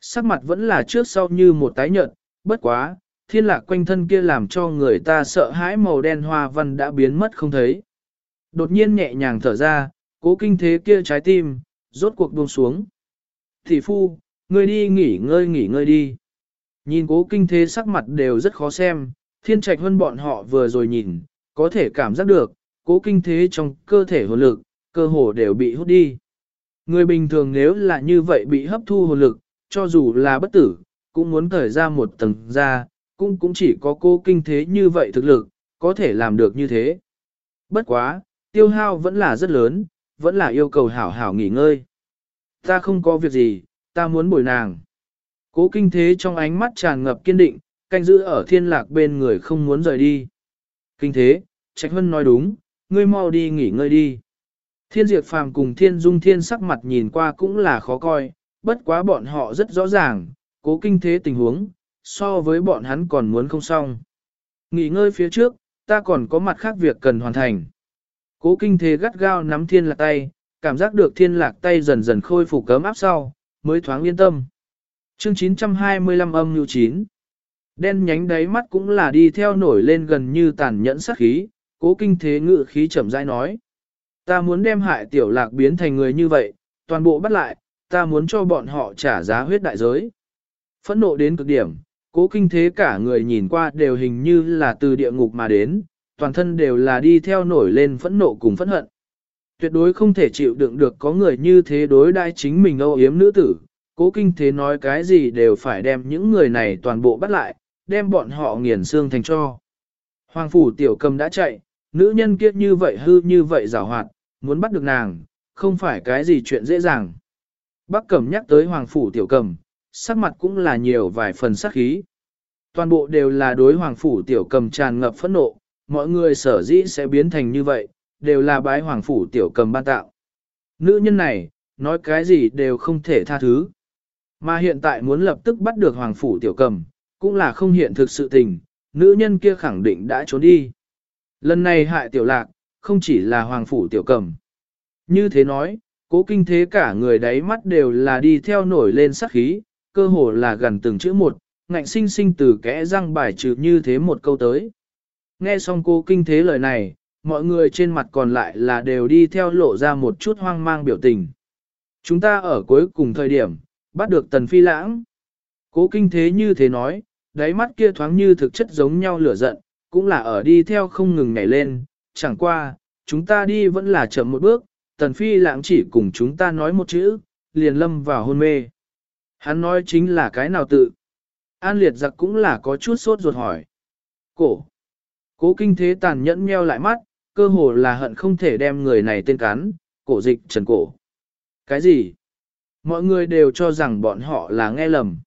Sắc mặt vẫn là trước sau như một tái nhợt, bất quá, thiên lạc quanh thân kia làm cho người ta sợ hãi màu đen hoa văn đã biến mất không thấy. Đột nhiên nhẹ nhàng thở ra, cố kinh thế kia trái tim, rốt cuộc buông xuống. Thị phu, ngươi đi nghỉ ngơi nghỉ ngơi đi. Nhìn cố kinh thế sắc mặt đều rất khó xem, thiên trạch hơn bọn họ vừa rồi nhìn, có thể cảm giác được, cố kinh thế trong cơ thể hồn lực, cơ hồ đều bị hút đi. Người bình thường nếu là như vậy bị hấp thu hồn lực, cho dù là bất tử, cũng muốn thời ra một tầng ra, cũng cũng chỉ có cô kinh thế như vậy thực lực, có thể làm được như thế. Bất quá, tiêu hao vẫn là rất lớn, vẫn là yêu cầu hảo hảo nghỉ ngơi. Ta không có việc gì, ta muốn bồi nàng. Cố kinh thế trong ánh mắt tràn ngập kiên định, canh giữ ở thiên lạc bên người không muốn rời đi. Kinh thế, Trạch Hân nói đúng, ngươi mau đi nghỉ ngơi đi. Thiên diệt phàm cùng thiên dung thiên sắc mặt nhìn qua cũng là khó coi, bất quá bọn họ rất rõ ràng, cố kinh thế tình huống, so với bọn hắn còn muốn không xong. Nghỉ ngơi phía trước, ta còn có mặt khác việc cần hoàn thành. Cố kinh thế gắt gao nắm thiên lạc tay, cảm giác được thiên lạc tay dần dần khôi phục cấm áp sau, mới thoáng yên tâm. Chương 925 âm nhu 9 Đen nhánh đáy mắt cũng là đi theo nổi lên gần như tàn nhẫn sắc khí, cố kinh thế ngự khí chậm rãi nói. Ta muốn đem hại tiểu lạc biến thành người như vậy, toàn bộ bắt lại, ta muốn cho bọn họ trả giá huyết đại giới. Phẫn nộ đến cực điểm, cố kinh thế cả người nhìn qua đều hình như là từ địa ngục mà đến, toàn thân đều là đi theo nổi lên phẫn nộ cùng phẫn hận. Tuyệt đối không thể chịu đựng được có người như thế đối đai chính mình âu yếm nữ tử, cố kinh thế nói cái gì đều phải đem những người này toàn bộ bắt lại, đem bọn họ nghiền xương thành cho. Hoàng phủ tiểu cầm đã chạy, nữ nhân kia như vậy hư như vậy rào hoạt, muốn bắt được nàng, không phải cái gì chuyện dễ dàng. Bác cẩm nhắc tới hoàng phủ tiểu cầm, sắc mặt cũng là nhiều vài phần sắc khí. Toàn bộ đều là đối hoàng phủ tiểu cầm tràn ngập phẫn nộ, mọi người sở dĩ sẽ biến thành như vậy, đều là bái hoàng phủ tiểu cầm ban tạo. Nữ nhân này, nói cái gì đều không thể tha thứ. Mà hiện tại muốn lập tức bắt được hoàng phủ tiểu cầm, cũng là không hiện thực sự tình, nữ nhân kia khẳng định đã trốn đi. Lần này hại tiểu lạc, không chỉ là hoàng phủ tiểu cầm. Như thế nói, cố kinh thế cả người đáy mắt đều là đi theo nổi lên sắc khí, cơ hồ là gần từng chữ một, ngạnh sinh sinh từ kẽ răng bài trừ như thế một câu tới. Nghe xong cô kinh thế lời này, mọi người trên mặt còn lại là đều đi theo lộ ra một chút hoang mang biểu tình. Chúng ta ở cuối cùng thời điểm, bắt được tần phi lãng. Cố kinh thế như thế nói, đáy mắt kia thoáng như thực chất giống nhau lửa giận, cũng là ở đi theo không ngừng nhảy lên, chẳng qua, chúng ta đi vẫn là chậm một bước, tần phi lãng chỉ cùng chúng ta nói một chữ, liền lâm vào hôn mê. Hắn nói chính là cái nào tự. An liệt giặc cũng là có chút sốt ruột hỏi. Cổ. Cố kinh thế tàn nhẫn meo lại mắt, cơ hồ là hận không thể đem người này tên cắn, cổ dịch trần cổ. Cái gì? Mọi người đều cho rằng bọn họ là nghe lầm.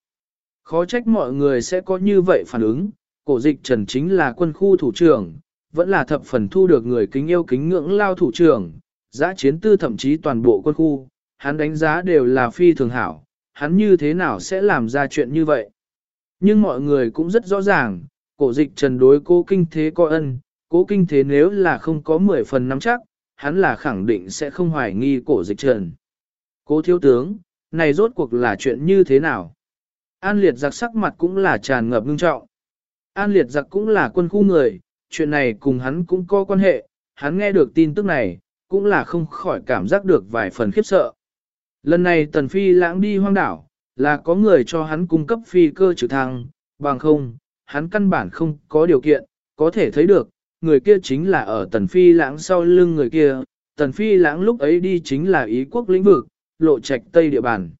Khó trách mọi người sẽ có như vậy phản ứng, cổ dịch trần chính là quân khu thủ trưởng, vẫn là thập phần thu được người kính yêu kính ngưỡng lao thủ trưởng, giã chiến tư thậm chí toàn bộ quân khu, hắn đánh giá đều là phi thường hảo, hắn như thế nào sẽ làm ra chuyện như vậy. Nhưng mọi người cũng rất rõ ràng, cổ dịch trần đối cố kinh thế có ân, cố kinh thế nếu là không có 10 phần nắm chắc, hắn là khẳng định sẽ không hoài nghi cổ dịch trần. Cố thiếu tướng, này rốt cuộc là chuyện như thế nào? An liệt giặc sắc mặt cũng là tràn ngập ngưng trọng. An liệt giặc cũng là quân khu người, chuyện này cùng hắn cũng có quan hệ, hắn nghe được tin tức này, cũng là không khỏi cảm giác được vài phần khiếp sợ. Lần này tần phi lãng đi hoang đảo, là có người cho hắn cung cấp phi cơ trực thăng, bằng không, hắn căn bản không có điều kiện, có thể thấy được, người kia chính là ở tần phi lãng sau lưng người kia, tần phi lãng lúc ấy đi chính là ý quốc lĩnh vực, lộ trạch tây địa bàn.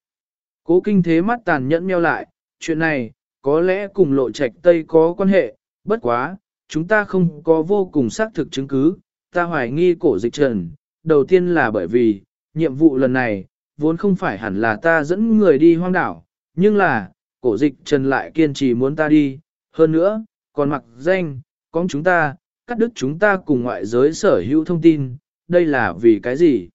Cố kinh thế mắt tàn nhẫn meo lại, chuyện này, có lẽ cùng lộ trạch tây có quan hệ, bất quá, chúng ta không có vô cùng xác thực chứng cứ, ta hoài nghi cổ dịch trần, đầu tiên là bởi vì, nhiệm vụ lần này, vốn không phải hẳn là ta dẫn người đi hoang đảo, nhưng là, cổ dịch trần lại kiên trì muốn ta đi, hơn nữa, còn mặc danh, có chúng ta, cắt đứt chúng ta cùng ngoại giới sở hữu thông tin, đây là vì cái gì?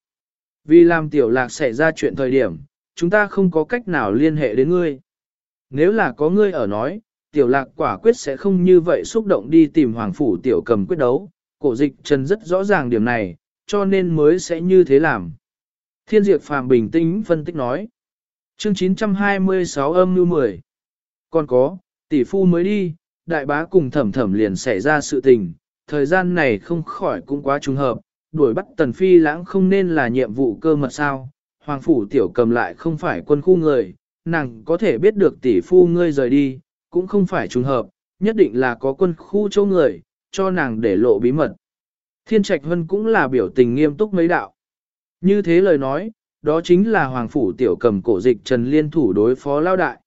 Vì làm tiểu lạc xảy ra chuyện thời điểm, chúng ta không có cách nào liên hệ đến ngươi. Nếu là có ngươi ở nói, tiểu lạc quả quyết sẽ không như vậy xúc động đi tìm hoàng phủ tiểu cầm quyết đấu, cổ dịch trần rất rõ ràng điểm này, cho nên mới sẽ như thế làm. Thiên diệt phàm bình tĩnh phân tích nói. Chương 926 âm như 10. Còn có, tỷ phu mới đi, đại bá cùng thẩm thẩm liền xảy ra sự tình, thời gian này không khỏi cũng quá trùng hợp, đuổi bắt tần phi lãng không nên là nhiệm vụ cơ mật sao, hoàng phủ tiểu cầm lại không phải quân khu người, nàng có thể biết được tỷ phu ngươi rời đi, cũng không phải trùng hợp, nhất định là có quân khu châu người, cho nàng để lộ bí mật. Thiên Trạch Vân cũng là biểu tình nghiêm túc mấy đạo. Như thế lời nói, đó chính là Hoàng Phủ Tiểu cầm cổ dịch Trần Liên thủ đối phó lao đại.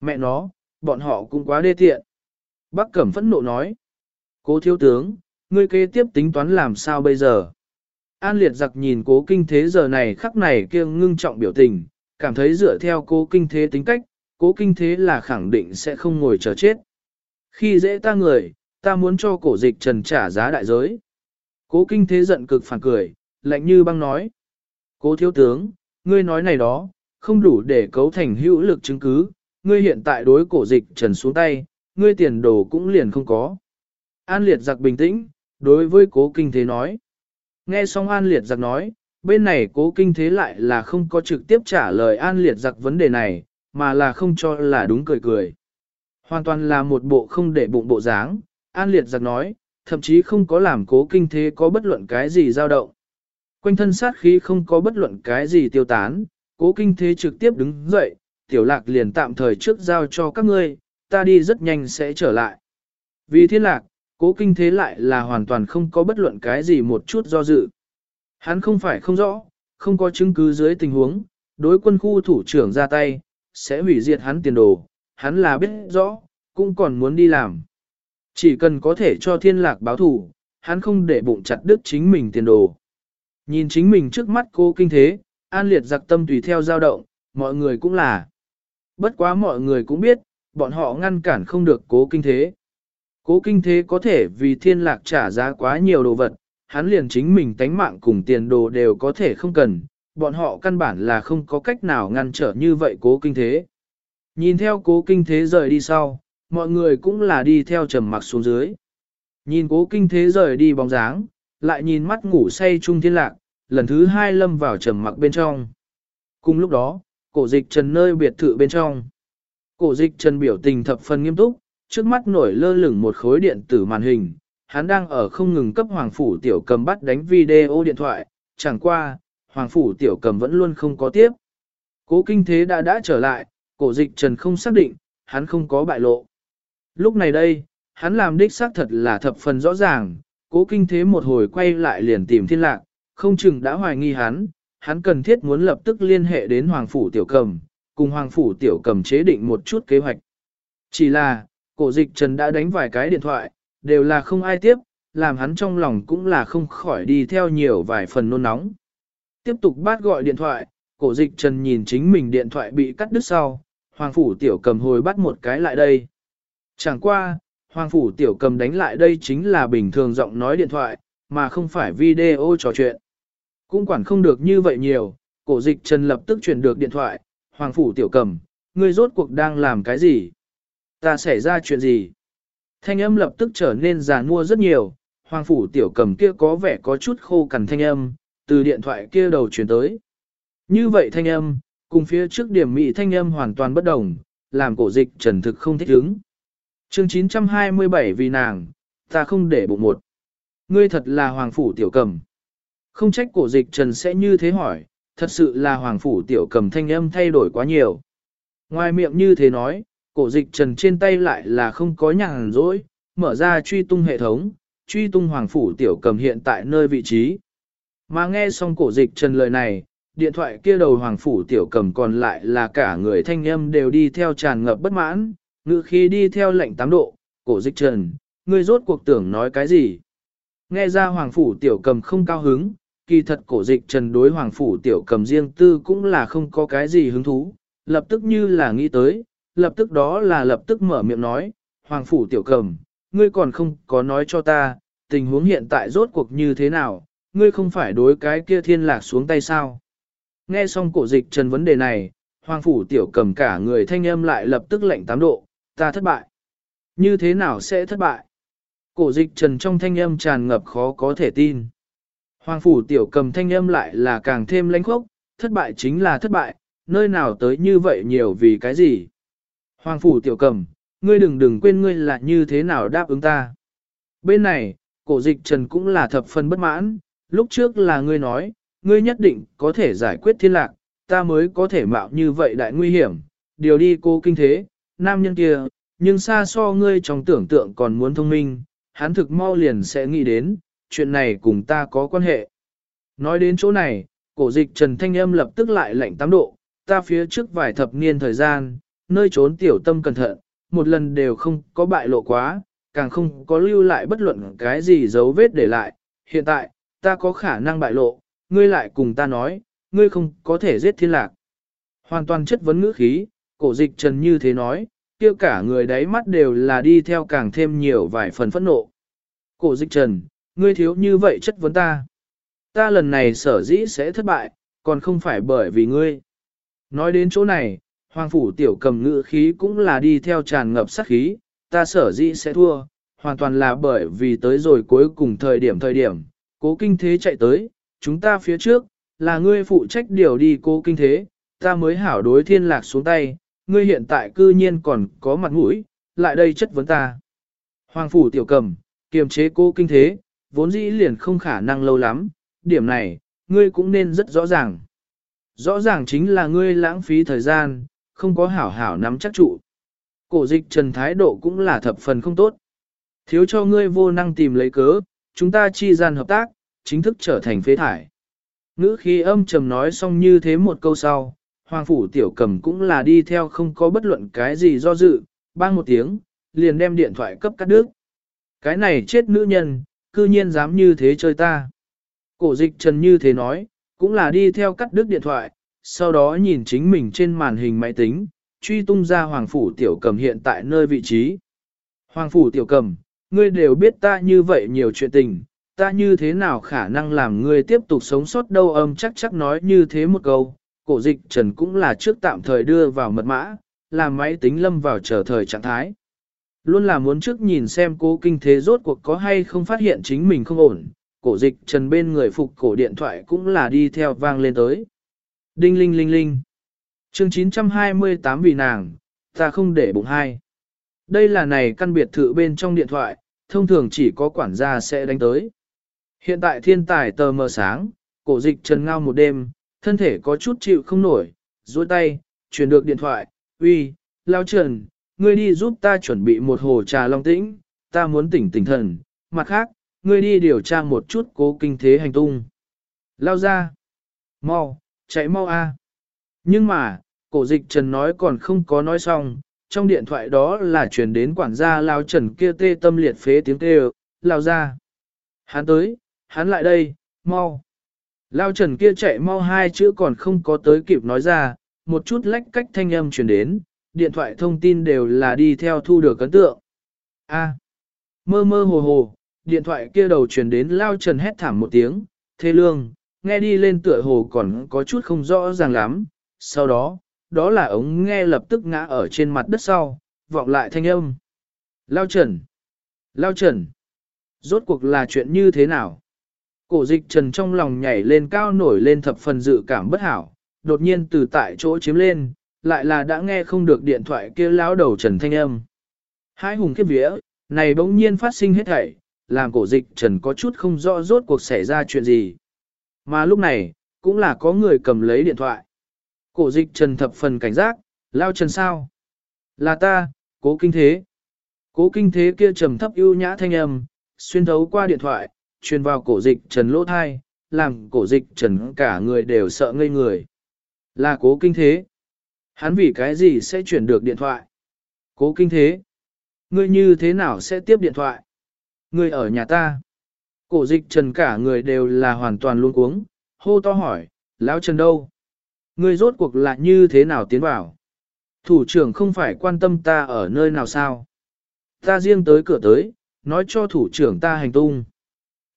Mẹ nó, bọn họ cũng quá đê tiện. Bác Cẩm phẫn nộ nói. Cố thiếu tướng, ngươi kế tiếp tính toán làm sao bây giờ? An liệt giặc nhìn cố kinh thế giờ này khắc này kia ngưng trọng biểu tình, cảm thấy dựa theo cố kinh thế tính cách, cố kinh thế là khẳng định sẽ không ngồi chờ chết. Khi dễ ta người, ta muốn cho cổ dịch trần trả giá đại giới. Cố kinh thế giận cực phản cười, lạnh như băng nói. Cố thiếu tướng, ngươi nói này đó, không đủ để cấu thành hữu lực chứng cứ, ngươi hiện tại đối cổ dịch trần xuống tay, ngươi tiền đồ cũng liền không có. An liệt giặc bình tĩnh, đối với cố kinh thế nói. Nghe xong an liệt giặc nói, bên này cố kinh thế lại là không có trực tiếp trả lời an liệt giặc vấn đề này, mà là không cho là đúng cười cười. Hoàn toàn là một bộ không để bụng bộ dáng, an liệt giặc nói, thậm chí không có làm cố kinh thế có bất luận cái gì dao động. Quanh thân sát khí không có bất luận cái gì tiêu tán, cố kinh thế trực tiếp đứng dậy, tiểu lạc liền tạm thời trước giao cho các ngươi, ta đi rất nhanh sẽ trở lại. Vì thiên lạc, cố kinh thế lại là hoàn toàn không có bất luận cái gì một chút do dự. Hắn không phải không rõ, không có chứng cứ dưới tình huống, đối quân khu thủ trưởng ra tay, sẽ hủy diệt hắn tiền đồ, hắn là biết rõ, cũng còn muốn đi làm. Chỉ cần có thể cho thiên lạc báo thủ, hắn không để bụng chặt đứt chính mình tiền đồ. Nhìn chính mình trước mắt cô kinh thế, an liệt giặc tâm tùy theo dao động, mọi người cũng là. Bất quá mọi người cũng biết, bọn họ ngăn cản không được cố kinh thế. Cố kinh thế có thể vì thiên lạc trả giá quá nhiều đồ vật, hắn liền chính mình tánh mạng cùng tiền đồ đều có thể không cần, bọn họ căn bản là không có cách nào ngăn trở như vậy cố kinh thế. Nhìn theo cố kinh thế rời đi sau, mọi người cũng là đi theo trầm mặc xuống dưới. Nhìn cố kinh thế rời đi bóng dáng, lại nhìn mắt ngủ say trung thiên lạc, lần thứ hai lâm vào trầm mặc bên trong. Cùng lúc đó, cổ dịch trần nơi biệt thự bên trong. Cổ dịch trần biểu tình thập phần nghiêm túc, trước mắt nổi lơ lửng một khối điện tử màn hình, hắn đang ở không ngừng cấp hoàng phủ tiểu cầm bắt đánh video điện thoại, chẳng qua, hoàng phủ tiểu cầm vẫn luôn không có tiếp. Cố kinh thế đã đã trở lại, cổ dịch trần không xác định, hắn không có bại lộ. Lúc này đây, hắn làm đích xác thật là thập phần rõ ràng, cố kinh thế một hồi quay lại liền tìm thiên lạc, không chừng đã hoài nghi hắn, hắn cần thiết muốn lập tức liên hệ đến Hoàng Phủ Tiểu Cầm, cùng Hoàng Phủ Tiểu Cầm chế định một chút kế hoạch. Chỉ là, cổ dịch trần đã đánh vài cái điện thoại, đều là không ai tiếp, làm hắn trong lòng cũng là không khỏi đi theo nhiều vài phần nôn nóng. Tiếp tục bắt gọi điện thoại, cổ dịch trần nhìn chính mình điện thoại bị cắt đứt sau, Hoàng Phủ Tiểu Cầm hồi bắt một cái lại đây. Chẳng qua, Hoàng Phủ Tiểu Cầm đánh lại đây chính là bình thường giọng nói điện thoại, mà không phải video trò chuyện. Cũng quản không được như vậy nhiều, cổ dịch trần lập tức chuyển được điện thoại, Hoàng Phủ Tiểu Cầm, ngươi rốt cuộc đang làm cái gì? Ta xảy ra chuyện gì? Thanh âm lập tức trở nên già mua rất nhiều, Hoàng Phủ Tiểu Cầm kia có vẻ có chút khô cằn thanh âm, từ điện thoại kia đầu chuyển tới. Như vậy thanh âm, cùng phía trước điểm mị thanh âm hoàn toàn bất đồng, làm cổ dịch trần thực không thích ứng. chương 927 vì nàng, ta không để bụng một. Ngươi thật là Hoàng Phủ Tiểu Cầm. Không trách cổ dịch trần sẽ như thế hỏi, thật sự là Hoàng Phủ Tiểu Cầm thanh âm thay đổi quá nhiều. Ngoài miệng như thế nói, cổ dịch trần trên tay lại là không có nhàn rỗi, mở ra truy tung hệ thống, truy tung Hoàng Phủ Tiểu Cầm hiện tại nơi vị trí. Mà nghe xong cổ dịch trần lời này, điện thoại kia đầu hoàng phủ tiểu cầm còn lại là cả người thanh âm đều đi theo tràn ngập bất mãn, ngự khí đi theo lệnh tám độ, cổ dịch trần, ngươi rốt cuộc tưởng nói cái gì. Nghe ra hoàng phủ tiểu cầm không cao hứng, kỳ thật cổ dịch trần đối hoàng phủ tiểu cầm riêng tư cũng là không có cái gì hứng thú, lập tức như là nghĩ tới, lập tức đó là lập tức mở miệng nói, hoàng phủ tiểu cầm, ngươi còn không có nói cho ta, tình huống hiện tại rốt cuộc như thế nào, ngươi không phải đối cái kia thiên lạc xuống tay sao. Nghe xong cổ dịch trần vấn đề này, hoàng phủ tiểu cầm cả người thanh âm lại lập tức lệnh tám độ, ta thất bại. Như thế nào sẽ thất bại? Cổ dịch trần trong thanh âm tràn ngập khó có thể tin. Hoàng phủ tiểu cầm thanh âm lại là càng thêm lãnh khốc, thất bại chính là thất bại, nơi nào tới như vậy nhiều vì cái gì? Hoàng phủ tiểu cầm, ngươi đừng đừng quên ngươi là như thế nào đáp ứng ta. Bên này, cổ dịch trần cũng là thập phần bất mãn, lúc trước là ngươi nói, ngươi nhất định có thể giải quyết thiên lạc, ta mới có thể mạo như vậy đại nguy hiểm, điều đi cô kinh thế, nam nhân kia, nhưng xa so ngươi trong tưởng tượng còn muốn thông minh, hắn thực mau liền sẽ nghĩ đến, chuyện này cùng ta có quan hệ. Nói đến chỗ này, cổ dịch Trần Thanh Âm lập tức lại lạnh tám độ, ta phía trước vài thập niên thời gian, nơi trốn tiểu tâm cẩn thận, một lần đều không có bại lộ quá, càng không có lưu lại bất luận cái gì dấu vết để lại. Hiện tại, ta có khả năng bại lộ, ngươi lại cùng ta nói, ngươi không có thể giết thiên lạc. Hoàn toàn chất vấn ngữ khí, cổ dịch trần như thế nói, kia cả người đáy mắt đều là đi theo càng thêm nhiều vài phần phẫn nộ. Cổ dịch trần, ngươi thiếu như vậy chất vấn ta. Ta lần này sở dĩ sẽ thất bại, còn không phải bởi vì ngươi. Nói đến chỗ này, hoàng phủ tiểu cầm ngữ khí cũng là đi theo tràn ngập sát khí, ta sở dĩ sẽ thua, hoàn toàn là bởi vì tới rồi cuối cùng thời điểm thời điểm, cố kinh thế chạy tới, chúng ta phía trước, là ngươi phụ trách điều đi cố kinh thế, ta mới hảo đối thiên lạc xuống tay, ngươi hiện tại cư nhiên còn có mặt mũi, lại đây chất vấn ta. Hoàng phủ tiểu cầm, kiềm chế cố kinh thế, vốn dĩ liền không khả năng lâu lắm, điểm này, ngươi cũng nên rất rõ ràng. Rõ ràng chính là ngươi lãng phí thời gian, không có hảo hảo nắm chắc trụ. Cổ dịch trần thái độ cũng là thập phần không tốt. Thiếu cho ngươi vô năng tìm lấy cớ, chúng ta chi gian hợp tác, chính thức trở thành phế thải. Ngữ khí âm trầm nói xong như thế một câu sau, hoàng phủ tiểu cầm cũng là đi theo không có bất luận cái gì do dự, bang một tiếng, liền đem điện thoại cấp cắt đứt. Cái này chết nữ nhân, cư nhiên dám như thế chơi ta. Cổ dịch trần như thế nói, cũng là đi theo cắt đứt điện thoại, sau đó nhìn chính mình trên màn hình máy tính, truy tung ra hoàng phủ tiểu cầm hiện tại nơi vị trí. Hoàng phủ tiểu cầm, ngươi đều biết ta như vậy nhiều chuyện tình, ta như thế nào khả năng làm ngươi tiếp tục sống sót đâu âm chắc chắc nói như thế một câu, cổ dịch trần cũng là trước tạm thời đưa vào mật mã, làm máy tính lâm vào chờ thời trạng thái. Luôn là muốn trước nhìn xem cố kinh thế rốt cuộc có hay không phát hiện chính mình không ổn, cổ dịch trần bên người phục cổ điện thoại cũng là đi theo vang lên tới. Đinh linh linh linh. chương 928 vì nàng, ta không để bụng hai. Đây là này căn biệt thự bên trong điện thoại, thông thường chỉ có quản gia sẽ đánh tới. Hiện tại thiên tài tờ mờ sáng, cổ dịch trần ngao một đêm, thân thể có chút chịu không nổi, duỗi tay, chuyển được điện thoại, uy, lao trần, ngươi đi giúp ta chuẩn bị một hồ trà long tĩnh, ta muốn tỉnh tỉnh thần, mặt khác, ngươi đi điều tra một chút cố kinh thế hành tung. Lao ra. Mau, chạy mau a. Nhưng mà, cổ dịch trần nói còn không có nói xong, trong điện thoại đó là truyền đến quản gia Lao Trần kia tê tâm liệt phế tiếng kêu, Lao ra. Hắn tới, hắn lại đây, mau. Lao Trần kia chạy mau hai chữ còn không có tới kịp nói ra, một chút lách cách thanh âm truyền đến, điện thoại thông tin đều là đi theo thu được ấn tượng. A. Mơ mơ hồ hồ, điện thoại kia đầu truyền đến Lao Trần hét thảm một tiếng, thê lương, nghe đi lên tựa hồ còn có chút không rõ ràng lắm. Sau đó, đó là ống nghe lập tức ngã ở trên mặt đất sau, vọng lại thanh âm. Lao Trần! Lao Trần! Rốt cuộc là chuyện như thế nào? Cổ dịch trần trong lòng nhảy lên cao nổi lên thập phần dự cảm bất hảo, đột nhiên từ tại chỗ chiếm lên, lại là đã nghe không được điện thoại kia lão đầu trần thanh âm. Hai hùng kiếp vía, này bỗng nhiên phát sinh hết thảy, làm cổ dịch trần có chút không rõ rốt cuộc xảy ra chuyện gì. Mà lúc này, cũng là có người cầm lấy điện thoại. Cổ dịch trần thập phần cảnh giác, lao trần sao? Là ta, cố kinh thế. Cố kinh thế kia trầm thấp ưu nhã thanh âm, xuyên thấu qua điện thoại, truyền vào cổ dịch trần lỗ thai, làm cổ dịch trần cả người đều sợ ngây người. Là cố kinh thế. Hắn vì cái gì sẽ chuyển được điện thoại? Cố kinh thế. Ngươi như thế nào sẽ tiếp điện thoại? Ngươi ở nhà ta. Cổ dịch trần cả người đều là hoàn toàn luôn cuống, hô to hỏi, lão trần đâu? Ngươi rốt cuộc là như thế nào tiến vào? Thủ trưởng không phải quan tâm ta ở nơi nào sao? Ta riêng tới cửa tới, nói cho thủ trưởng ta hành tung.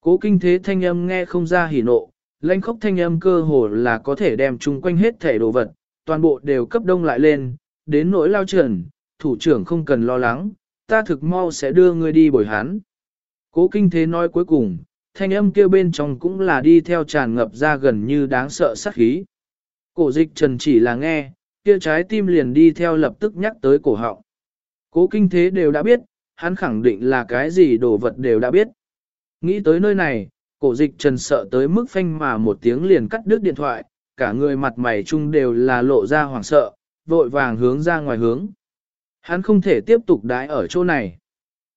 Cố kinh thế thanh âm nghe không ra hỉ nộ, lãnh khốc thanh âm cơ hồ là có thể đem chung quanh hết thể đồ vật, toàn bộ đều cấp đông lại lên, đến nỗi lao trần, thủ trưởng không cần lo lắng, ta thực mau sẽ đưa ngươi đi bồi hắn. Cố kinh thế nói cuối cùng, thanh âm kia bên trong cũng là đi theo tràn ngập ra gần như đáng sợ sát khí. Cổ dịch trần chỉ là nghe, kia trái tim liền đi theo lập tức nhắc tới cổ họng. Cố kinh thế đều đã biết, hắn khẳng định là cái gì đồ vật đều đã biết. Nghĩ tới nơi này, cổ dịch trần sợ tới mức phanh mà một tiếng liền cắt đứt điện thoại, cả người mặt mày chung đều là lộ ra hoảng sợ, vội vàng hướng ra ngoài hướng. Hắn không thể tiếp tục đái ở chỗ này.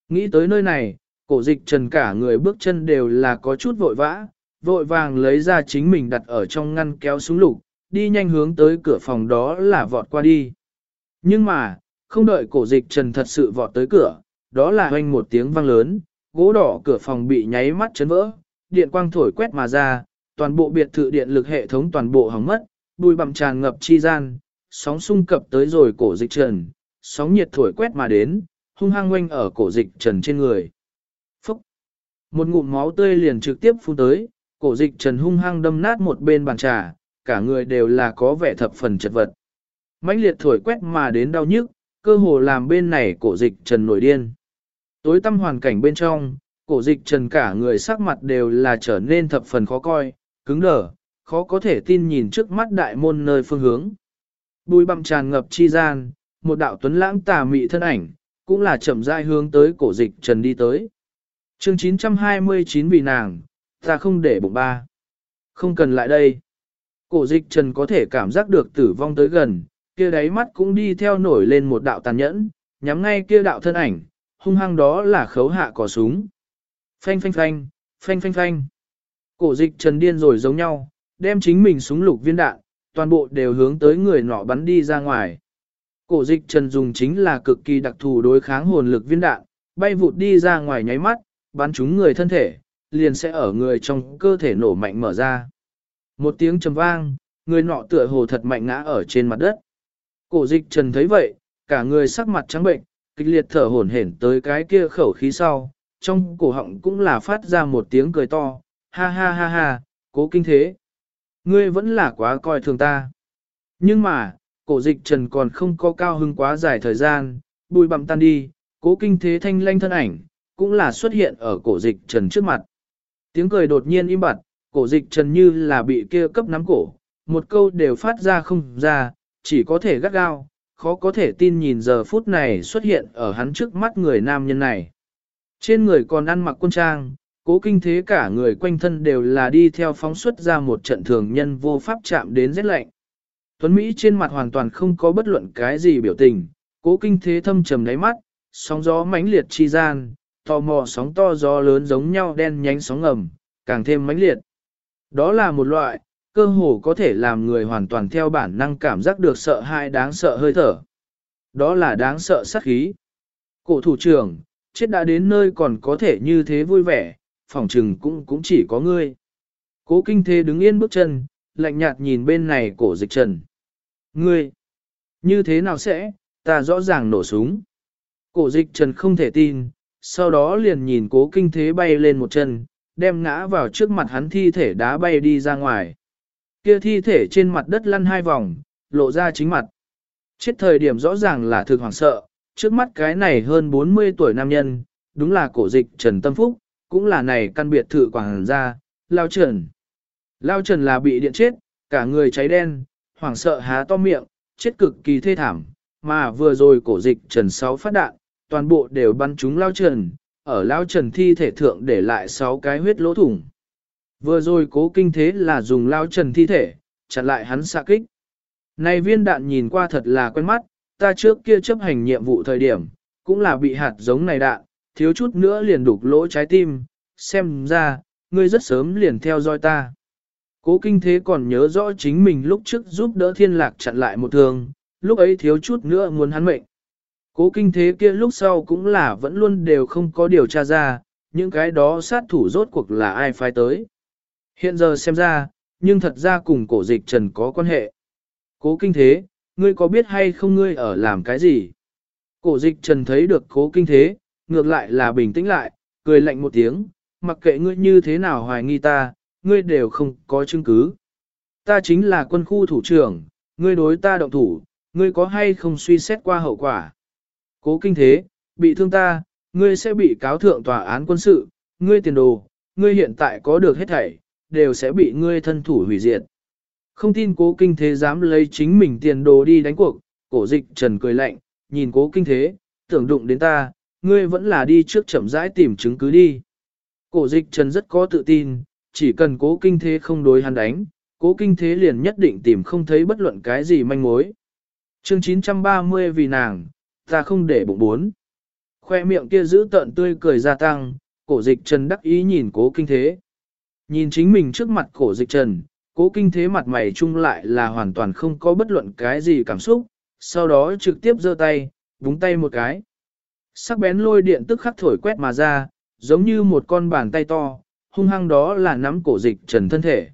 Nghĩ tới nơi này, cổ dịch trần cả người bước chân đều là có chút vội vã, vội vàng lấy ra chính mình đặt ở trong ngăn kéo súng lục, đi nhanh hướng tới cửa phòng đó là vọt qua đi. Nhưng mà, không đợi cổ dịch trần thật sự vọt tới cửa, đó là hoanh một tiếng vang lớn, gỗ đỏ cửa phòng bị nháy mắt chấn vỡ, điện quang thổi quét mà ra, toàn bộ biệt thự điện lực hệ thống toàn bộ hỏng mất, bùi bặm tràn ngập chi gian, sóng xung cập tới rồi cổ dịch trần, sóng nhiệt thổi quét mà đến, hung hăng quanh ở cổ dịch trần trên người. Phúc! Một ngụm máu tươi liền trực tiếp phun tới, cổ dịch trần hung hăng đâm nát một bên bàn trà, cả người đều là có vẻ thập phần chật vật. mãnh liệt thổi quét mà đến đau nhức, cơ hồ làm bên này cổ dịch trần nổi điên. Tối tâm hoàn cảnh bên trong, cổ dịch trần cả người sắc mặt đều là trở nên thập phần khó coi, cứng đờ, khó có thể tin nhìn trước mắt đại môn nơi phương hướng. Bùi bằm tràn ngập chi gian, một đạo tuấn lãng tà mị thân ảnh, cũng là chậm rãi hướng tới cổ dịch trần đi tới. chương 929 vì nàng, ta không để bụng ba. Không cần lại đây. Cổ dịch trần có thể cảm giác được tử vong tới gần, kia đáy mắt cũng đi theo nổi lên một đạo tàn nhẫn, nhắm ngay kia đạo thân ảnh, hung hăng đó là khấu hạ cỏ súng. Phanh phanh phanh, phanh phanh phanh. Cổ dịch trần điên rồi giống nhau, đem chính mình súng lục viên đạn, toàn bộ đều hướng tới người nọ bắn đi ra ngoài. Cổ dịch trần dùng chính là cực kỳ đặc thù đối kháng hồn lực viên đạn, bay vụt đi ra ngoài nháy mắt, bắn trúng người thân thể, liền sẽ ở người trong cơ thể nổ mạnh mở ra. Một tiếng trầm vang, người nọ tựa hồ thật mạnh ngã ở trên mặt đất. Cổ dịch trần thấy vậy, cả người sắc mặt trắng bệnh, kịch liệt thở hổn hển tới cái kia khẩu khí sau, trong cổ họng cũng là phát ra một tiếng cười to, ha ha ha ha, cố kinh thế. Ngươi vẫn là quá coi thường ta. Nhưng mà, cổ dịch trần còn không có cao hưng quá dài thời gian, bùi bằm tan đi, cố kinh thế thanh lanh thân ảnh, cũng là xuất hiện ở cổ dịch trần trước mặt. Tiếng cười đột nhiên im bặt, cổ dịch trần như là bị kia cấp nắm cổ, một câu đều phát ra không ra, chỉ có thể gắt gao, khó có thể tin nhìn giờ phút này xuất hiện ở hắn trước mắt người nam nhân này. Trên người còn ăn mặc quân trang, cố kinh thế cả người quanh thân đều là đi theo phóng xuất ra một trận thường nhân vô pháp chạm đến rét lạnh. Tuấn Mỹ trên mặt hoàn toàn không có bất luận cái gì biểu tình, cố kinh thế thâm trầm đáy mắt, sóng gió mãnh liệt chi gian, tò mò sóng to gió lớn giống nhau đen nhánh sóng ngầm, càng thêm mãnh liệt. Đó là một loại, cơ hồ có thể làm người hoàn toàn theo bản năng cảm giác được sợ hãi đáng sợ hơi thở. Đó là đáng sợ sát khí. Cổ thủ trưởng, chết đã đến nơi còn có thể như thế vui vẻ, phòng trừng cũng cũng chỉ có ngươi. Cố kinh thế đứng yên bước chân, lạnh nhạt nhìn bên này cổ dịch trần. Ngươi, như thế nào sẽ, ta rõ ràng nổ súng. Cổ dịch trần không thể tin, sau đó liền nhìn cố kinh thế bay lên một chân, đem ngã vào trước mặt hắn thi thể đá bay đi ra ngoài. Kia thi thể trên mặt đất lăn hai vòng, lộ ra chính mặt. Chết thời điểm rõ ràng là thực hoảng sợ, trước mắt cái này hơn 40 tuổi nam nhân, đúng là cổ dịch Trần Tâm Phúc, cũng là này căn biệt thự quảng gia, Lao Trần. Lao Trần là bị điện chết, cả người cháy đen, hoảng sợ há to miệng, chết cực kỳ thê thảm, mà vừa rồi cổ dịch Trần sáu phát đạn, toàn bộ đều bắn trúng Lao Trần, ở Lao Trần thi thể thượng để lại 6 cái huyết lỗ thủng. Vừa rồi cố kinh thế là dùng Lao Trần thi thể, chặn lại hắn xạ kích. Này viên đạn nhìn qua thật là quen mắt, ta trước kia chấp hành nhiệm vụ thời điểm, cũng là bị hạt giống này đạn, thiếu chút nữa liền đục lỗ trái tim, xem ra, ngươi rất sớm liền theo dõi ta. Cố kinh thế còn nhớ rõ chính mình lúc trước giúp đỡ thiên lạc chặn lại một thường lúc ấy thiếu chút nữa muốn hắn mệnh. Cố kinh thế kia lúc sau cũng là vẫn luôn đều không có điều tra ra, những cái đó sát thủ rốt cuộc là ai phái tới. Hiện giờ xem ra, nhưng thật ra cùng cổ dịch trần có quan hệ. Cố kinh thế, ngươi có biết hay không ngươi ở làm cái gì? Cổ dịch trần thấy được cố kinh thế, ngược lại là bình tĩnh lại, cười lạnh một tiếng, mặc kệ ngươi như thế nào hoài nghi ta, ngươi đều không có chứng cứ. Ta chính là quân khu thủ trưởng, ngươi đối ta động thủ, ngươi có hay không suy xét qua hậu quả. Cố kinh thế, bị thương ta, ngươi sẽ bị cáo thượng tòa án quân sự, ngươi tiền đồ, ngươi hiện tại có được hết thảy, đều sẽ bị ngươi thân thủ hủy diệt. Không tin cố kinh thế dám lấy chính mình tiền đồ đi đánh cuộc, cổ dịch trần cười lạnh, nhìn cố kinh thế, tưởng đụng đến ta, ngươi vẫn là đi trước chậm rãi tìm chứng cứ đi. Cổ dịch trần rất có tự tin, chỉ cần cố kinh thế không đối hắn đánh, cố kinh thế liền nhất định tìm không thấy bất luận cái gì manh mối. chương 930 vì nàng, ta không để bụng bốn. Khoe miệng kia giữ tợn tươi cười gia tăng, cổ dịch trần đắc ý nhìn cố kinh thế. Nhìn chính mình trước mặt cổ dịch trần, cố kinh thế mặt mày chung lại là hoàn toàn không có bất luận cái gì cảm xúc, sau đó trực tiếp giơ tay, búng tay một cái. Sắc bén lôi điện tức khắc thổi quét mà ra, giống như một con bàn tay to, hung hăng đó là nắm cổ dịch trần thân thể.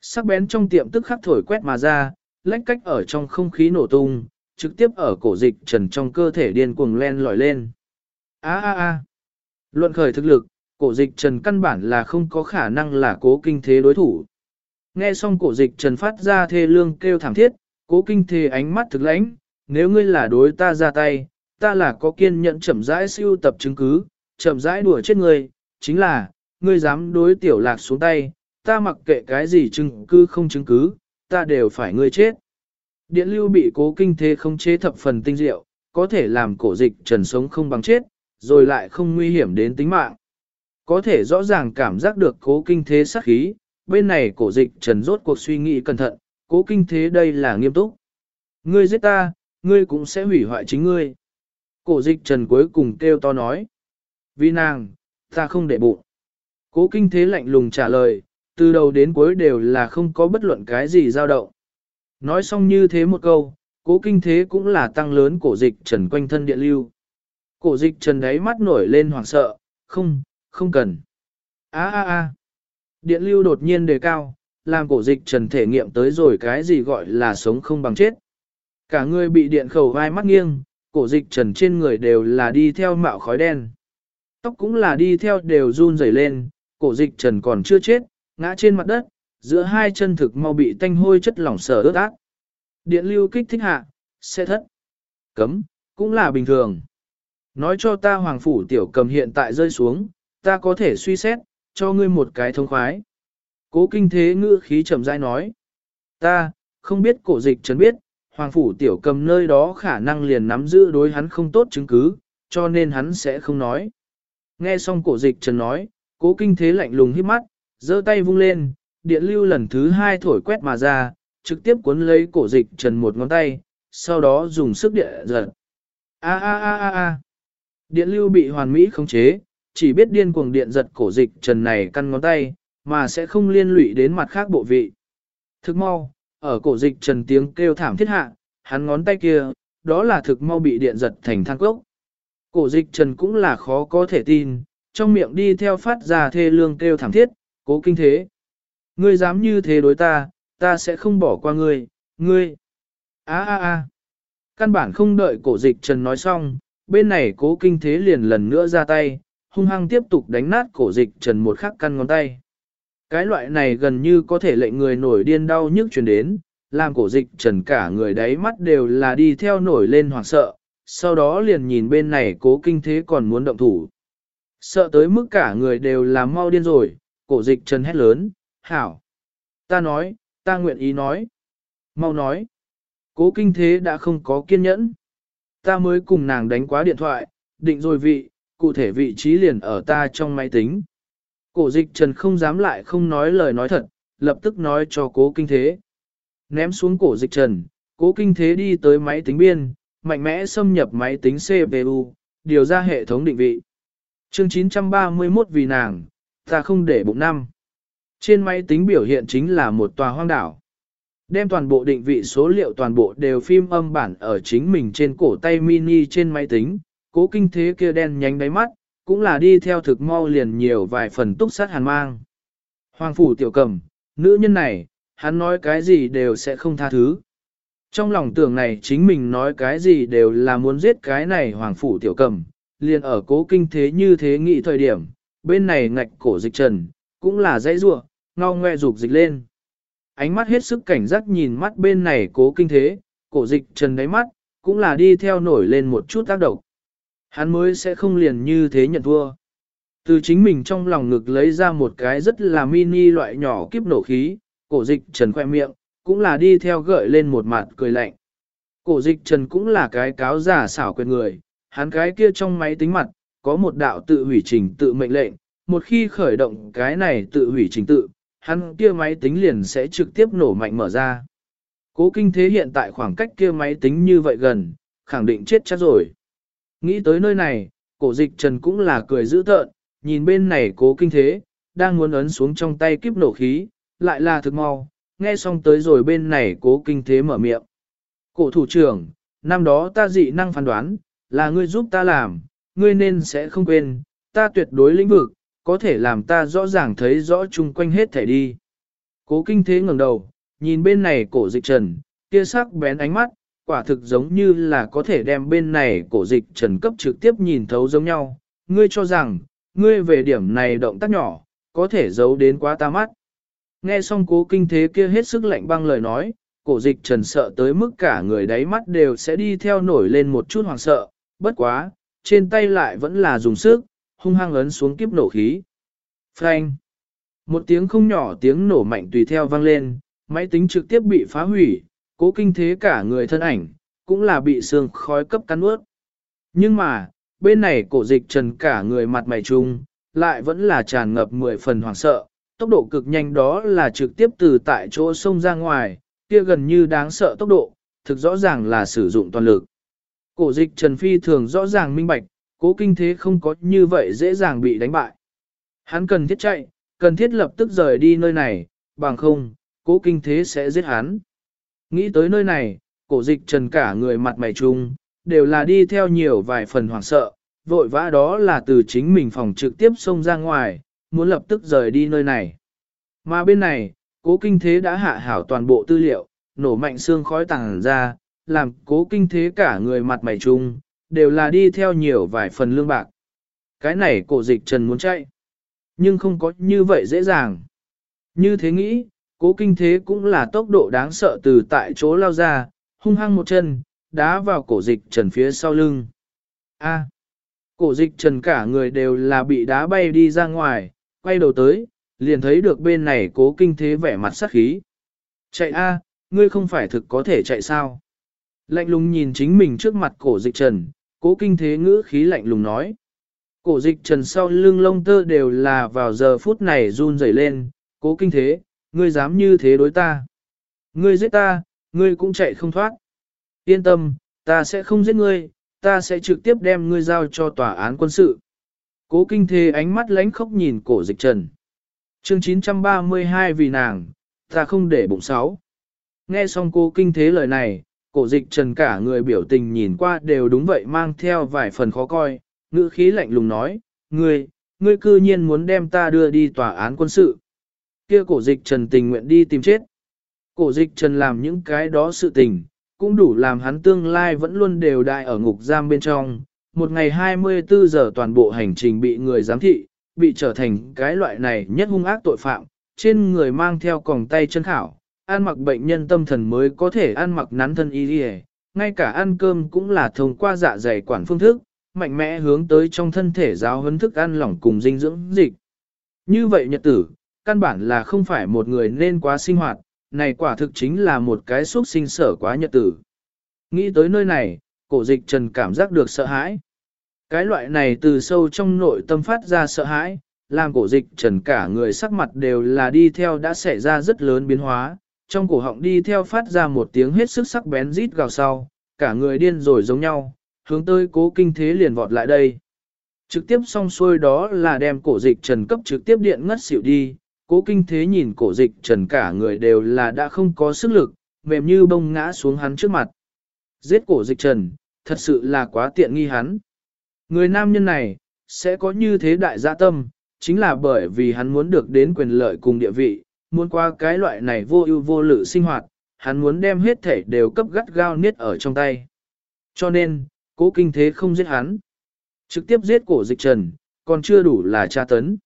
Sắc bén trong tiệm tức khắc thổi quét mà ra, lách cách ở trong không khí nổ tung, trực tiếp ở cổ dịch trần trong cơ thể điên cuồng len lỏi lên. A a a. Luận khởi thực lực, cổ dịch trần căn bản là không có khả năng là cố kinh thế đối thủ. Nghe xong cổ dịch trần phát ra thê lương kêu thảm thiết, cố kinh thế ánh mắt thực lãnh, nếu ngươi là đối ta ra tay, ta là có kiên nhẫn chậm rãi siêu tập chứng cứ, chậm rãi đùa chết ngươi, chính là, ngươi dám đối tiểu lạc xuống tay, ta mặc kệ cái gì chứng cứ không chứng cứ, ta đều phải ngươi chết. Điện lưu bị cố kinh thế không chế thập phần tinh diệu, có thể làm cổ dịch trần sống không bằng chết, rồi lại không nguy hiểm đến tính mạng. Có thể rõ ràng cảm giác được cố kinh thế sát khí, bên này cổ dịch trần rốt cuộc suy nghĩ cẩn thận, cố kinh thế đây là nghiêm túc. Ngươi giết ta, ngươi cũng sẽ hủy hoại chính ngươi. Cổ dịch trần cuối cùng kêu to nói. Vì nàng, ta không để bụng. Cố kinh thế lạnh lùng trả lời, từ đầu đến cuối đều là không có bất luận cái gì dao động. Nói xong như thế một câu, cố kinh thế cũng là tăng lớn cổ dịch trần quanh thân điện lưu. Cổ dịch trần đáy mắt nổi lên hoảng sợ, không, không cần. a a a Điện lưu đột nhiên đề cao, làm cổ dịch trần thể nghiệm tới rồi cái gì gọi là sống không bằng chết. Cả người bị điện khẩu vai mắt nghiêng, cổ dịch trần trên người đều là đi theo mạo khói đen. Tóc cũng là đi theo đều run rẩy lên, cổ dịch trần còn chưa chết, ngã trên mặt đất, giữa hai chân thực mau bị tanh hôi chất lỏng sở ướt ác. Điện lưu kích thích hạ, sẽ thất. Cấm, cũng là bình thường. Nói cho ta hoàng phủ tiểu cầm hiện tại rơi xuống, ta có thể suy xét, cho ngươi một cái thông khoái. Cố kinh thế ngữ khí trầm dai nói. Ta, không biết cổ dịch trần biết, hoàng phủ tiểu cầm nơi đó khả năng liền nắm giữ đối hắn không tốt chứng cứ, cho nên hắn sẽ không nói. Nghe xong cổ dịch trần nói, cố kinh thế lạnh lùng hít mắt, giơ tay vung lên, điện lưu lần thứ hai thổi quét mà ra, trực tiếp cuốn lấy cổ dịch trần một ngón tay, sau đó dùng sức điện giật. A a a a a. Điện lưu bị hoàn mỹ khống chế, chỉ biết điên cuồng điện giật cổ dịch trần này căn ngón tay, mà sẽ không liên lụy đến mặt khác bộ vị. Thức mau, ở cổ dịch trần tiếng kêu thảm thiết hạ, hắn ngón tay kia, đó là thực mau bị điện giật thành thang cốc. Cổ dịch trần cũng là khó có thể tin, trong miệng đi theo phát ra thê lương kêu thảm thiết, cố kinh thế. Ngươi dám như thế đối ta, ta sẽ không bỏ qua ngươi, ngươi. a a a Căn bản không đợi cổ dịch trần nói xong, bên này cố kinh thế liền lần nữa ra tay, hung hăng tiếp tục đánh nát cổ dịch trần một khắc căn ngón tay. Cái loại này gần như có thể lệnh người nổi điên đau nhức truyền đến, làm cổ dịch trần cả người đáy mắt đều là đi theo nổi lên hoảng sợ, sau đó liền nhìn bên này cố kinh thế còn muốn động thủ. Sợ tới mức cả người đều là mau điên rồi, cổ dịch trần hét lớn, hảo. Ta nói, ta nguyện ý nói. Mau nói. Cố kinh thế đã không có kiên nhẫn. Ta mới cùng nàng đánh quá điện thoại, định rồi vị, cụ thể vị trí liền ở ta trong máy tính. Cổ dịch trần không dám lại không nói lời nói thật, lập tức nói cho cố kinh thế. Ném xuống cổ dịch trần, cố kinh thế đi tới máy tính biên, mạnh mẽ xâm nhập máy tính CPU, điều ra hệ thống định vị. Chương 931 vì nàng, ta không để bụng năm. Trên máy tính biểu hiện chính là một tòa hoang đảo. Đem toàn bộ định vị số liệu toàn bộ đều phim âm bản ở chính mình trên cổ tay mini trên máy tính, cố kinh thế kia đen nhánh đáy mắt, cũng là đi theo thực mau liền nhiều vài phần túc sát hàn mang. Hoàng phủ tiểu cầm, nữ nhân này, hắn nói cái gì đều sẽ không tha thứ. Trong lòng tưởng này chính mình nói cái gì đều là muốn giết cái này hoàng phủ tiểu cầm, liền ở cố kinh thế như thế nghị thời điểm, bên này ngạch cổ dịch trần, cũng là dãy ruộng, ngao ngoe rục dịch lên. Ánh mắt hết sức cảnh giác nhìn mắt bên này cố kinh thế, cổ dịch trần đáy mắt, cũng là đi theo nổi lên một chút tác động. Hắn mới sẽ không liền như thế nhận thua. Từ chính mình trong lòng ngực lấy ra một cái rất là mini loại nhỏ kiếp nổ khí, cổ dịch trần khoe miệng, cũng là đi theo gợi lên một mặt cười lạnh. Cổ dịch trần cũng là cái cáo giả xảo quyệt người, hắn cái kia trong máy tính mặt, có một đạo tự hủy trình tự mệnh lệnh, một khi khởi động cái này tự hủy trình tự, hắn kia máy tính liền sẽ trực tiếp nổ mạnh mở ra. Cố kinh thế hiện tại khoảng cách kia máy tính như vậy gần, khẳng định chết chắc rồi. Nghĩ tới nơi này, cổ dịch trần cũng là cười dữ tợn, nhìn bên này cố kinh thế, đang muốn ấn xuống trong tay kiếp nổ khí, lại là thực mau, nghe xong tới rồi bên này cố kinh thế mở miệng. Cổ thủ trưởng, năm đó ta dị năng phán đoán, là ngươi giúp ta làm, ngươi nên sẽ không quên, ta tuyệt đối lĩnh vực, có thể làm ta rõ ràng thấy rõ chung quanh hết thể đi. Cố kinh thế ngẩng đầu, nhìn bên này cổ dịch trần, kia sắc bén ánh mắt, quả thực giống như là có thể đem bên này cổ dịch trần cấp trực tiếp nhìn thấu giống nhau. Ngươi cho rằng, ngươi về điểm này động tác nhỏ, có thể giấu đến quá ta mắt. Nghe xong cố kinh thế kia hết sức lạnh băng lời nói, cổ dịch trần sợ tới mức cả người đáy mắt đều sẽ đi theo nổi lên một chút hoàng sợ, bất quá, trên tay lại vẫn là dùng sức, hung hăng ấn xuống kiếp nổ khí. Phanh! Một tiếng không nhỏ tiếng nổ mạnh tùy theo vang lên, máy tính trực tiếp bị phá hủy, cố kinh thế cả người thân ảnh, cũng là bị sương khói cấp cắn ướt. Nhưng mà, bên này cổ dịch trần cả người mặt mày trung, lại vẫn là tràn ngập mười phần hoảng sợ, tốc độ cực nhanh đó là trực tiếp từ tại chỗ sông ra ngoài, kia gần như đáng sợ tốc độ, thực rõ ràng là sử dụng toàn lực. Cổ dịch Trần Phi thường rõ ràng minh bạch, cố kinh thế không có như vậy dễ dàng bị đánh bại. Hắn cần thiết chạy, cần thiết lập tức rời đi nơi này, bằng không, cố kinh thế sẽ giết hắn. Nghĩ tới nơi này, cổ dịch trần cả người mặt mày trung, đều là đi theo nhiều vài phần hoảng sợ, vội vã đó là từ chính mình phòng trực tiếp xông ra ngoài, muốn lập tức rời đi nơi này. Mà bên này, cố kinh thế đã hạ hảo toàn bộ tư liệu, nổ mạnh xương khói tàng ra, làm cố kinh thế cả người mặt mày trung, đều là đi theo nhiều vài phần lương bạc. Cái này cổ dịch trần muốn chạy, nhưng không có như vậy dễ dàng. Như thế nghĩ, cố kinh thế cũng là tốc độ đáng sợ từ tại chỗ lao ra, hung hăng một chân, đá vào cổ dịch trần phía sau lưng. A. cổ dịch trần cả người đều là bị đá bay đi ra ngoài, quay đầu tới, liền thấy được bên này cố kinh thế vẻ mặt sắc khí. Chạy A, ngươi không phải thực có thể chạy sao? Lạnh lùng nhìn chính mình trước mặt cổ dịch trần, cố kinh thế ngữ khí lạnh lùng nói. Cổ dịch trần sau lưng lông tơ đều là vào giờ phút này run rẩy lên, cố kinh thế, ngươi dám như thế đối ta. Ngươi giết ta, ngươi cũng chạy không thoát. Yên tâm, ta sẽ không giết ngươi, ta sẽ trực tiếp đem ngươi giao cho tòa án quân sự. Cố kinh thế ánh mắt lánh khóc nhìn cổ dịch trần. chương 932 vì nàng, ta không để bụng sáu. Nghe xong cô kinh thế lời này, cổ dịch trần cả người biểu tình nhìn qua đều đúng vậy mang theo vài phần khó coi, ngữ khí lạnh lùng nói, ngươi, ngươi cư nhiên muốn đem ta đưa đi tòa án quân sự. Kia cổ dịch trần tình nguyện đi tìm chết. Cổ dịch trần làm những cái đó sự tình, cũng đủ làm hắn tương lai vẫn luôn đều đại ở ngục giam bên trong. Một ngày 24 giờ toàn bộ hành trình bị người giám thị, bị trở thành cái loại này nhất hung ác tội phạm, trên người mang theo còng tay chân khảo, ăn mặc bệnh nhân tâm thần mới có thể ăn mặc nắn thân y đi ngay cả ăn cơm cũng là thông qua dạ dày quản phương thức, mạnh mẽ hướng tới trong thân thể giáo huấn thức ăn lỏng cùng dinh dưỡng dịch. Như vậy nhật tử, căn bản là không phải một người nên quá sinh hoạt, này quả thực chính là một cái xúc sinh sở quá nhật tử. Nghĩ tới nơi này, cổ dịch trần cảm giác được sợ hãi. Cái loại này từ sâu trong nội tâm phát ra sợ hãi, làm cổ dịch trần cả người sắc mặt đều là đi theo đã xảy ra rất lớn biến hóa, trong cổ họng đi theo phát ra một tiếng hết sức sắc bén rít gào sau, cả người điên rồi giống nhau, hướng tới cố kinh thế liền vọt lại đây. Trực tiếp xong xuôi đó là đem cổ dịch trần cấp trực tiếp điện ngất xỉu đi, cố kinh thế nhìn cổ dịch trần cả người đều là đã không có sức lực, mềm như bông ngã xuống hắn trước mặt. Giết cổ dịch trần, thật sự là quá tiện nghi hắn. Người nam nhân này, sẽ có như thế đại dạ tâm, chính là bởi vì hắn muốn được đến quyền lợi cùng địa vị, muốn qua cái loại này vô ưu vô lự sinh hoạt, hắn muốn đem hết thể đều cấp gắt gao niết ở trong tay. Cho nên, cố kinh thế không giết hắn. Trực tiếp giết cổ dịch trần, còn chưa đủ là tra tấn.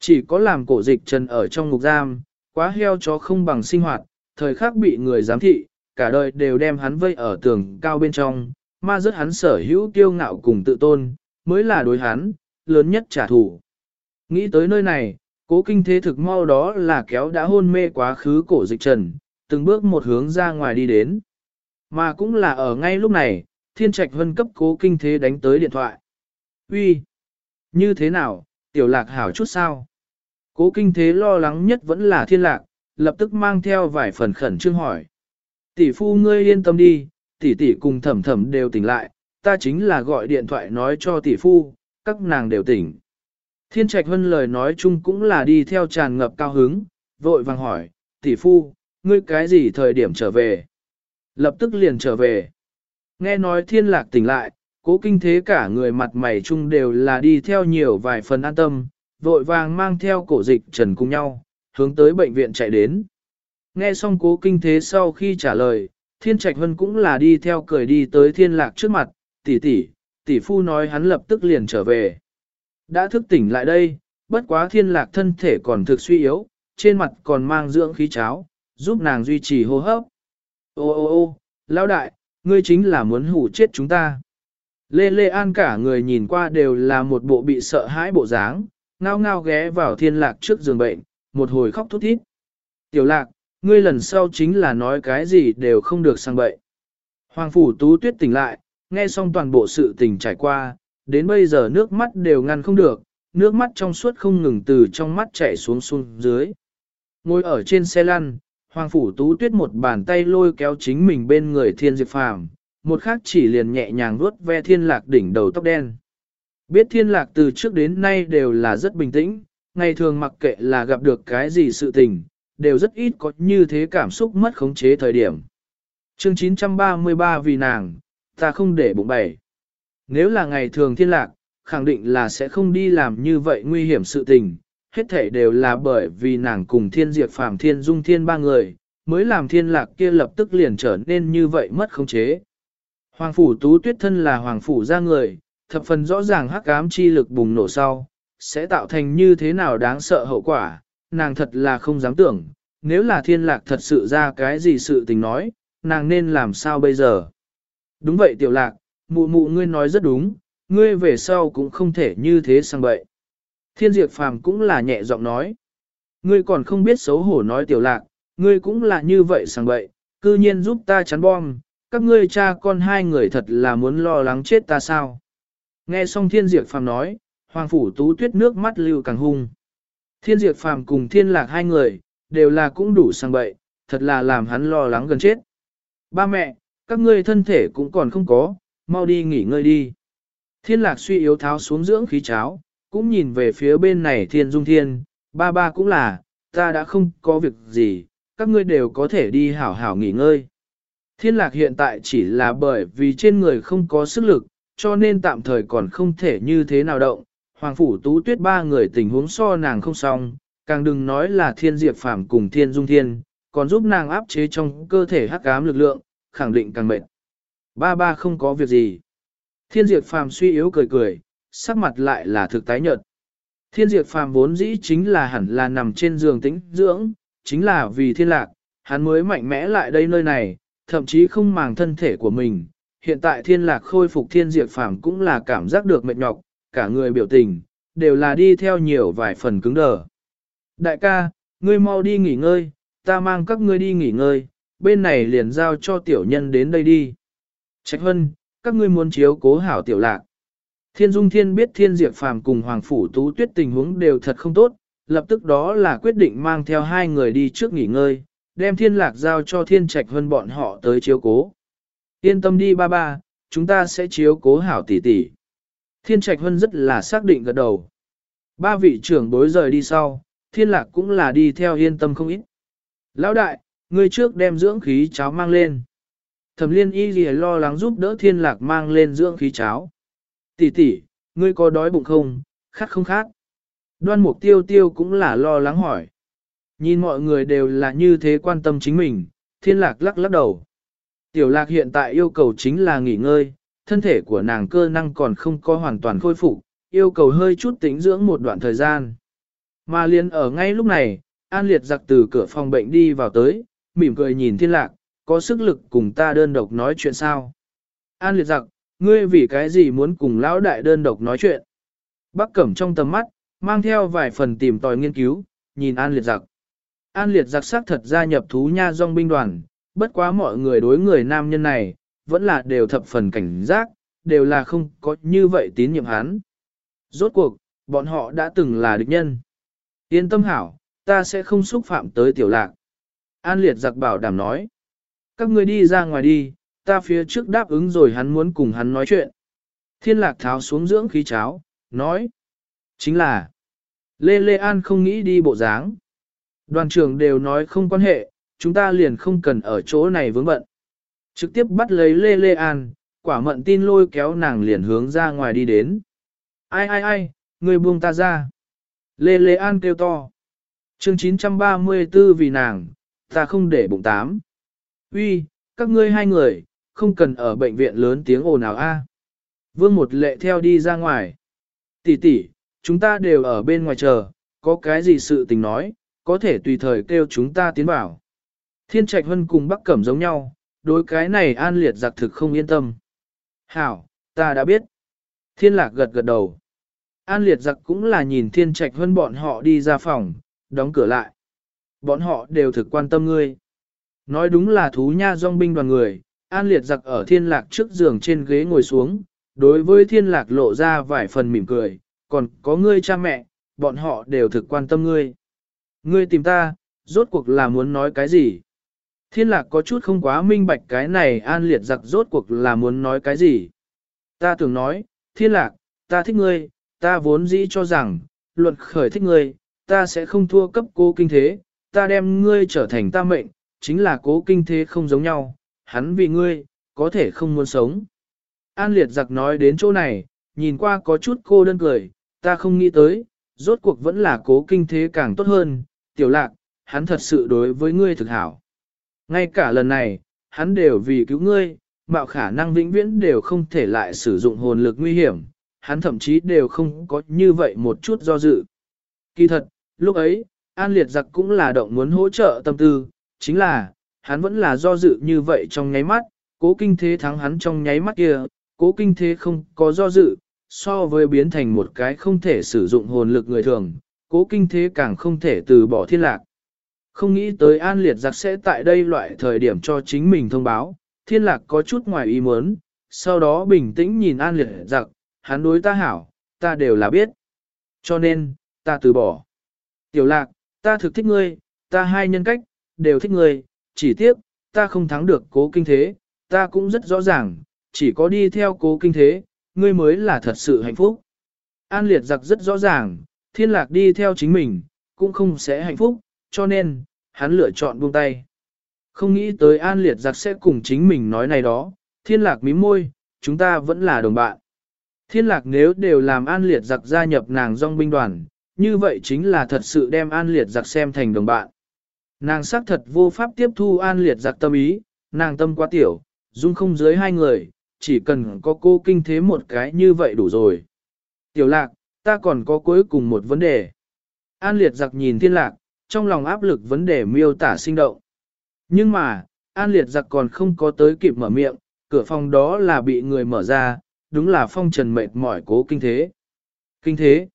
Chỉ có làm cổ dịch trần ở trong ngục giam, quá heo chó không bằng sinh hoạt, thời khắc bị người giám thị, cả đời đều đem hắn vây ở tường cao bên trong, ma rất hắn sở hữu kiêu ngạo cùng tự tôn, mới là đối hắn, lớn nhất trả thù. Nghĩ tới nơi này, cố kinh thế thực mau đó là kéo đã hôn mê quá khứ cổ dịch trần, từng bước một hướng ra ngoài đi đến. Mà cũng là ở ngay lúc này, thiên trạch vân cấp cố kinh thế đánh tới điện thoại. Uy, Như thế nào, tiểu lạc hảo chút sao? Cố kinh thế lo lắng nhất vẫn là thiên lạc, lập tức mang theo vài phần khẩn trương hỏi. Tỷ phu ngươi yên tâm đi, tỷ tỷ cùng thẩm thẩm đều tỉnh lại, ta chính là gọi điện thoại nói cho tỷ phu, các nàng đều tỉnh. Thiên trạch vân lời nói chung cũng là đi theo tràn ngập cao hứng, vội vàng hỏi, tỷ phu, ngươi cái gì thời điểm trở về? Lập tức liền trở về. Nghe nói thiên lạc tỉnh lại, cố kinh thế cả người mặt mày chung đều là đi theo nhiều vài phần an tâm, vội vàng mang theo cổ dịch trần cùng nhau, hướng tới bệnh viện chạy đến. Nghe xong cố kinh thế sau khi trả lời, thiên trạch hân cũng là đi theo cười đi tới thiên lạc trước mặt, tỷ tỷ, tỷ phu nói hắn lập tức liền trở về. Đã thức tỉnh lại đây, bất quá thiên lạc thân thể còn thực suy yếu, trên mặt còn mang dưỡng khí cháo, giúp nàng duy trì hô hấp. Ô ô ô, lão đại, ngươi chính là muốn hủ chết chúng ta. Lê Lê An cả người nhìn qua đều là một bộ bị sợ hãi bộ dáng, ngao ngao ghé vào thiên lạc trước giường bệnh, một hồi khóc thút thít. Tiểu lạc, ngươi lần sau chính là nói cái gì đều không được sang bậy. Hoàng phủ tú tuyết tỉnh lại, nghe xong toàn bộ sự tình trải qua, đến bây giờ nước mắt đều ngăn không được, nước mắt trong suốt không ngừng từ trong mắt chảy xuống xuống dưới. Ngồi ở trên xe lăn, Hoàng Phủ Tú Tuyết một bàn tay lôi kéo chính mình bên người Thiên Diệp Phàm, một khác chỉ liền nhẹ nhàng vuốt ve Thiên Lạc đỉnh đầu tóc đen. Biết Thiên Lạc từ trước đến nay đều là rất bình tĩnh, ngày thường mặc kệ là gặp được cái gì sự tình, đều rất ít có như thế cảm xúc mất khống chế thời điểm. Chương 933 vì nàng, ta không để bụng bày. Nếu là ngày thường Thiên Lạc, khẳng định là sẽ không đi làm như vậy nguy hiểm sự tình, hết thể đều là bởi vì nàng cùng thiên diệt phàm thiên dung thiên ba người, mới làm thiên lạc kia lập tức liền trở nên như vậy mất khống chế. Hoàng phủ tú tuyết thân là hoàng phủ ra người, thập phần rõ ràng hắc ám chi lực bùng nổ sau, sẽ tạo thành như thế nào đáng sợ hậu quả, nàng thật là không dám tưởng, nếu là thiên lạc thật sự ra cái gì sự tình nói, nàng nên làm sao bây giờ. Đúng vậy tiểu lạc, mụ mụ ngươi nói rất đúng, ngươi về sau cũng không thể như thế sang bậy. Thiên diệt Phàm cũng là nhẹ giọng nói. Ngươi còn không biết xấu hổ nói tiểu lạc, ngươi cũng là như vậy sang bậy, cư nhiên giúp ta chắn bom, các ngươi cha con hai người thật là muốn lo lắng chết ta sao. Nghe xong Thiên Diệp Phàm nói, Hoàng Phủ Tú Tuyết nước mắt lưu càng hung. Thiên Diệp Phàm cùng Thiên Lạc hai người, đều là cũng đủ sang bậy, thật là làm hắn lo lắng gần chết. Ba mẹ, các ngươi thân thể cũng còn không có, mau đi nghỉ ngơi đi. Thiên Lạc suy yếu tháo xuống dưỡng khí cháo, cũng nhìn về phía bên này thiên dung thiên, ba ba cũng là, ta đã không có việc gì, các ngươi đều có thể đi hảo hảo nghỉ ngơi. Thiên lạc hiện tại chỉ là bởi vì trên người không có sức lực, cho nên tạm thời còn không thể như thế nào động. Hoàng phủ tú tuyết ba người tình huống so nàng không xong, càng đừng nói là thiên diệp phàm cùng thiên dung thiên, còn giúp nàng áp chế trong cơ thể hắc ám lực lượng, khẳng định càng mệt. Ba ba không có việc gì. Thiên diệp phàm suy yếu cười cười, sắc mặt lại là thực tái nhợt. Thiên diệp phàm vốn dĩ chính là hẳn là nằm trên giường tĩnh dưỡng, chính là vì thiên lạc, hắn mới mạnh mẽ lại đây nơi này, thậm chí không màng thân thể của mình. Hiện tại thiên lạc khôi phục thiên diệt phàm cũng là cảm giác được mệt nhọc, cả người biểu tình, đều là đi theo nhiều vài phần cứng đờ. Đại ca, ngươi mau đi nghỉ ngơi, ta mang các ngươi đi nghỉ ngơi, bên này liền giao cho tiểu nhân đến đây đi. Trạch Hân, các ngươi muốn chiếu cố hảo tiểu lạc. Thiên Dung Thiên biết Thiên Diệp Phàm cùng Hoàng Phủ Tú Tuyết tình huống đều thật không tốt, lập tức đó là quyết định mang theo hai người đi trước nghỉ ngơi, đem thiên lạc giao cho thiên trạch hơn bọn họ tới chiếu cố. Yên tâm đi ba ba, chúng ta sẽ chiếu cố hảo tỷ tỷ. Thiên trạch Hân rất là xác định gật đầu. Ba vị trưởng bối rời đi sau, thiên lạc cũng là đi theo yên tâm không ít. Lão đại, người trước đem dưỡng khí cháo mang lên. Thẩm liên y gì lo lắng giúp đỡ thiên lạc mang lên dưỡng khí cháo. Tỷ tỷ, ngươi có đói bụng không, khát không khát? Đoan mục tiêu tiêu cũng là lo lắng hỏi. Nhìn mọi người đều là như thế quan tâm chính mình, thiên lạc lắc lắc đầu. Tiểu lạc hiện tại yêu cầu chính là nghỉ ngơi, thân thể của nàng cơ năng còn không có hoàn toàn khôi phục, yêu cầu hơi chút tĩnh dưỡng một đoạn thời gian. Mà liền ở ngay lúc này, An Liệt giặc từ cửa phòng bệnh đi vào tới, mỉm cười nhìn thiên lạc, có sức lực cùng ta đơn độc nói chuyện sao. An Liệt giặc, ngươi vì cái gì muốn cùng lão đại đơn độc nói chuyện? Bác cẩm trong tầm mắt, mang theo vài phần tìm tòi nghiên cứu, nhìn An Liệt giặc. An liệt giặc sắc thật gia nhập thú nha dòng binh đoàn, bất quá mọi người đối người nam nhân này, vẫn là đều thập phần cảnh giác, đều là không có như vậy tín nhiệm hắn. Rốt cuộc, bọn họ đã từng là địch nhân. Yên tâm hảo, ta sẽ không xúc phạm tới tiểu lạc. An liệt giặc bảo đảm nói. Các người đi ra ngoài đi, ta phía trước đáp ứng rồi hắn muốn cùng hắn nói chuyện. Thiên lạc tháo xuống dưỡng khí cháo, nói. Chính là, Lê Lê An không nghĩ đi bộ dáng. Đoàn trưởng đều nói không quan hệ, chúng ta liền không cần ở chỗ này vướng bận. Trực tiếp bắt lấy Lê Lê An, quả mận tin lôi kéo nàng liền hướng ra ngoài đi đến. Ai ai ai, người buông ta ra. Lê Lê An kêu to. chương 934 vì nàng, ta không để bụng tám. Uy, các ngươi hai người, không cần ở bệnh viện lớn tiếng ồn nào a. Vương một lệ theo đi ra ngoài. Tỷ tỷ, chúng ta đều ở bên ngoài chờ, có cái gì sự tình nói, có thể tùy thời kêu chúng ta tiến vào. Thiên Trạch Hân cùng Bắc Cẩm giống nhau, đối cái này an liệt giặc thực không yên tâm. Hảo, ta đã biết. Thiên Lạc gật gật đầu. An liệt giặc cũng là nhìn Thiên Trạch Hân bọn họ đi ra phòng, đóng cửa lại. Bọn họ đều thực quan tâm ngươi. Nói đúng là thú nha dòng binh đoàn người, An liệt giặc ở Thiên Lạc trước giường trên ghế ngồi xuống, đối với Thiên Lạc lộ ra vài phần mỉm cười, còn có ngươi cha mẹ, bọn họ đều thực quan tâm ngươi. Ngươi tìm ta, rốt cuộc là muốn nói cái gì? Thiên lạc có chút không quá minh bạch cái này an liệt giặc rốt cuộc là muốn nói cái gì? Ta tưởng nói, thiên lạc, ta thích ngươi, ta vốn dĩ cho rằng, luận khởi thích ngươi, ta sẽ không thua cấp cố kinh thế, ta đem ngươi trở thành ta mệnh, chính là cố kinh thế không giống nhau, hắn vì ngươi, có thể không muốn sống. An liệt giặc nói đến chỗ này, nhìn qua có chút cô đơn cười, ta không nghĩ tới, rốt cuộc vẫn là cố kinh thế càng tốt hơn, tiểu lạc, hắn thật sự đối với ngươi thực hảo. Ngay cả lần này, hắn đều vì cứu ngươi, mạo khả năng vĩnh viễn đều không thể lại sử dụng hồn lực nguy hiểm, hắn thậm chí đều không có như vậy một chút do dự. Kỳ thật, lúc ấy, An Liệt Giặc cũng là động muốn hỗ trợ tâm tư, chính là, hắn vẫn là do dự như vậy trong nháy mắt, cố kinh thế thắng hắn trong nháy mắt kia, cố kinh thế không có do dự, so với biến thành một cái không thể sử dụng hồn lực người thường, cố kinh thế càng không thể từ bỏ thiên lạc. Không nghĩ tới an liệt giặc sẽ tại đây loại thời điểm cho chính mình thông báo, thiên lạc có chút ngoài ý muốn, sau đó bình tĩnh nhìn an liệt giặc, hắn đối ta hảo, ta đều là biết. Cho nên, ta từ bỏ. Tiểu lạc, ta thực thích ngươi, ta hai nhân cách, đều thích ngươi, chỉ tiếc, ta không thắng được cố kinh thế, ta cũng rất rõ ràng, chỉ có đi theo cố kinh thế, ngươi mới là thật sự hạnh phúc. An liệt giặc rất rõ ràng, thiên lạc đi theo chính mình, cũng không sẽ hạnh phúc, cho nên, hắn lựa chọn buông tay. Không nghĩ tới an liệt giặc sẽ cùng chính mình nói này đó, thiên lạc mím môi, chúng ta vẫn là đồng bạn. Thiên lạc nếu đều làm an liệt giặc gia nhập nàng dòng binh đoàn, như vậy chính là thật sự đem an liệt giặc xem thành đồng bạn. Nàng xác thật vô pháp tiếp thu an liệt giặc tâm ý, nàng tâm quá tiểu, dung không dưới hai người, chỉ cần có cô kinh thế một cái như vậy đủ rồi. Tiểu lạc, ta còn có cuối cùng một vấn đề. An liệt giặc nhìn thiên lạc, trong lòng áp lực vấn đề miêu tả sinh động. Nhưng mà, an liệt giặc còn không có tới kịp mở miệng, cửa phòng đó là bị người mở ra, đúng là phong trần mệt mỏi cố kinh thế. Kinh thế.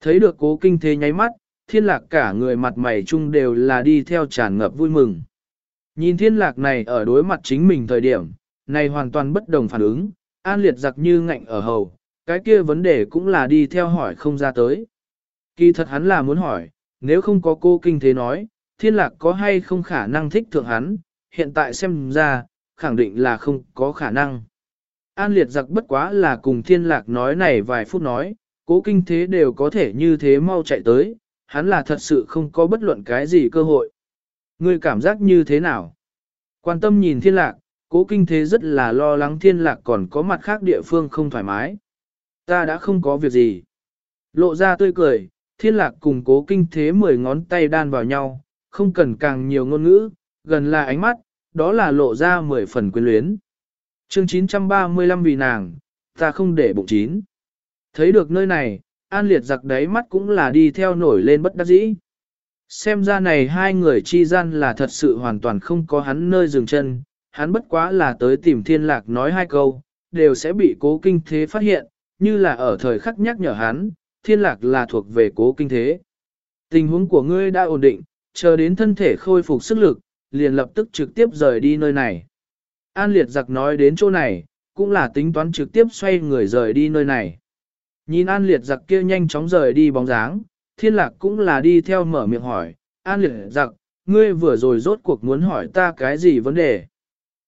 Thấy được cố kinh thế nháy mắt, thiên lạc cả người mặt mày chung đều là đi theo tràn ngập vui mừng. Nhìn thiên lạc này ở đối mặt chính mình thời điểm, này hoàn toàn bất đồng phản ứng, an liệt giặc như ngạnh ở hầu, cái kia vấn đề cũng là đi theo hỏi không ra tới. Kỳ thật hắn là muốn hỏi, nếu không có cô kinh thế nói, thiên lạc có hay không khả năng thích thượng hắn, hiện tại xem ra, khẳng định là không có khả năng. An liệt giặc bất quá là cùng thiên lạc nói này vài phút nói, cố kinh thế đều có thể như thế mau chạy tới, hắn là thật sự không có bất luận cái gì cơ hội. Ngươi cảm giác như thế nào? Quan tâm nhìn thiên lạc, cố kinh thế rất là lo lắng thiên lạc còn có mặt khác địa phương không thoải mái. Ta đã không có việc gì. Lộ ra tươi cười, thiên lạc cùng cố kinh thế mười ngón tay đan vào nhau, không cần càng nhiều ngôn ngữ, gần là ánh mắt, đó là lộ ra mười phần quyến luyến. chương 935 vì nàng, ta không để bụng chín. Thấy được nơi này, an liệt giặc đáy mắt cũng là đi theo nổi lên bất đắc dĩ. Xem ra này hai người chi gian là thật sự hoàn toàn không có hắn nơi dừng chân, hắn bất quá là tới tìm thiên lạc nói hai câu, đều sẽ bị cố kinh thế phát hiện, như là ở thời khắc nhắc nhở hắn, thiên lạc là thuộc về cố kinh thế. Tình huống của ngươi đã ổn định, chờ đến thân thể khôi phục sức lực, liền lập tức trực tiếp rời đi nơi này. An liệt giặc nói đến chỗ này, cũng là tính toán trực tiếp xoay người rời đi nơi này. Nhìn an liệt giặc kia nhanh chóng rời đi bóng dáng, thiên lạc cũng là đi theo mở miệng hỏi, an liệt giặc, ngươi vừa rồi rốt cuộc muốn hỏi ta cái gì vấn đề.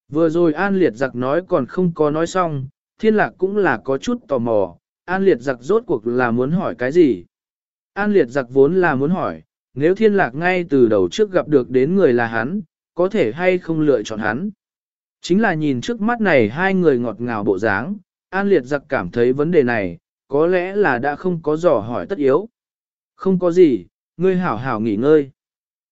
Vừa rồi an liệt giặc nói còn không có nói xong, thiên lạc cũng là có chút tò mò, an liệt giặc rốt cuộc là muốn hỏi cái gì. An liệt giặc vốn là muốn hỏi, nếu thiên lạc ngay từ đầu trước gặp được đến người là hắn, có thể hay không lựa chọn hắn. Chính là nhìn trước mắt này hai người ngọt ngào bộ dáng, an liệt giặc cảm thấy vấn đề này, có lẽ là đã không có dò hỏi tất yếu. Không có gì, ngươi hảo hảo nghỉ ngơi.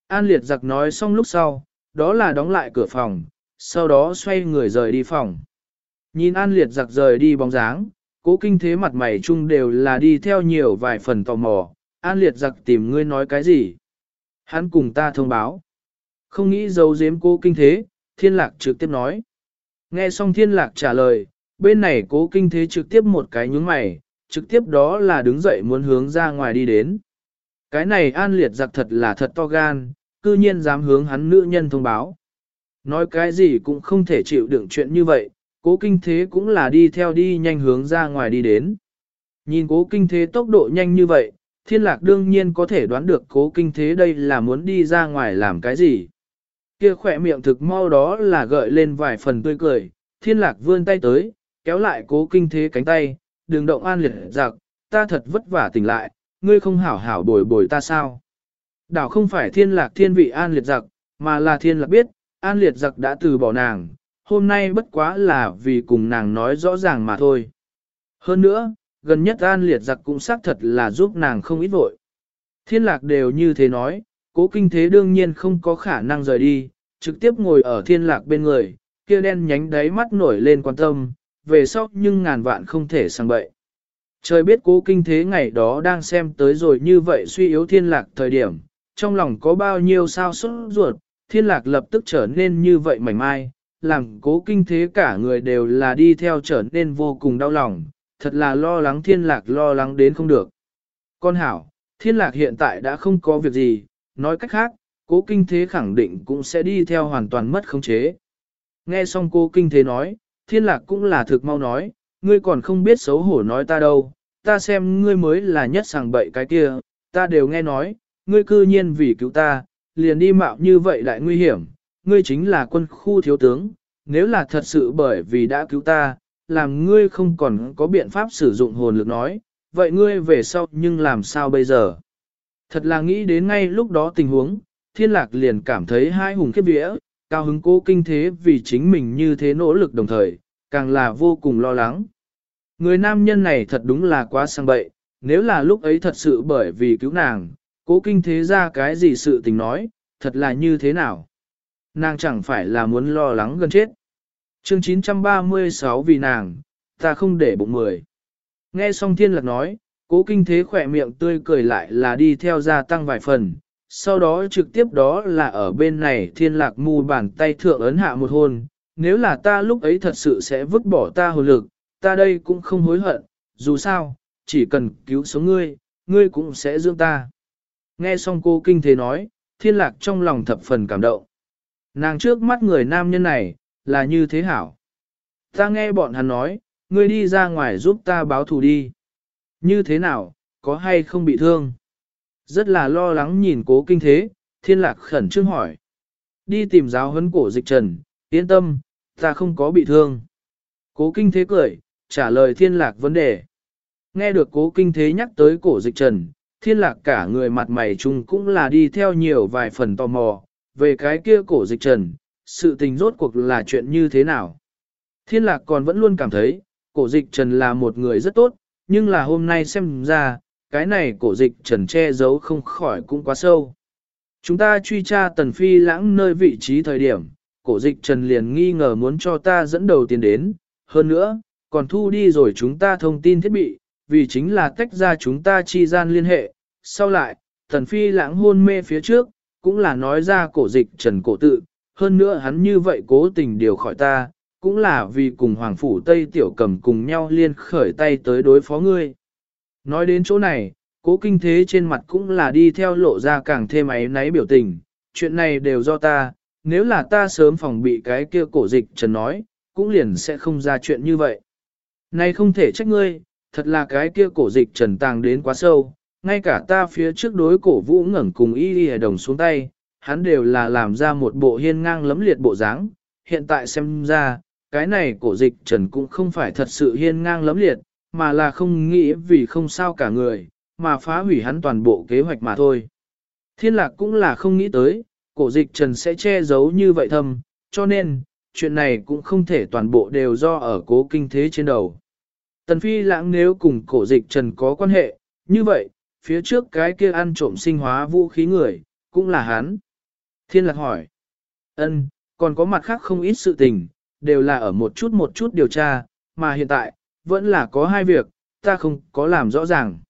An liệt giặc nói xong lúc sau, đó là đóng lại cửa phòng, sau đó xoay người rời đi phòng. Nhìn an liệt giặc rời đi bóng dáng, cố kinh thế mặt mày chung đều là đi theo nhiều vài phần tò mò, an liệt giặc tìm ngươi nói cái gì. Hắn cùng ta thông báo. Không nghĩ giấu giếm cố kinh thế, thiên lạc trực tiếp nói. Nghe xong thiên lạc trả lời, bên này cố kinh thế trực tiếp một cái nhúng mày, trực tiếp đó là đứng dậy muốn hướng ra ngoài đi đến. Cái này an liệt giặc thật là thật to gan, cư nhiên dám hướng hắn nữ nhân thông báo. Nói cái gì cũng không thể chịu đựng chuyện như vậy, cố kinh thế cũng là đi theo đi nhanh hướng ra ngoài đi đến. Nhìn cố kinh thế tốc độ nhanh như vậy, thiên lạc đương nhiên có thể đoán được cố kinh thế đây là muốn đi ra ngoài làm cái gì. Kia khỏe miệng thực mau đó là gợi lên vài phần tươi cười, thiên lạc vươn tay tới, kéo lại cố kinh thế cánh tay, đường động an liệt giặc, ta thật vất vả tỉnh lại, ngươi không hảo hảo bồi bồi ta sao. Đảo không phải thiên lạc thiên vị an liệt giặc, mà là thiên lạc biết, an liệt giặc đã từ bỏ nàng, hôm nay bất quá là vì cùng nàng nói rõ ràng mà thôi. Hơn nữa, gần nhất an liệt giặc cũng xác thật là giúp nàng không ít vội. Thiên lạc đều như thế nói, cố kinh thế đương nhiên không có khả năng rời đi, trực tiếp ngồi ở thiên lạc bên người, kia đen nhánh đáy mắt nổi lên quan tâm, về sau nhưng ngàn vạn không thể sang bậy. Trời biết cố kinh thế ngày đó đang xem tới rồi như vậy suy yếu thiên lạc thời điểm, trong lòng có bao nhiêu sao xuất ruột, thiên lạc lập tức trở nên như vậy mảnh mai, làm cố kinh thế cả người đều là đi theo trở nên vô cùng đau lòng, thật là lo lắng thiên lạc lo lắng đến không được. Con hảo, thiên lạc hiện tại đã không có việc gì, nói cách khác, cố kinh thế khẳng định cũng sẽ đi theo hoàn toàn mất khống chế. Nghe xong cô kinh thế nói, thiên lạc cũng là thực mau nói, ngươi còn không biết xấu hổ nói ta đâu, ta xem ngươi mới là nhất sàng bậy cái kia, ta đều nghe nói, ngươi cư nhiên vì cứu ta, liền đi mạo như vậy lại nguy hiểm, ngươi chính là quân khu thiếu tướng, nếu là thật sự bởi vì đã cứu ta, làm ngươi không còn có biện pháp sử dụng hồn lực nói, vậy ngươi về sau nhưng làm sao bây giờ? Thật là nghĩ đến ngay lúc đó tình huống, thiên lạc liền cảm thấy hai hùng khiếp vía, cao hứng cố kinh thế vì chính mình như thế nỗ lực đồng thời, càng là vô cùng lo lắng. Người nam nhân này thật đúng là quá sang bậy, nếu là lúc ấy thật sự bởi vì cứu nàng, cố kinh thế ra cái gì sự tình nói, thật là như thế nào? Nàng chẳng phải là muốn lo lắng gần chết. chương 936 vì nàng, ta không để bụng mười. Nghe xong thiên lạc nói, cố kinh thế khỏe miệng tươi cười lại là đi theo gia tăng vài phần, sau đó trực tiếp đó là ở bên này thiên lạc mù bàn tay thượng ấn hạ một hôn, nếu là ta lúc ấy thật sự sẽ vứt bỏ ta hồn lực, ta đây cũng không hối hận, dù sao, chỉ cần cứu sống ngươi, ngươi cũng sẽ dưỡng ta. Nghe xong cô kinh thế nói, thiên lạc trong lòng thập phần cảm động. Nàng trước mắt người nam nhân này, là như thế hảo. Ta nghe bọn hắn nói, ngươi đi ra ngoài giúp ta báo thù đi. Như thế nào, có hay không bị thương? Rất là lo lắng nhìn cố kinh thế, thiên lạc khẩn trương hỏi. Đi tìm giáo huấn cổ dịch trần, yên tâm, ta không có bị thương. Cố kinh thế cười, trả lời thiên lạc vấn đề. Nghe được cố kinh thế nhắc tới cổ dịch trần, thiên lạc cả người mặt mày chung cũng là đi theo nhiều vài phần tò mò, về cái kia cổ dịch trần, sự tình rốt cuộc là chuyện như thế nào. Thiên lạc còn vẫn luôn cảm thấy, cổ dịch trần là một người rất tốt, nhưng là hôm nay xem ra, cái này cổ dịch trần che giấu không khỏi cũng quá sâu. Chúng ta truy tra tần phi lãng nơi vị trí thời điểm, cổ dịch trần liền nghi ngờ muốn cho ta dẫn đầu tiền đến, hơn nữa, còn thu đi rồi chúng ta thông tin thiết bị, vì chính là tách ra chúng ta chi gian liên hệ. Sau lại, tần phi lãng hôn mê phía trước, cũng là nói ra cổ dịch trần cổ tự, hơn nữa hắn như vậy cố tình điều khỏi ta, cũng là vì cùng Hoàng Phủ Tây Tiểu Cầm cùng nhau liên khởi tay tới đối phó ngươi. Nói đến chỗ này, cố kinh thế trên mặt cũng là đi theo lộ ra càng thêm ấy náy biểu tình, chuyện này đều do ta, nếu là ta sớm phòng bị cái kia cổ dịch trần nói, cũng liền sẽ không ra chuyện như vậy. Này không thể trách ngươi, thật là cái kia cổ dịch trần tàng đến quá sâu, ngay cả ta phía trước đối cổ vũ ngẩn cùng y đi đồng xuống tay, hắn đều là làm ra một bộ hiên ngang lấm liệt bộ dáng. hiện tại xem ra, cái này cổ dịch trần cũng không phải thật sự hiên ngang lấm liệt, mà là không nghĩ vì không sao cả người, mà phá hủy hắn toàn bộ kế hoạch mà thôi. Thiên lạc cũng là không nghĩ tới, cổ dịch trần sẽ che giấu như vậy thâm, cho nên, chuyện này cũng không thể toàn bộ đều do ở cố kinh thế trên đầu. Tần phi lãng nếu cùng cổ dịch trần có quan hệ, như vậy, phía trước cái kia ăn trộm sinh hóa vũ khí người, cũng là hắn. Thiên lạc hỏi, ân, còn có mặt khác không ít sự tình, đều là ở một chút một chút điều tra, mà hiện tại, vẫn là có hai việc, ta không có làm rõ ràng.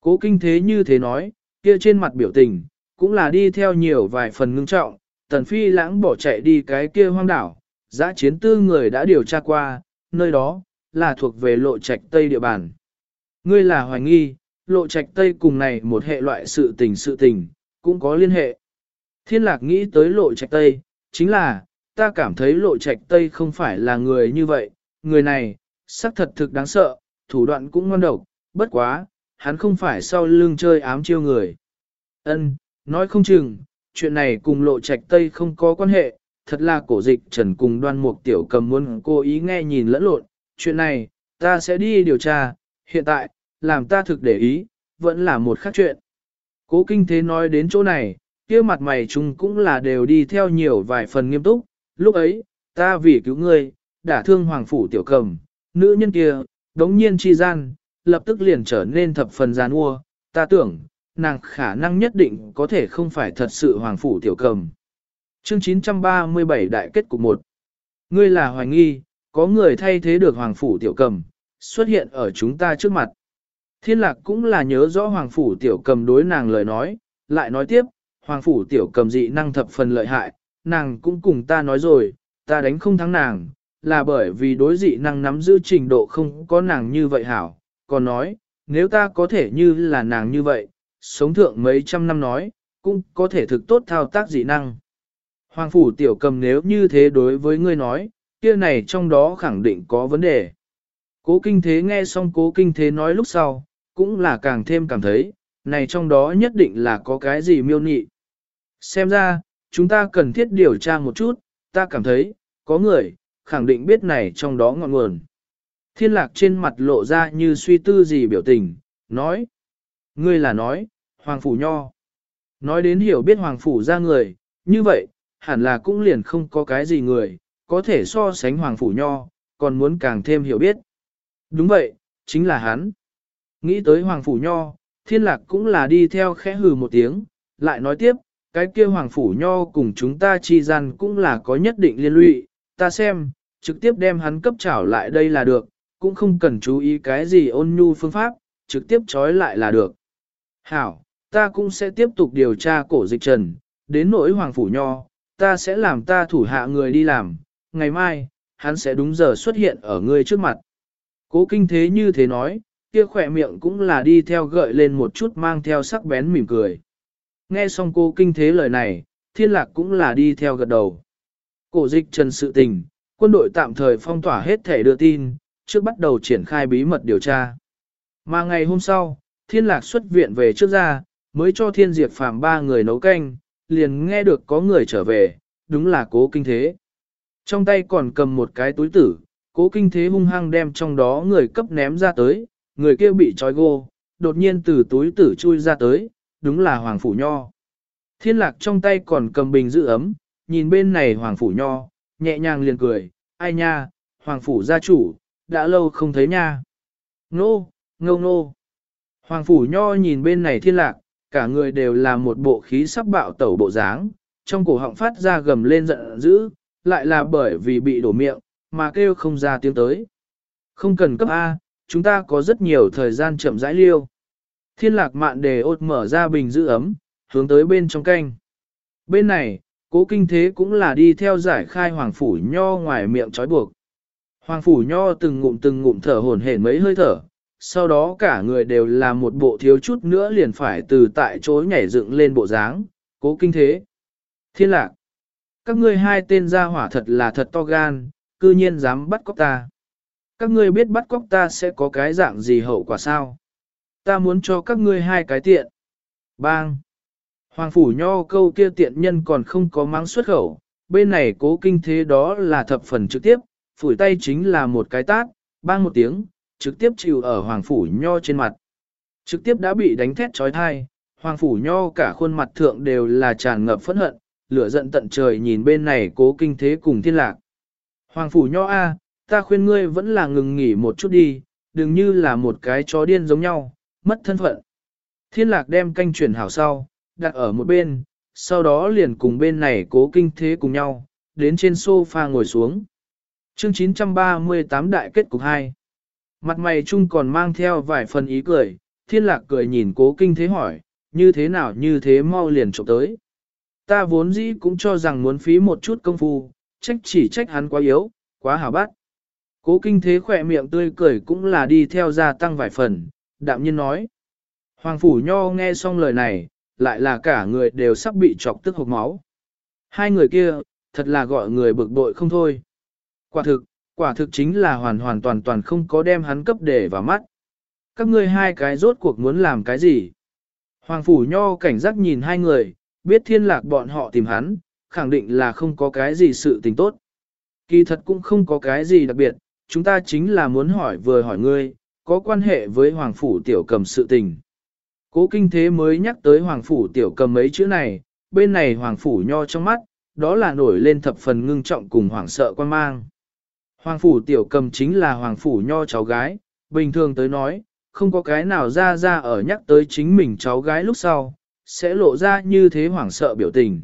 Cố kinh thế như thế nói, kia trên mặt biểu tình, cũng là đi theo nhiều vài phần ngưng trọng, tần phi lãng bỏ chạy đi cái kia hoang đảo, giã chiến tư người đã điều tra qua, nơi đó, là thuộc về lộ trạch tây địa bàn. Ngươi là hoài nghi, lộ trạch tây cùng này một hệ loại sự tình sự tình, cũng có liên hệ. Thiên lạc nghĩ tới lộ trạch tây, chính là, ta cảm thấy lộ trạch tây không phải là người như vậy, người này, sắc thật thực đáng sợ, thủ đoạn cũng ngon độc, bất quá, hắn không phải sau lưng chơi ám chiêu người. Ân, nói không chừng, chuyện này cùng lộ trạch tây không có quan hệ, thật là cổ dịch trần cùng đoan mục tiểu cầm muốn cố ý nghe nhìn lẫn lộn, chuyện này, ta sẽ đi điều tra, hiện tại, làm ta thực để ý, vẫn là một khác chuyện. Cố kinh thế nói đến chỗ này, kia mặt mày chúng cũng là đều đi theo nhiều vài phần nghiêm túc, lúc ấy, ta vì cứu ngươi, đã thương hoàng phủ tiểu cầm, nữ nhân kia, đống nhiên chi gian, lập tức liền trở nên thập phần gian ua, ta tưởng, nàng khả năng nhất định có thể không phải thật sự hoàng phủ tiểu cầm. Chương 937 Đại kết cục 1 Ngươi là hoài nghi, có người thay thế được hoàng phủ tiểu cầm, xuất hiện ở chúng ta trước mặt. Thiên lạc cũng là nhớ rõ hoàng phủ tiểu cầm đối nàng lời nói, lại nói tiếp, hoàng phủ tiểu cầm dị năng thập phần lợi hại, nàng cũng cùng ta nói rồi, ta đánh không thắng nàng, là bởi vì đối dị năng nắm giữ trình độ không có nàng như vậy hảo, còn nói, nếu ta có thể như là nàng như vậy, sống thượng mấy trăm năm nói, cũng có thể thực tốt thao tác dị năng. Hoàng phủ tiểu cầm nếu như thế đối với ngươi nói, kia này trong đó khẳng định có vấn đề. Cố kinh thế nghe xong cố kinh thế nói lúc sau, cũng là càng thêm cảm thấy, này trong đó nhất định là có cái gì miêu nị. Xem ra, chúng ta cần thiết điều tra một chút, ta cảm thấy, có người, khẳng định biết này trong đó ngọn nguồn. Thiên lạc trên mặt lộ ra như suy tư gì biểu tình, nói. Ngươi là nói, Hoàng Phủ Nho. Nói đến hiểu biết Hoàng Phủ ra người, như vậy, hẳn là cũng liền không có cái gì người, có thể so sánh Hoàng Phủ Nho, còn muốn càng thêm hiểu biết. Đúng vậy, chính là hắn. Nghĩ tới Hoàng Phủ Nho, thiên lạc cũng là đi theo khẽ hừ một tiếng, lại nói tiếp, cái kia Hoàng Phủ Nho cùng chúng ta chi gian cũng là có nhất định liên lụy, ta xem, trực tiếp đem hắn cấp trảo lại đây là được, cũng không cần chú ý cái gì ôn nhu phương pháp, trực tiếp trói lại là được. Hảo, ta cũng sẽ tiếp tục điều tra cổ dịch trần, đến nỗi Hoàng Phủ Nho, ta sẽ làm ta thủ hạ người đi làm, ngày mai, hắn sẽ đúng giờ xuất hiện ở ngươi trước mặt. Cố kinh thế như thế nói, kia khỏe miệng cũng là đi theo gợi lên một chút mang theo sắc bén mỉm cười. Nghe xong cô kinh thế lời này, thiên lạc cũng là đi theo gật đầu. Cổ dịch trần sự tình, quân đội tạm thời phong tỏa hết thể đưa tin, trước bắt đầu triển khai bí mật điều tra. Mà ngày hôm sau, thiên lạc xuất viện về trước ra, mới cho thiên diệt phàm ba người nấu canh, liền nghe được có người trở về, đúng là cố kinh thế. Trong tay còn cầm một cái túi tử, cố kinh thế hung hăng đem trong đó người cấp ném ra tới, người kia bị trói gô, đột nhiên từ túi tử chui ra tới, đúng là Hoàng Phủ Nho. Thiên lạc trong tay còn cầm bình giữ ấm, nhìn bên này Hoàng Phủ Nho, nhẹ nhàng liền cười, ai nha, Hoàng Phủ gia chủ, đã lâu không thấy nha. Nô, ngâu nô. Hoàng Phủ Nho nhìn bên này thiên lạc, cả người đều là một bộ khí sắc bạo tẩu bộ dáng, trong cổ họng phát ra gầm lên giận dữ, lại là bởi vì bị đổ miệng, mà kêu không ra tiếng tới. Không cần cấp A, chúng ta có rất nhiều thời gian chậm rãi liêu. Thiên lạc mạn đề ốt mở ra bình giữ ấm, hướng tới bên trong canh. Bên này, cố kinh thế cũng là đi theo giải khai hoàng phủ nho ngoài miệng trói buộc. Hoàng phủ nho từng ngụm từng ngụm thở hồn hển mấy hơi thở, sau đó cả người đều là một bộ thiếu chút nữa liền phải từ tại chỗ nhảy dựng lên bộ dáng, cố kinh thế. Thiên lạc, các ngươi hai tên gia hỏa thật là thật to gan, cư nhiên dám bắt cóc ta. Các ngươi biết bắt cóc ta sẽ có cái dạng gì hậu quả sao? Ta muốn cho các ngươi hai cái tiện. Bang! Hoàng phủ nho câu kia tiện nhân còn không có mắng xuất khẩu, bên này cố kinh thế đó là thập phần trực tiếp, phủi tay chính là một cái tát, bang một tiếng, trực tiếp chịu ở hoàng phủ nho trên mặt. Trực tiếp đã bị đánh thét trói thai, hoàng phủ nho cả khuôn mặt thượng đều là tràn ngập phẫn hận, lửa giận tận trời nhìn bên này cố kinh thế cùng thiên lạc. Hoàng phủ nho A, ta khuyên ngươi vẫn là ngừng nghỉ một chút đi, đừng như là một cái chó điên giống nhau, mất thân phận. Thiên lạc đem canh chuyển hảo sau, đặt ở một bên, sau đó liền cùng bên này cố kinh thế cùng nhau, đến trên sofa ngồi xuống. Chương 938 đại kết cục 2 Mặt mày chung còn mang theo vài phần ý cười, thiên lạc cười nhìn cố kinh thế hỏi, như thế nào như thế mau liền trộm tới. Ta vốn dĩ cũng cho rằng muốn phí một chút công phu, trách chỉ trách hắn quá yếu, quá hảo bắt. Cố kinh thế khỏe miệng tươi cười cũng là đi theo gia tăng vài phần, đạm nhiên nói. Hoàng Phủ Nho nghe xong lời này, lại là cả người đều sắp bị chọc tức hộp máu. Hai người kia, thật là gọi người bực bội không thôi. Quả thực, quả thực chính là hoàn hoàn toàn toàn không có đem hắn cấp để vào mắt. Các ngươi hai cái rốt cuộc muốn làm cái gì? Hoàng Phủ Nho cảnh giác nhìn hai người, biết thiên lạc bọn họ tìm hắn, khẳng định là không có cái gì sự tình tốt. Kỳ thật cũng không có cái gì đặc biệt, chúng ta chính là muốn hỏi vừa hỏi ngươi, có quan hệ với Hoàng Phủ Tiểu Cầm sự tình. Cố kinh thế mới nhắc tới Hoàng Phủ Tiểu Cầm mấy chữ này, bên này Hoàng Phủ Nho trong mắt, đó là nổi lên thập phần ngưng trọng cùng hoảng sợ quan mang. Hoàng Phủ Tiểu Cầm chính là Hoàng Phủ Nho cháu gái, bình thường tới nói, không có cái nào ra ra ở nhắc tới chính mình cháu gái lúc sau, sẽ lộ ra như thế hoảng sợ biểu tình.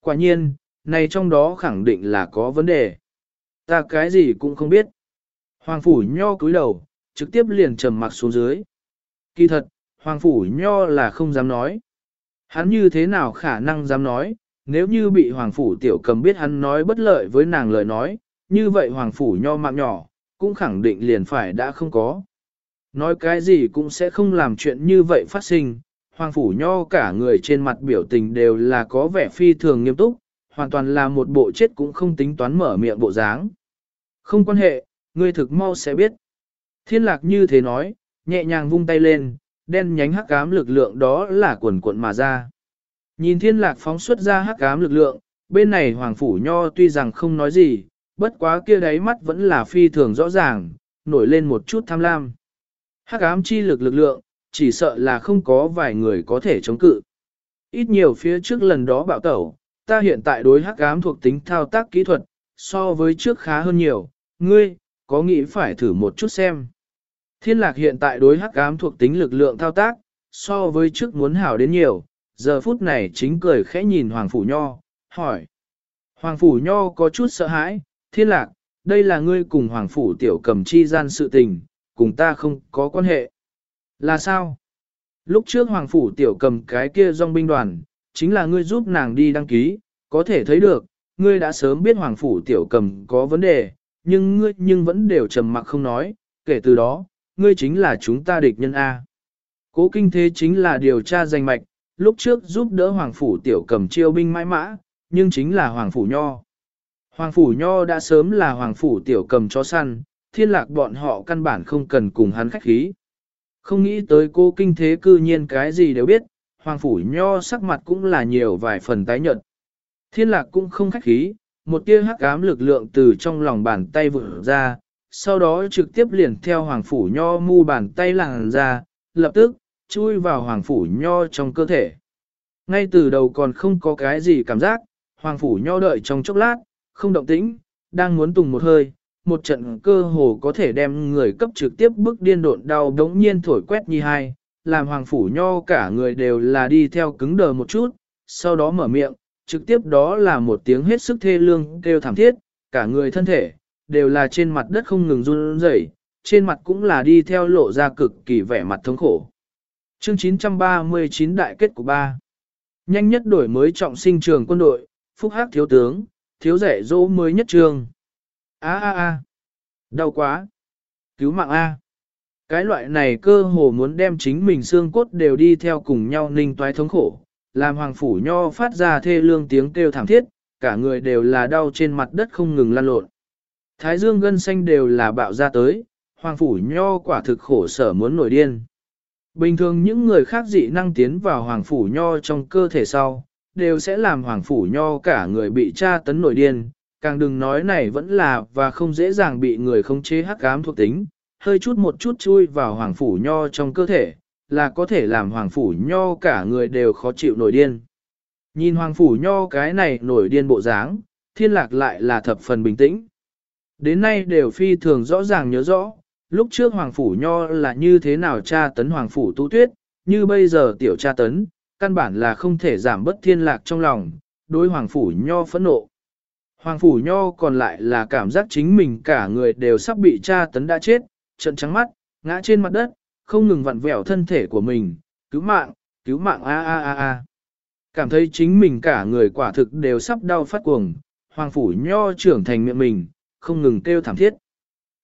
Quả nhiên, này trong đó khẳng định là có vấn đề. Ta cái gì cũng không biết. Hoàng Phủ Nho cúi đầu, trực tiếp liền trầm mặc xuống dưới. Kỳ thật, Hoàng Phủ Nho là không dám nói. Hắn như thế nào khả năng dám nói, nếu như bị Hoàng Phủ Tiểu Cầm biết hắn nói bất lợi với nàng lời nói, như vậy Hoàng Phủ Nho mạng nhỏ, cũng khẳng định liền phải đã không có. Nói cái gì cũng sẽ không làm chuyện như vậy phát sinh, Hoàng Phủ Nho cả người trên mặt biểu tình đều là có vẻ phi thường nghiêm túc, hoàn toàn là một bộ chết cũng không tính toán mở miệng bộ dáng. Không quan hệ, ngươi thực mau sẽ biết. Thiên lạc như thế nói, nhẹ nhàng vung tay lên, đen nhánh hắc ám lực lượng đó là quần cuộn mà ra. Nhìn thiên lạc phóng xuất ra hắc ám lực lượng, bên này Hoàng Phủ Nho tuy rằng không nói gì, bất quá kia đáy mắt vẫn là phi thường rõ ràng, nổi lên một chút tham lam. Hắc ám chi lực lực lượng, chỉ sợ là không có vài người có thể chống cự. Ít nhiều phía trước lần đó bạo tẩu, ta hiện tại đối hắc ám thuộc tính thao tác kỹ thuật, so với trước khá hơn nhiều, ngươi, có nghĩ phải thử một chút xem. Thiên lạc hiện tại đối hắc ám thuộc tính lực lượng thao tác, so với trước muốn hảo đến nhiều, giờ phút này chính cười khẽ nhìn Hoàng Phủ Nho, hỏi. Hoàng Phủ Nho có chút sợ hãi, thiên lạc, đây là ngươi cùng Hoàng Phủ Tiểu cầm chi gian sự tình, cùng ta không có quan hệ. Là sao? Lúc trước Hoàng Phủ Tiểu cầm cái kia dòng binh đoàn, chính là ngươi giúp nàng đi đăng ký, có thể thấy được, ngươi đã sớm biết Hoàng Phủ Tiểu cầm có vấn đề, nhưng ngươi nhưng vẫn đều trầm mặc không nói, kể từ đó, ngươi chính là chúng ta địch nhân A. Cố kinh thế chính là điều tra danh mạch, lúc trước giúp đỡ Hoàng Phủ Tiểu cầm chiêu binh mãi mã, nhưng chính là Hoàng Phủ Nho. Hoàng Phủ Nho đã sớm là Hoàng Phủ Tiểu cầm chó săn, thiên lạc bọn họ căn bản không cần cùng hắn khách khí. Không nghĩ tới cô kinh thế cư nhiên cái gì đều biết, Hoàng Phủ Nho sắc mặt cũng là nhiều vài phần tái nhợt. Thiên lạc cũng không khách khí, một tia hắc ám lực lượng từ trong lòng bàn tay vỡ ra, sau đó trực tiếp liền theo Hoàng Phủ Nho mu bàn tay làng ra, lập tức, chui vào Hoàng Phủ Nho trong cơ thể. Ngay từ đầu còn không có cái gì cảm giác, Hoàng Phủ Nho đợi trong chốc lát, không động tĩnh, đang muốn tùng một hơi, một trận cơ hồ có thể đem người cấp trực tiếp bước điên độn đau đống nhiên thổi quét như hai, làm Hoàng Phủ Nho cả người đều là đi theo cứng đờ một chút, sau đó mở miệng, trực tiếp đó là một tiếng hết sức thê lương kêu thảm thiết, cả người thân thể, đều là trên mặt đất không ngừng run rẩy, trên mặt cũng là đi theo lộ ra cực kỳ vẻ mặt thống khổ. Chương 939 đại kết của ba Nhanh nhất đổi mới trọng sinh trường quân đội, phúc hắc thiếu tướng, thiếu rẻ dỗ mới nhất trường. A a a, đau quá, cứu mạng A. Cái loại này cơ hồ muốn đem chính mình xương cốt đều đi theo cùng nhau ninh toái thống khổ, làm hoàng phủ nho phát ra thê lương tiếng kêu thảm thiết, cả người đều là đau trên mặt đất không ngừng lăn lộn. Thái dương gân xanh đều là bạo ra tới, hoàng phủ nho quả thực khổ sở muốn nổi điên. Bình thường những người khác dị năng tiến vào hoàng phủ nho trong cơ thể sau, đều sẽ làm hoàng phủ nho cả người bị tra tấn nổi điên, càng đừng nói này vẫn là và không dễ dàng bị người khống chế hắc ám thuộc tính, hơi chút một chút chui vào hoàng phủ nho trong cơ thể, là có thể làm hoàng phủ nho cả người đều khó chịu nổi điên. Nhìn hoàng phủ nho cái này nổi điên bộ dáng, thiên lạc lại là thập phần bình tĩnh. Đến nay đều phi thường rõ ràng nhớ rõ, lúc trước hoàng phủ nho là như thế nào tra tấn hoàng phủ tu tuyết, như bây giờ tiểu tra tấn, căn bản là không thể giảm bất thiên lạc trong lòng, đối hoàng phủ nho phẫn nộ. Hoàng phủ nho còn lại là cảm giác chính mình cả người đều sắp bị tra tấn đã chết, trận trắng mắt, ngã trên mặt đất, không ngừng vặn vẹo thân thể của mình, cứu mạng, cứu mạng a a a a. Cảm thấy chính mình cả người quả thực đều sắp đau phát cuồng, hoàng phủ nho trưởng thành miệng mình, không ngừng kêu thảm thiết.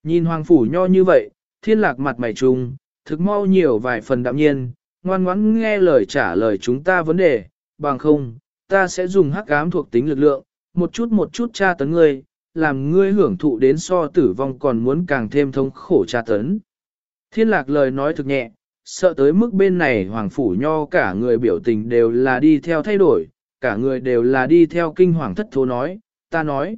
Nhìn hoàng phủ nho như vậy, thiên lạc mặt mày trùng, thực mau nhiều vài phần đạm nhiên, ngoan ngoãn nghe lời trả lời chúng ta vấn đề, bằng không, ta sẽ dùng hắc ám thuộc tính lực lượng, một chút một chút tra tấn ngươi, làm ngươi hưởng thụ đến so tử vong còn muốn càng thêm thống khổ tra tấn. Thiên lạc lời nói thực nhẹ, sợ tới mức bên này hoàng phủ nho cả người biểu tình đều là đi theo thay đổi, cả người đều là đi theo kinh hoàng thất thố nói, ta nói,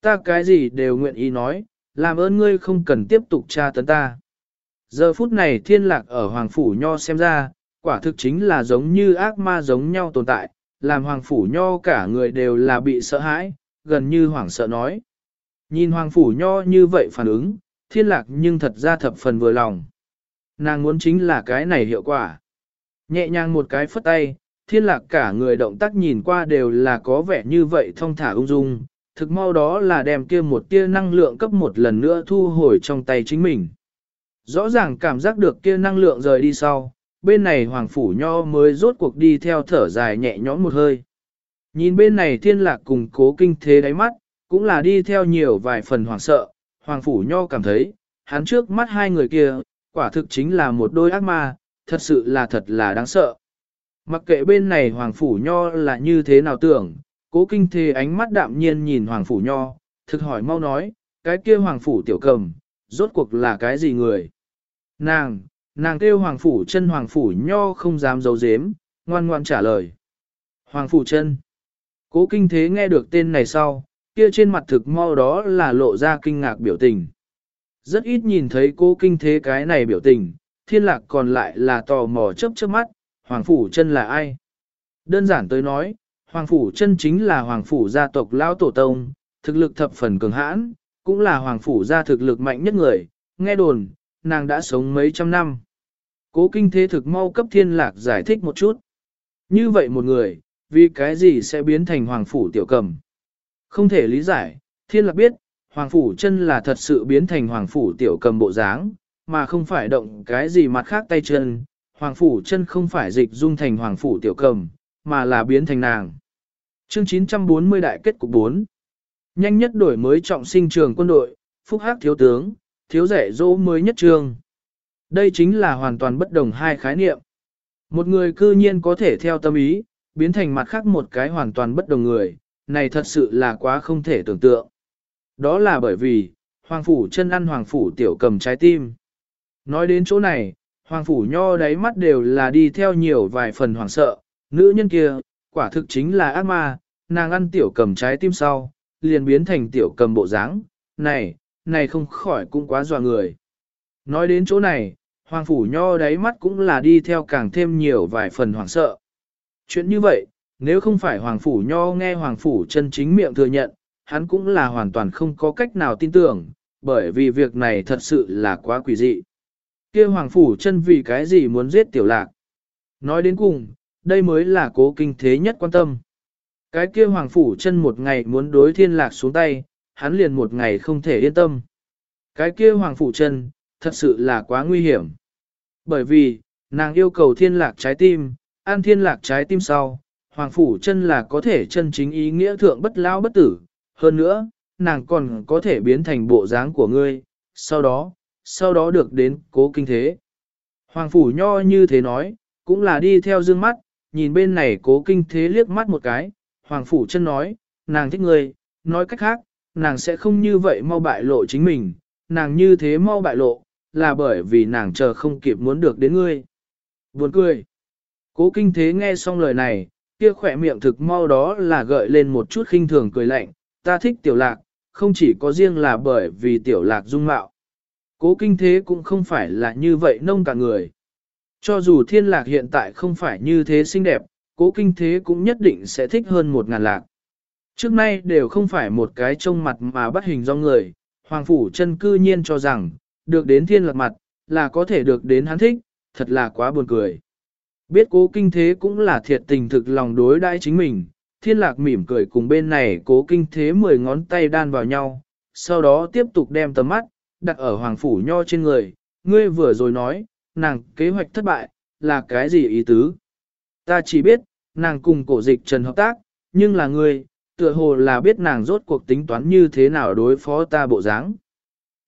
ta cái gì đều nguyện ý nói, làm ơn ngươi không cần tiếp tục tra tấn ta. Giờ phút này thiên lạc ở hoàng phủ nho xem ra, quả thực chính là giống như ác ma giống nhau tồn tại, làm hoàng phủ nho cả người đều là bị sợ hãi, gần như hoảng sợ nói. Nhìn hoàng phủ nho như vậy phản ứng, thiên lạc nhưng thật ra thập phần vừa lòng. Nàng muốn chính là cái này hiệu quả. Nhẹ nhàng một cái phất tay, thiên lạc cả người động tác nhìn qua đều là có vẻ như vậy thông thả ung dung, thực mau đó là đem kia một tia năng lượng cấp một lần nữa thu hồi trong tay chính mình. Rõ ràng cảm giác được kia năng lượng rời đi sau, bên này Hoàng Phủ Nho mới rốt cuộc đi theo thở dài nhẹ nhõm một hơi. Nhìn bên này thiên lạc cùng cố kinh thế đáy mắt, cũng là đi theo nhiều vài phần hoảng sợ, Hoàng Phủ Nho cảm thấy, hắn trước mắt hai người kia, quả thực chính là một đôi ác ma, thật sự là thật là đáng sợ. Mặc kệ bên này Hoàng Phủ Nho là như thế nào tưởng, cố kinh thế ánh mắt đạm nhiên nhìn Hoàng Phủ Nho, thực hỏi mau nói, cái kia Hoàng Phủ tiểu cầm, rốt cuộc là cái gì người? Nàng, nàng kêu Hoàng Phủ chân Hoàng Phủ Nho không dám giấu giếm, ngoan ngoan trả lời. Hoàng Phủ chân. Cố kinh thế nghe được tên này sau, kia trên mặt thực mau đó là lộ ra kinh ngạc biểu tình. Rất ít nhìn thấy cô kinh thế cái này biểu tình, thiên lạc còn lại là tò mò chớp chớp mắt, Hoàng Phủ chân là ai? Đơn giản tới nói, Hoàng Phủ chân chính là Hoàng Phủ gia tộc Lão Tổ Tông, thực lực thập phần cường hãn, cũng là Hoàng Phủ gia thực lực mạnh nhất người, nghe đồn, nàng đã sống mấy trăm năm. Cố kinh thế thực mau cấp thiên lạc giải thích một chút. Như vậy một người, vì cái gì sẽ biến thành Hoàng Phủ tiểu cầm? Không thể lý giải, thiên lạc biết, Hoàng Phủ chân là thật sự biến thành Hoàng Phủ tiểu cầm bộ dáng, mà không phải động cái gì mặt khác tay chân. Hoàng Phủ chân không phải dịch dung thành Hoàng Phủ tiểu cầm, mà là biến thành nàng. Chương 940 đại kết cục 4 Nhanh nhất đổi mới trọng sinh trường quân đội, phúc hắc thiếu tướng, thiếu rẻ dỗ mới nhất trường. Đây chính là hoàn toàn bất đồng hai khái niệm. Một người cư nhiên có thể theo tâm ý, biến thành mặt khác một cái hoàn toàn bất đồng người, này thật sự là quá không thể tưởng tượng. Đó là bởi vì, Hoàng Phủ chân ăn Hoàng Phủ tiểu cầm trái tim. Nói đến chỗ này, Hoàng Phủ nho đáy mắt đều là đi theo nhiều vài phần hoảng sợ, nữ nhân kia, quả thực chính là ác ma, nàng ăn tiểu cầm trái tim sau, liền biến thành tiểu cầm bộ dáng, này, này không khỏi cũng quá dọa người. Nói đến chỗ này, Hoàng Phủ Nho đáy mắt cũng là đi theo càng thêm nhiều vài phần hoảng sợ. Chuyện như vậy, nếu không phải Hoàng Phủ Nho nghe Hoàng Phủ chân chính miệng thừa nhận, hắn cũng là hoàn toàn không có cách nào tin tưởng, bởi vì việc này thật sự là quá quỷ dị. kia Hoàng Phủ chân vì cái gì muốn giết tiểu lạc? Nói đến cùng, đây mới là cố kinh thế nhất quan tâm. Cái kia Hoàng Phủ chân một ngày muốn đối thiên lạc xuống tay, hắn liền một ngày không thể yên tâm. Cái kia Hoàng Phủ chân, thật sự là quá nguy hiểm. Bởi vì, nàng yêu cầu thiên lạc trái tim, an thiên lạc trái tim sau, Hoàng Phủ chân là có thể chân chính ý nghĩa thượng bất lao bất tử. Hơn nữa, nàng còn có thể biến thành bộ dáng của ngươi, sau đó, sau đó được đến cố kinh thế. Hoàng Phủ Nho như thế nói, cũng là đi theo dương mắt, nhìn bên này cố kinh thế liếc mắt một cái, Hoàng Phủ chân nói, nàng thích ngươi, nói cách khác, nàng sẽ không như vậy mau bại lộ chính mình, nàng như thế mau bại lộ, là bởi vì nàng chờ không kịp muốn được đến ngươi. Buồn cười. Cố kinh thế nghe xong lời này, kia khỏe miệng thực mau đó là gợi lên một chút khinh thường cười lạnh, ta thích tiểu lạc, không chỉ có riêng là bởi vì tiểu lạc dung mạo. Cố kinh thế cũng không phải là như vậy nông cả người. Cho dù thiên lạc hiện tại không phải như thế xinh đẹp, cố kinh thế cũng nhất định sẽ thích hơn một ngàn lạc. Trước nay đều không phải một cái trông mặt mà bắt hình do người, Hoàng Phủ chân cư nhiên cho rằng, được đến thiên lạc mặt, là có thể được đến hắn thích, thật là quá buồn cười. Biết cố kinh thế cũng là thiệt tình thực lòng đối đãi chính mình, thiên lạc mỉm cười cùng bên này cố kinh thế mười ngón tay đan vào nhau, sau đó tiếp tục đem tầm mắt, đặt ở Hoàng Phủ Nho trên người, ngươi vừa rồi nói, nàng kế hoạch thất bại, là cái gì ý tứ? Ta chỉ biết, nàng cùng cổ dịch trần hợp tác, nhưng là ngươi, tựa hồ là biết nàng rốt cuộc tính toán như thế nào đối phó ta bộ dáng.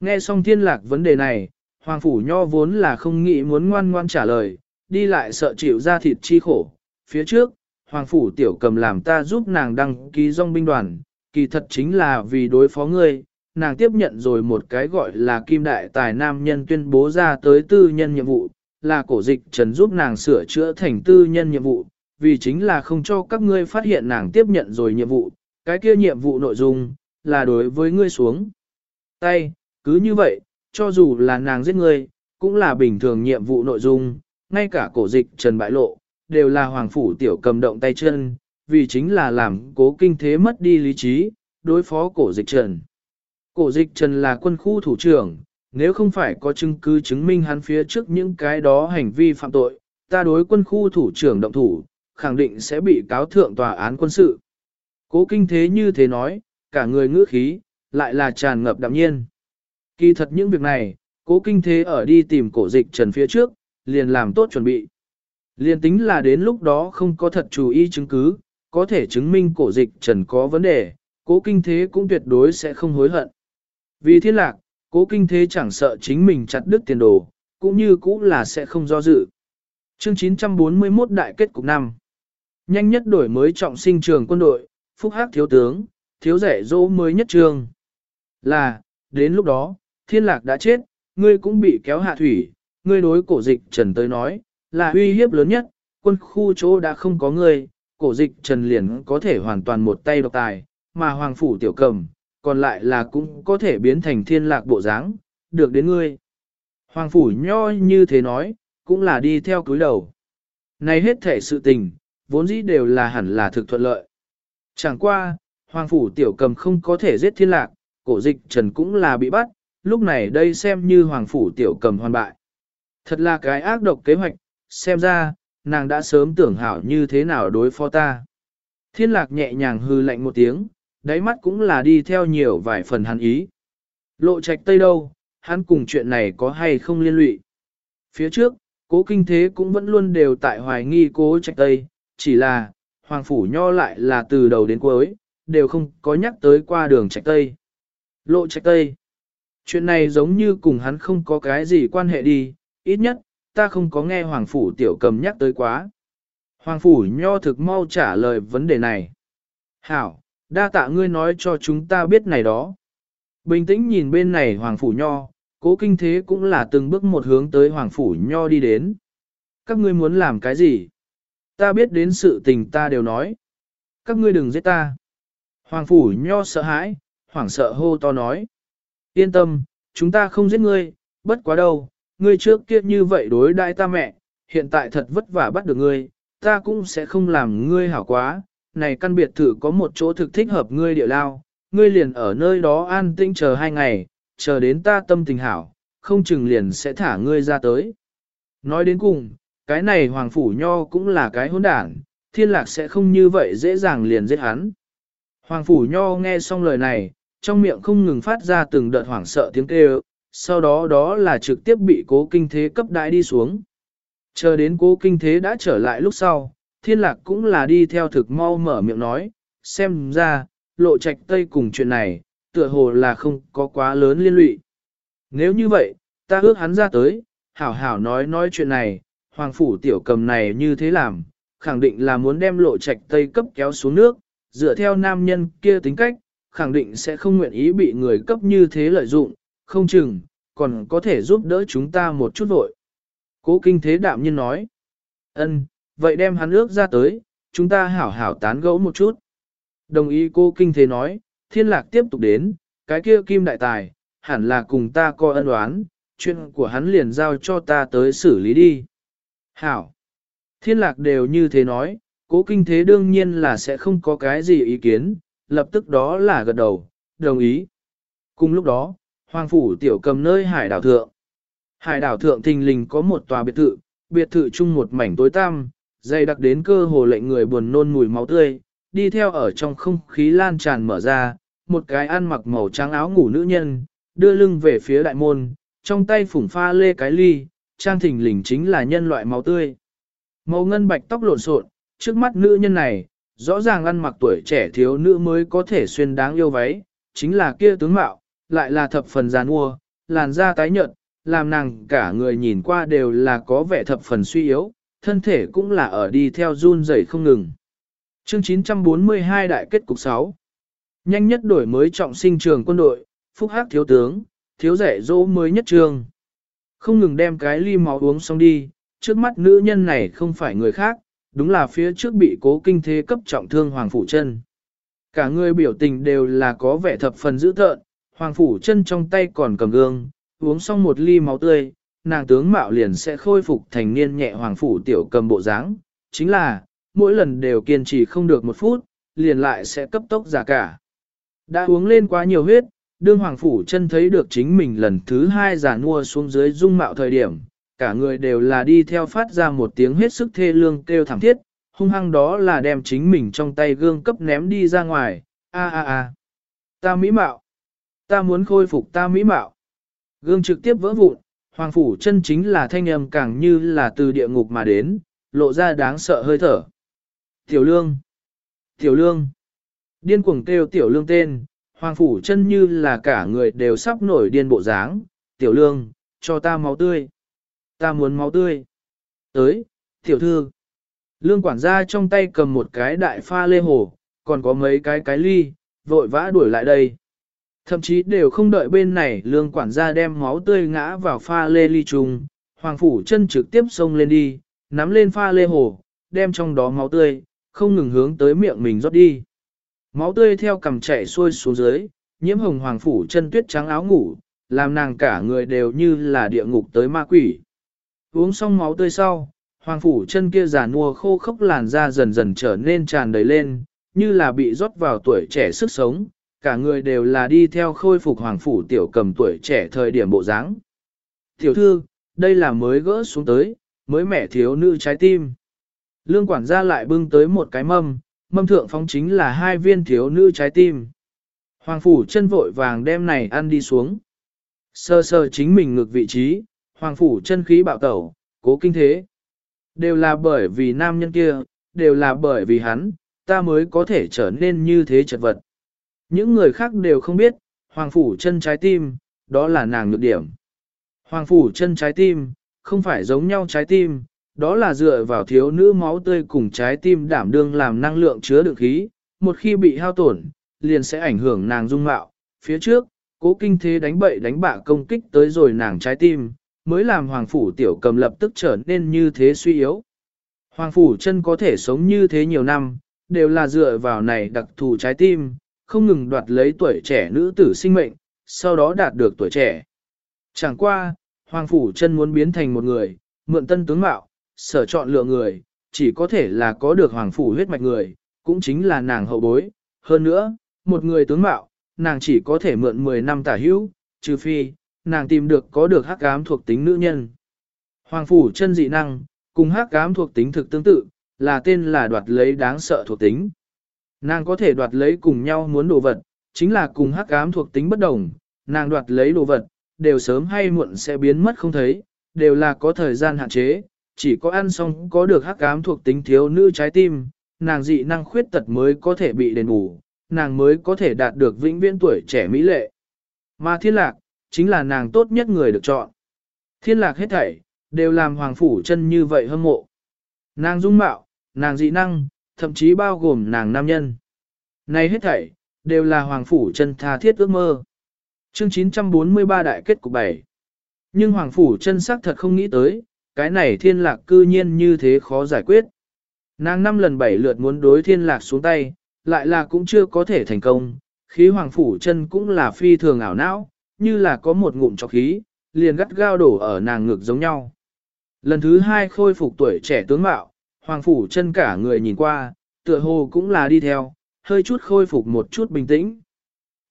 Nghe xong thiên lạc vấn đề này, Hoàng Phủ Nho vốn là không nghĩ muốn ngoan ngoan trả lời, đi lại sợ chịu ra thịt chi khổ. Phía trước, Hoàng Phủ Tiểu cầm làm ta giúp nàng đăng ký dòng binh đoàn, kỳ thật chính là vì đối phó ngươi, nàng tiếp nhận rồi một cái gọi là kim đại tài nam nhân tuyên bố ra tới tư nhân nhiệm vụ, là cổ dịch trần giúp nàng sửa chữa thành tư nhân nhiệm vụ, vì chính là không cho các ngươi phát hiện nàng tiếp nhận rồi nhiệm vụ, cái kia nhiệm vụ nội dung, là đối với ngươi xuống. Tay, cứ như vậy, cho dù là nàng giết ngươi, cũng là bình thường nhiệm vụ nội dung, ngay cả cổ dịch trần bại lộ, đều là hoàng phủ tiểu cầm động tay chân, vì chính là làm cố kinh thế mất đi lý trí, đối phó cổ dịch trần. Cổ dịch trần là quân khu thủ trưởng, nếu không phải có chứng cứ chứng minh hắn phía trước những cái đó hành vi phạm tội, ta đối quân khu thủ trưởng động thủ, khẳng định sẽ bị cáo thượng tòa án quân sự. Cố kinh thế như thế nói, cả người ngữ khí, lại là tràn ngập đạm nhiên. Kỳ thật những việc này, cố kinh thế ở đi tìm cổ dịch trần phía trước, liền làm tốt chuẩn bị. Liền tính là đến lúc đó không có thật chú ý chứng cứ, có thể chứng minh cổ dịch trần có vấn đề, cố kinh thế cũng tuyệt đối sẽ không hối hận. Vì thiên lạc, cố kinh thế chẳng sợ chính mình chặt đứt tiền đồ, cũng như cũng là sẽ không do dự. Chương 941 Đại kết cục năm Nhanh nhất đổi mới trọng sinh trường quân đội, phúc hắc thiếu tướng, thiếu rẻ dỗ mới nhất trường. Là, đến lúc đó, thiên lạc đã chết, ngươi cũng bị kéo hạ thủy, ngươi đối cổ dịch trần tới nói, là uy hiếp lớn nhất, quân khu chỗ đã không có ngươi, cổ dịch trần liền có thể hoàn toàn một tay độc tài, mà hoàng phủ tiểu cầm, còn lại là cũng có thể biến thành thiên lạc bộ dáng, được đến ngươi. Hoàng phủ nho như thế nói, cũng là đi theo cúi đầu. Này hết thể sự tình, vốn dĩ đều là hẳn là thực thuận lợi. Chẳng qua, Hoàng phủ tiểu cầm không có thể giết thiên lạc, cổ dịch trần cũng là bị bắt, lúc này đây xem như Hoàng phủ tiểu cầm hoàn bại. Thật là cái ác độc kế hoạch, xem ra, nàng đã sớm tưởng hảo như thế nào đối phó ta. Thiên lạc nhẹ nhàng hư lạnh một tiếng, đáy mắt cũng là đi theo nhiều vài phần hắn ý. Lộ trạch tây đâu, hắn cùng chuyện này có hay không liên lụy. Phía trước, cố kinh thế cũng vẫn luôn đều tại hoài nghi cố trạch tây, chỉ là, hoàng phủ nho lại là từ đầu đến cuối, đều không có nhắc tới qua đường trạch tây. Lộ trạch tây. Chuyện này giống như cùng hắn không có cái gì quan hệ đi, ít nhất, ta không có nghe hoàng phủ tiểu cầm nhắc tới quá. Hoàng phủ nho thực mau trả lời vấn đề này. Hảo, đa tạ ngươi nói cho chúng ta biết này đó. Bình tĩnh nhìn bên này hoàng phủ nho, cố kinh thế cũng là từng bước một hướng tới hoàng phủ nho đi đến. Các ngươi muốn làm cái gì? Ta biết đến sự tình ta đều nói. Các ngươi đừng giết ta. Hoàng phủ nho sợ hãi, hoảng sợ hô to nói. Yên tâm, chúng ta không giết ngươi, bất quá đâu, ngươi trước kia như vậy đối đại ta mẹ, hiện tại thật vất vả bắt được ngươi, ta cũng sẽ không làm ngươi hảo quá, này căn biệt thự có một chỗ thực thích hợp ngươi địa lao, ngươi liền ở nơi đó an tĩnh chờ hai ngày, chờ đến ta tâm tình hảo, không chừng liền sẽ thả ngươi ra tới. Nói đến cùng, cái này Hoàng Phủ Nho cũng là cái hỗn đản, thiên lạc sẽ không như vậy dễ dàng liền giết hắn. Hoàng Phủ Nho nghe xong lời này, trong miệng không ngừng phát ra từng đợt hoảng sợ tiếng kêu, sau đó đó là trực tiếp bị cố kinh thế cấp đại đi xuống. Chờ đến cố kinh thế đã trở lại lúc sau, thiên lạc cũng là đi theo thực mau mở miệng nói, xem ra, lộ trạch tây cùng chuyện này, tựa hồ là không có quá lớn liên lụy. Nếu như vậy, ta ước hắn ra tới, hảo hảo nói nói chuyện này, hoàng phủ tiểu cầm này như thế làm, khẳng định là muốn đem lộ trạch tây cấp kéo xuống nước, dựa theo nam nhân kia tính cách, khẳng định sẽ không nguyện ý bị người cấp như thế lợi dụng, không chừng, còn có thể giúp đỡ chúng ta một chút vội. Cố kinh thế đạm nhiên nói, ân, vậy đem hắn ước ra tới, chúng ta hảo hảo tán gẫu một chút. Đồng ý cô kinh thế nói, thiên lạc tiếp tục đến, cái kia kim đại tài, hẳn là cùng ta coi ân oán, chuyện của hắn liền giao cho ta tới xử lý đi. Hảo. Thiên lạc đều như thế nói, cố kinh thế đương nhiên là sẽ không có cái gì ý kiến, lập tức đó là gật đầu, đồng ý. Cùng lúc đó, Hoàng Phủ tiểu cầm nơi hải đảo thượng. Hải đảo thượng thình lình có một tòa biệt thự, biệt thự chung một mảnh tối tăm, dày đặc đến cơ hồ lệnh người buồn nôn mùi máu tươi, đi theo ở trong không khí lan tràn mở ra, một cái ăn mặc màu trắng áo ngủ nữ nhân, đưa lưng về phía đại môn, trong tay phủng pha lê cái ly, trang thình lình chính là nhân loại máu tươi. Màu ngân bạch tóc lộn xộn, trước mắt nữ nhân này, rõ ràng ăn mặc tuổi trẻ thiếu nữ mới có thể xuyên đáng yêu váy, chính là kia tướng mạo, lại là thập phần giàn mua, làn da tái nhợt, làm nàng cả người nhìn qua đều là có vẻ thập phần suy yếu, thân thể cũng là ở đi theo run rẩy không ngừng. Chương 942 Đại kết cục 6 Nhanh nhất đổi mới trọng sinh trường quân đội, phúc hắc thiếu tướng, thiếu rẻ dỗ mới nhất trường. Không ngừng đem cái ly máu uống xong đi, trước mắt nữ nhân này không phải người khác, đúng là phía trước bị cố kinh thế cấp trọng thương Hoàng Phủ chân Cả người biểu tình đều là có vẻ thập phần dữ tợn, Hoàng Phủ chân trong tay còn cầm gương, uống xong một ly máu tươi, nàng tướng mạo liền sẽ khôi phục thành niên nhẹ Hoàng Phủ tiểu cầm bộ dáng, chính là, mỗi lần đều kiên trì không được một phút, liền lại sẽ cấp tốc giả cả. Đã uống lên quá nhiều huyết, đương Hoàng Phủ chân thấy được chính mình lần thứ hai giả nua xuống dưới dung mạo thời điểm, cả người đều là đi theo phát ra một tiếng hết sức thê lương kêu thảm thiết, hung hăng đó là đem chính mình trong tay gương cấp ném đi ra ngoài, a a a, ta mỹ mạo, ta muốn khôi phục ta mỹ mạo. Gương trực tiếp vỡ vụn, Hoàng Phủ chân chính là thanh âm càng như là từ địa ngục mà đến, lộ ra đáng sợ hơi thở. Tiểu lương, tiểu lương, điên cuồng kêu tiểu lương tên, Hoàng Phủ chân như là cả người đều sắp nổi điên bộ dáng, tiểu lương, cho ta máu tươi ta muốn máu tươi. Tới, tiểu thư. Lương quản gia trong tay cầm một cái đại pha lê hồ, còn có mấy cái cái ly, vội vã đuổi lại đây. Thậm chí đều không đợi bên này lương quản gia đem máu tươi ngã vào pha lê ly trùng, hoàng phủ chân trực tiếp xông lên đi, nắm lên pha lê hồ, đem trong đó máu tươi, không ngừng hướng tới miệng mình rót đi. Máu tươi theo cầm chảy xuôi xuống dưới, nhiễm hồng hoàng phủ chân tuyết trắng áo ngủ, làm nàng cả người đều như là địa ngục tới ma quỷ. Uống xong máu tươi sau, hoàng phủ chân kia già nua khô khốc làn da dần dần trở nên tràn đầy lên, như là bị rót vào tuổi trẻ sức sống, cả người đều là đi theo khôi phục hoàng phủ tiểu cầm tuổi trẻ thời điểm bộ dáng. Tiểu thư, đây là mới gỡ xuống tới, mới mẹ thiếu nữ trái tim. Lương quản gia lại bưng tới một cái mâm, mâm thượng phóng chính là hai viên thiếu nữ trái tim. Hoàng phủ chân vội vàng đem này ăn đi xuống. Sơ sơ chính mình ngược vị trí, hoàng phủ chân khí bạo tẩu, cố kinh thế. Đều là bởi vì nam nhân kia, đều là bởi vì hắn, ta mới có thể trở nên như thế chật vật. Những người khác đều không biết, hoàng phủ chân trái tim, đó là nàng nhược điểm. Hoàng phủ chân trái tim, không phải giống nhau trái tim, đó là dựa vào thiếu nữ máu tươi cùng trái tim đảm đương làm năng lượng chứa đựng khí, một khi bị hao tổn, liền sẽ ảnh hưởng nàng dung mạo. Phía trước, cố kinh thế đánh bậy đánh bạ công kích tới rồi nàng trái tim, mới làm hoàng phủ tiểu cầm lập tức trở nên như thế suy yếu. Hoàng phủ chân có thể sống như thế nhiều năm, đều là dựa vào này đặc thù trái tim, không ngừng đoạt lấy tuổi trẻ nữ tử sinh mệnh, sau đó đạt được tuổi trẻ. Chẳng qua, Hoàng Phủ chân muốn biến thành một người, mượn tân tướng mạo, sở chọn lựa người, chỉ có thể là có được Hoàng Phủ huyết mạch người, cũng chính là nàng hậu bối. Hơn nữa, một người tướng mạo, nàng chỉ có thể mượn 10 năm tả hữu, trừ phi, nàng tìm được có được hắc ám thuộc tính nữ nhân. Hoàng Phủ chân dị năng, cùng hắc ám thuộc tính thực tương tự, là tên là đoạt lấy đáng sợ thuộc tính. Nàng có thể đoạt lấy cùng nhau muốn đồ vật, chính là cùng hắc ám thuộc tính bất đồng, nàng đoạt lấy đồ vật, đều sớm hay muộn sẽ biến mất không thấy, đều là có thời gian hạn chế, chỉ có ăn xong có được hắc ám thuộc tính thiếu nữ trái tim, nàng dị năng khuyết tật mới có thể bị đền bù, nàng mới có thể đạt được vĩnh viễn tuổi trẻ mỹ lệ. Mà thiên lạc, chính là nàng tốt nhất người được chọn. Thiên lạc hết thảy, đều làm hoàng phủ chân như vậy hâm mộ. Nàng dung mạo, nàng dị năng, thậm chí bao gồm nàng nam nhân. Này hết thảy, đều là hoàng phủ chân tha thiết ước mơ. Chương 943 đại kết cục 7 Nhưng hoàng phủ chân sắc thật không nghĩ tới, cái này thiên lạc cư nhiên như thế khó giải quyết. Nàng năm lần bảy lượt muốn đối thiên lạc xuống tay, lại là cũng chưa có thể thành công, khí hoàng phủ chân cũng là phi thường ảo não, như là có một ngụm chọc khí, liền gắt gao đổ ở nàng ngực giống nhau. Lần thứ hai khôi phục tuổi trẻ tướng mạo, Hoàng phủ chân cả người nhìn qua, tựa hồ cũng là đi theo, hơi chút khôi phục một chút bình tĩnh.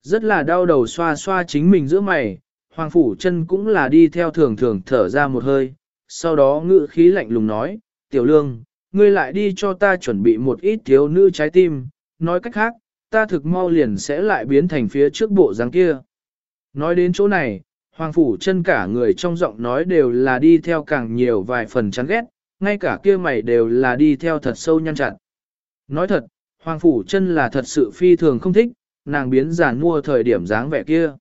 Rất là đau đầu xoa xoa chính mình giữa mày, Hoàng phủ chân cũng là đi theo thường thường thở ra một hơi, sau đó ngự khí lạnh lùng nói, tiểu lương, ngươi lại đi cho ta chuẩn bị một ít thiếu nữ trái tim, nói cách khác, ta thực mau liền sẽ lại biến thành phía trước bộ dáng kia. Nói đến chỗ này, Hoàng phủ chân cả người trong giọng nói đều là đi theo càng nhiều vài phần chán ghét, ngay cả kia mày đều là đi theo thật sâu nhăn chặt. Nói thật, Hoàng Phủ chân là thật sự phi thường không thích, nàng biến giản mua thời điểm dáng vẻ kia.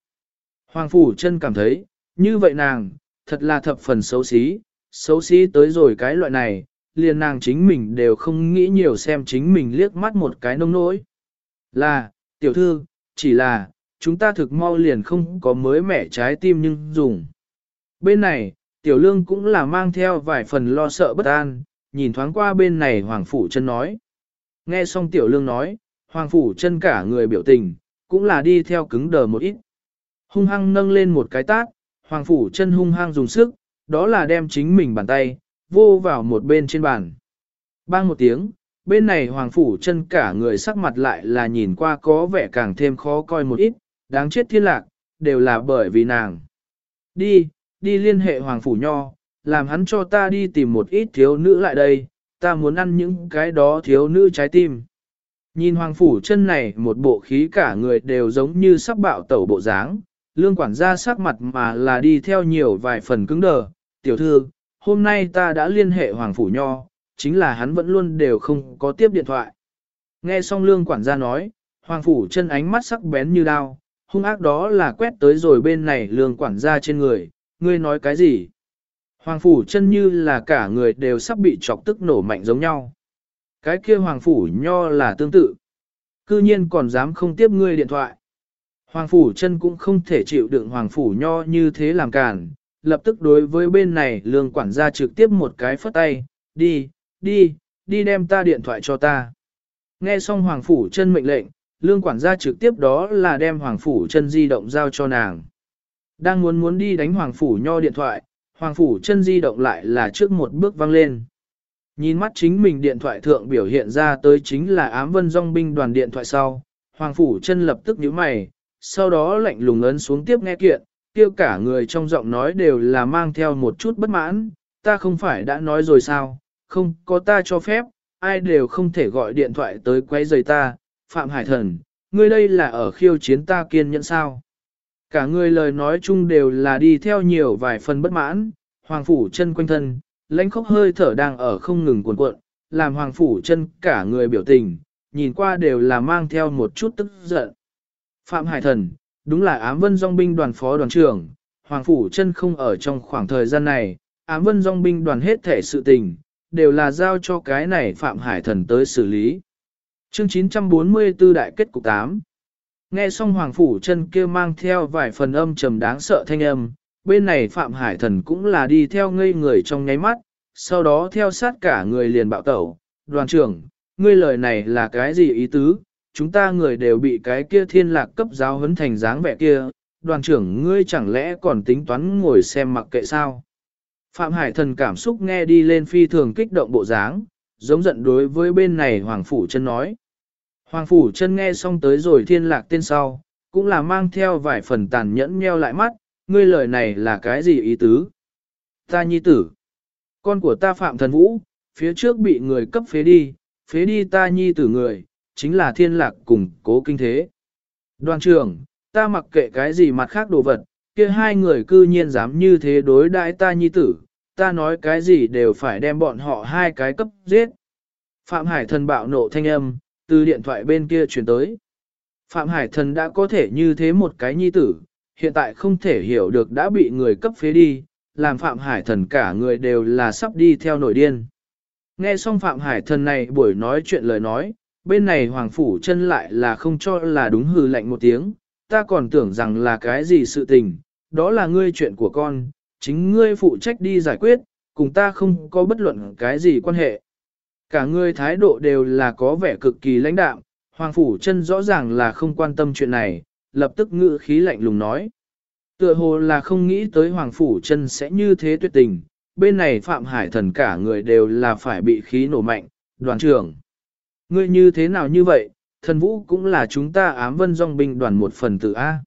Hoàng Phủ chân cảm thấy, như vậy nàng, thật là thập phần xấu xí, xấu xí tới rồi cái loại này, liền nàng chính mình đều không nghĩ nhiều xem chính mình liếc mắt một cái nông nỗi. Là, tiểu thư, chỉ là, chúng ta thực mau liền không có mới mẻ trái tim nhưng dùng. Bên này, Tiểu lương cũng là mang theo vài phần lo sợ bất an, nhìn thoáng qua bên này Hoàng Phủ chân nói. Nghe xong tiểu lương nói, Hoàng Phủ chân cả người biểu tình, cũng là đi theo cứng đờ một ít. Hung hăng nâng lên một cái tát, Hoàng Phủ chân hung hăng dùng sức, đó là đem chính mình bàn tay, vô vào một bên trên bàn. Bang một tiếng, bên này Hoàng Phủ chân cả người sắc mặt lại là nhìn qua có vẻ càng thêm khó coi một ít, đáng chết thiên lạc, đều là bởi vì nàng. Đi, đi liên hệ Hoàng Phủ Nho, làm hắn cho ta đi tìm một ít thiếu nữ lại đây, ta muốn ăn những cái đó thiếu nữ trái tim. Nhìn Hoàng Phủ chân này một bộ khí cả người đều giống như sắp bạo tẩu bộ dáng, lương quản gia sắc mặt mà là đi theo nhiều vài phần cứng đờ, tiểu thư, hôm nay ta đã liên hệ Hoàng Phủ Nho, chính là hắn vẫn luôn đều không có tiếp điện thoại. Nghe xong lương quản gia nói, Hoàng Phủ chân ánh mắt sắc bén như đao, hung ác đó là quét tới rồi bên này lương quản gia trên người, ngươi nói cái gì? Hoàng phủ chân như là cả người đều sắp bị chọc tức nổ mạnh giống nhau. Cái kia hoàng phủ nho là tương tự. Cư nhiên còn dám không tiếp ngươi điện thoại. Hoàng phủ chân cũng không thể chịu đựng hoàng phủ nho như thế làm cản, lập tức đối với bên này lương quản gia trực tiếp một cái phất tay, đi, đi, đi đem ta điện thoại cho ta. Nghe xong hoàng phủ chân mệnh lệnh, lương quản gia trực tiếp đó là đem hoàng phủ chân di động giao cho nàng. Đang muốn muốn đi đánh Hoàng Phủ Nho điện thoại, Hoàng Phủ chân di động lại là trước một bước văng lên. Nhìn mắt chính mình điện thoại thượng biểu hiện ra tới chính là ám vân dòng binh đoàn điện thoại sau, Hoàng Phủ chân lập tức nhíu mày, sau đó lạnh lùng ấn xuống tiếp nghe kiện, tiêu cả người trong giọng nói đều là mang theo một chút bất mãn, ta không phải đã nói rồi sao, không có ta cho phép, ai đều không thể gọi điện thoại tới quấy rầy ta, Phạm Hải Thần, ngươi đây là ở khiêu chiến ta kiên nhẫn sao. Cả người lời nói chung đều là đi theo nhiều vài phần bất mãn, Hoàng Phủ chân quanh thân, lãnh khốc hơi thở đang ở không ngừng cuộn cuộn, làm Hoàng Phủ chân cả người biểu tình, nhìn qua đều là mang theo một chút tức giận. Phạm Hải Thần, đúng là ám vân dòng binh đoàn phó đoàn trưởng, Hoàng Phủ chân không ở trong khoảng thời gian này, ám vân dòng binh đoàn hết thể sự tình, đều là giao cho cái này Phạm Hải Thần tới xử lý. Chương 944 Đại kết cục 8 Nghe xong Hoàng Phủ chân kia mang theo vài phần âm trầm đáng sợ thanh âm, bên này Phạm Hải Thần cũng là đi theo ngây người trong nháy mắt, sau đó theo sát cả người liền bạo tẩu. Đoàn trưởng, ngươi lời này là cái gì ý tứ? Chúng ta người đều bị cái kia thiên lạc cấp giáo huấn thành dáng vẻ kia, đoàn trưởng ngươi chẳng lẽ còn tính toán ngồi xem mặc kệ sao? Phạm Hải Thần cảm xúc nghe đi lên phi thường kích động bộ dáng, giống giận đối với bên này Hoàng Phủ chân nói. Hoàng Phủ chân nghe xong tới rồi thiên lạc tên sau, cũng là mang theo vài phần tàn nhẫn nheo lại mắt, ngươi lời này là cái gì ý tứ? Ta nhi tử. Con của ta Phạm Thần Vũ, phía trước bị người cấp phế đi, phế đi ta nhi tử người, chính là thiên lạc cùng cố kinh thế. Đoàn trưởng, ta mặc kệ cái gì mặt khác đồ vật, kia hai người cư nhiên dám như thế đối đãi ta nhi tử, ta nói cái gì đều phải đem bọn họ hai cái cấp giết. Phạm Hải thần bạo nộ thanh âm, từ điện thoại bên kia chuyển tới. Phạm Hải thần đã có thể như thế một cái nhi tử, hiện tại không thể hiểu được đã bị người cấp phế đi, làm Phạm Hải thần cả người đều là sắp đi theo nổi điên. Nghe xong Phạm Hải thần này buổi nói chuyện lời nói, bên này Hoàng Phủ chân lại là không cho là đúng hư lạnh một tiếng, ta còn tưởng rằng là cái gì sự tình, đó là ngươi chuyện của con, chính ngươi phụ trách đi giải quyết, cùng ta không có bất luận cái gì quan hệ. Cả người thái độ đều là có vẻ cực kỳ lãnh đạm, Hoàng Phủ chân rõ ràng là không quan tâm chuyện này, lập tức ngự khí lạnh lùng nói. Tựa hồ là không nghĩ tới Hoàng Phủ chân sẽ như thế tuyệt tình, bên này Phạm Hải thần cả người đều là phải bị khí nổ mạnh, đoàn trưởng. Ngươi như thế nào như vậy, thần vũ cũng là chúng ta ám vân dòng binh đoàn một phần tử A.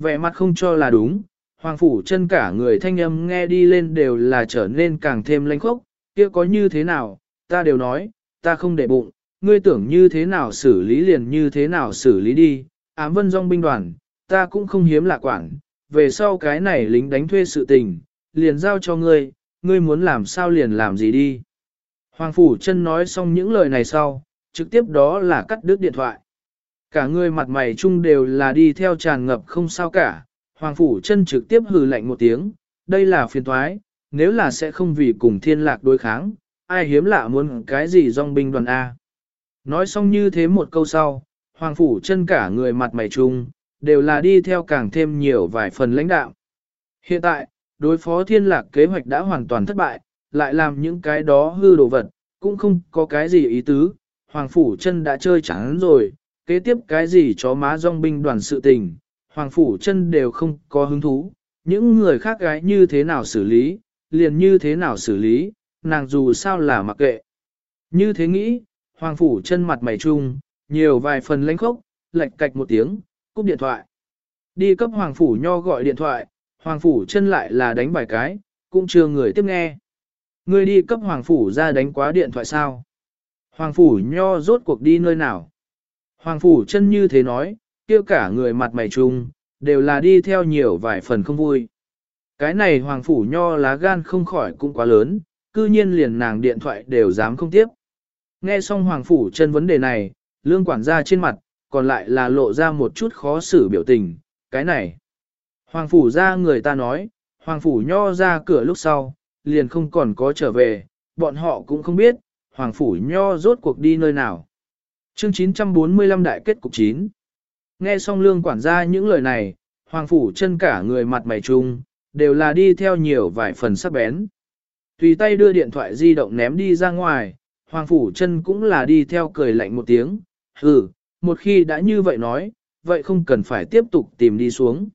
Vẻ mặt không cho là đúng, Hoàng Phủ chân cả người thanh âm nghe đi lên đều là trở nên càng thêm lãnh khốc, kia có như thế nào, ta đều nói, ta không để bụng, ngươi tưởng như thế nào xử lý liền như thế nào xử lý đi, ám vân dòng binh đoàn, ta cũng không hiếm lạ quản, về sau cái này lính đánh thuê sự tình, liền giao cho ngươi, ngươi muốn làm sao liền làm gì đi. Hoàng Phủ chân nói xong những lời này sau, trực tiếp đó là cắt đứt điện thoại. Cả người mặt mày chung đều là đi theo tràn ngập không sao cả, Hoàng Phủ chân trực tiếp hừ lạnh một tiếng, đây là phiền thoái, nếu là sẽ không vì cùng thiên lạc đối kháng, ai hiếm lạ muốn cái gì dòng binh đoàn A. Nói xong như thế một câu sau, Hoàng Phủ chân cả người mặt mày trung đều là đi theo càng thêm nhiều vài phần lãnh đạo. Hiện tại, đối phó thiên lạc kế hoạch đã hoàn toàn thất bại, lại làm những cái đó hư đồ vật, cũng không có cái gì ý tứ, Hoàng Phủ chân đã chơi chẳng rồi, kế tiếp cái gì chó má dòng binh đoàn sự tình, Hoàng Phủ chân đều không có hứng thú, những người khác gái như thế nào xử lý, liền như thế nào xử lý, nàng dù sao là mặc kệ. Như thế nghĩ, Hoàng Phủ chân mặt mày trung nhiều vài phần lãnh khốc, lệch cạch một tiếng, cúp điện thoại. Đi cấp Hoàng Phủ Nho gọi điện thoại, Hoàng Phủ chân lại là đánh bài cái, cũng chưa người tiếp nghe. Người đi cấp Hoàng Phủ ra đánh quá điện thoại sao? Hoàng Phủ Nho rốt cuộc đi nơi nào? Hoàng Phủ chân như thế nói, kêu cả người mặt mày trung đều là đi theo nhiều vài phần không vui. Cái này Hoàng Phủ Nho lá gan không khỏi cũng quá lớn, cư nhiên liền nàng điện thoại đều dám không tiếp. Nghe xong Hoàng Phủ chân vấn đề này, lương quản gia trên mặt, còn lại là lộ ra một chút khó xử biểu tình, cái này. Hoàng Phủ ra người ta nói, Hoàng Phủ Nho ra cửa lúc sau, liền không còn có trở về, bọn họ cũng không biết, Hoàng Phủ Nho rốt cuộc đi nơi nào. Chương 945 đại kết cục 9 Nghe xong lương quản gia những lời này, Hoàng Phủ chân cả người mặt mày trung đều là đi theo nhiều vài phần sắc bén. Tùy tay đưa điện thoại di động ném đi ra ngoài, Hoàng Phủ chân cũng là đi theo cười lạnh một tiếng, hừ, một khi đã như vậy nói, vậy không cần phải tiếp tục tìm đi xuống.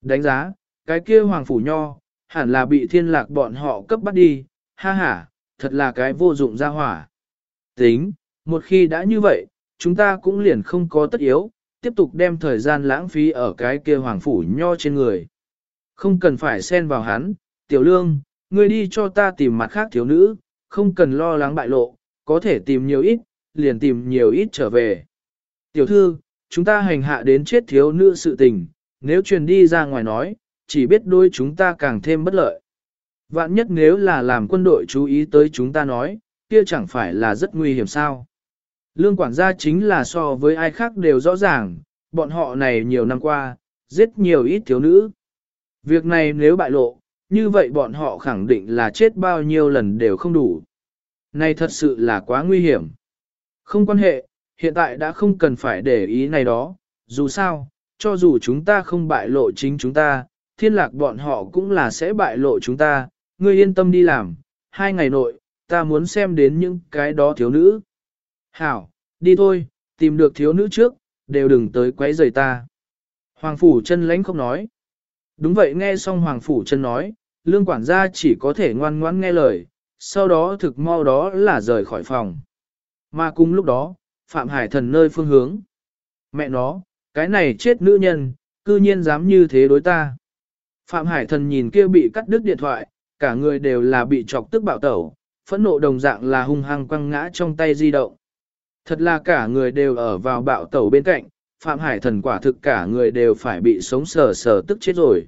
Đánh giá, cái kia hoàng phủ nho, hẳn là bị thiên lạc bọn họ cấp bắt đi, ha ha, thật là cái vô dụng ra hỏa. Tính, một khi đã như vậy, chúng ta cũng liền không có tất yếu, tiếp tục đem thời gian lãng phí ở cái kia hoàng phủ nho trên người. Không cần phải xen vào hắn, tiểu lương, ngươi đi cho ta tìm mặt khác thiếu nữ, không cần lo lắng bại lộ, có thể tìm nhiều ít, liền tìm nhiều ít trở về. Tiểu thư, chúng ta hành hạ đến chết thiếu nữ sự tình, nếu truyền đi ra ngoài nói, chỉ biết đôi chúng ta càng thêm bất lợi. Vạn nhất nếu là làm quân đội chú ý tới chúng ta nói, kia chẳng phải là rất nguy hiểm sao. Lương quản gia chính là so với ai khác đều rõ ràng, bọn họ này nhiều năm qua, giết nhiều ít thiếu nữ. Việc này nếu bại lộ, như vậy bọn họ khẳng định là chết bao nhiêu lần đều không đủ. Này thật sự là quá nguy hiểm. Không quan hệ, hiện tại đã không cần phải để ý này đó, dù sao, cho dù chúng ta không bại lộ chính chúng ta, thiên lạc bọn họ cũng là sẽ bại lộ chúng ta, ngươi yên tâm đi làm, hai ngày nội, ta muốn xem đến những cái đó thiếu nữ. Hảo, đi thôi, tìm được thiếu nữ trước, đều đừng tới quấy rầy ta. Hoàng Phủ chân lánh không nói. Đúng vậy nghe xong Hoàng Phủ chân nói, lương quản gia chỉ có thể ngoan ngoãn nghe lời, sau đó thực mau đó là rời khỏi phòng. Mà cùng lúc đó, Phạm Hải thần nơi phương hướng. Mẹ nó, cái này chết nữ nhân, cư nhiên dám như thế đối ta. Phạm Hải thần nhìn kia bị cắt đứt điện thoại, cả người đều là bị chọc tức bạo tẩu, phẫn nộ đồng dạng là hung hăng quăng ngã trong tay di động. Thật là cả người đều ở vào bạo tẩu bên cạnh, Phạm Hải thần quả thực cả người đều phải bị sống sờ sờ tức chết rồi.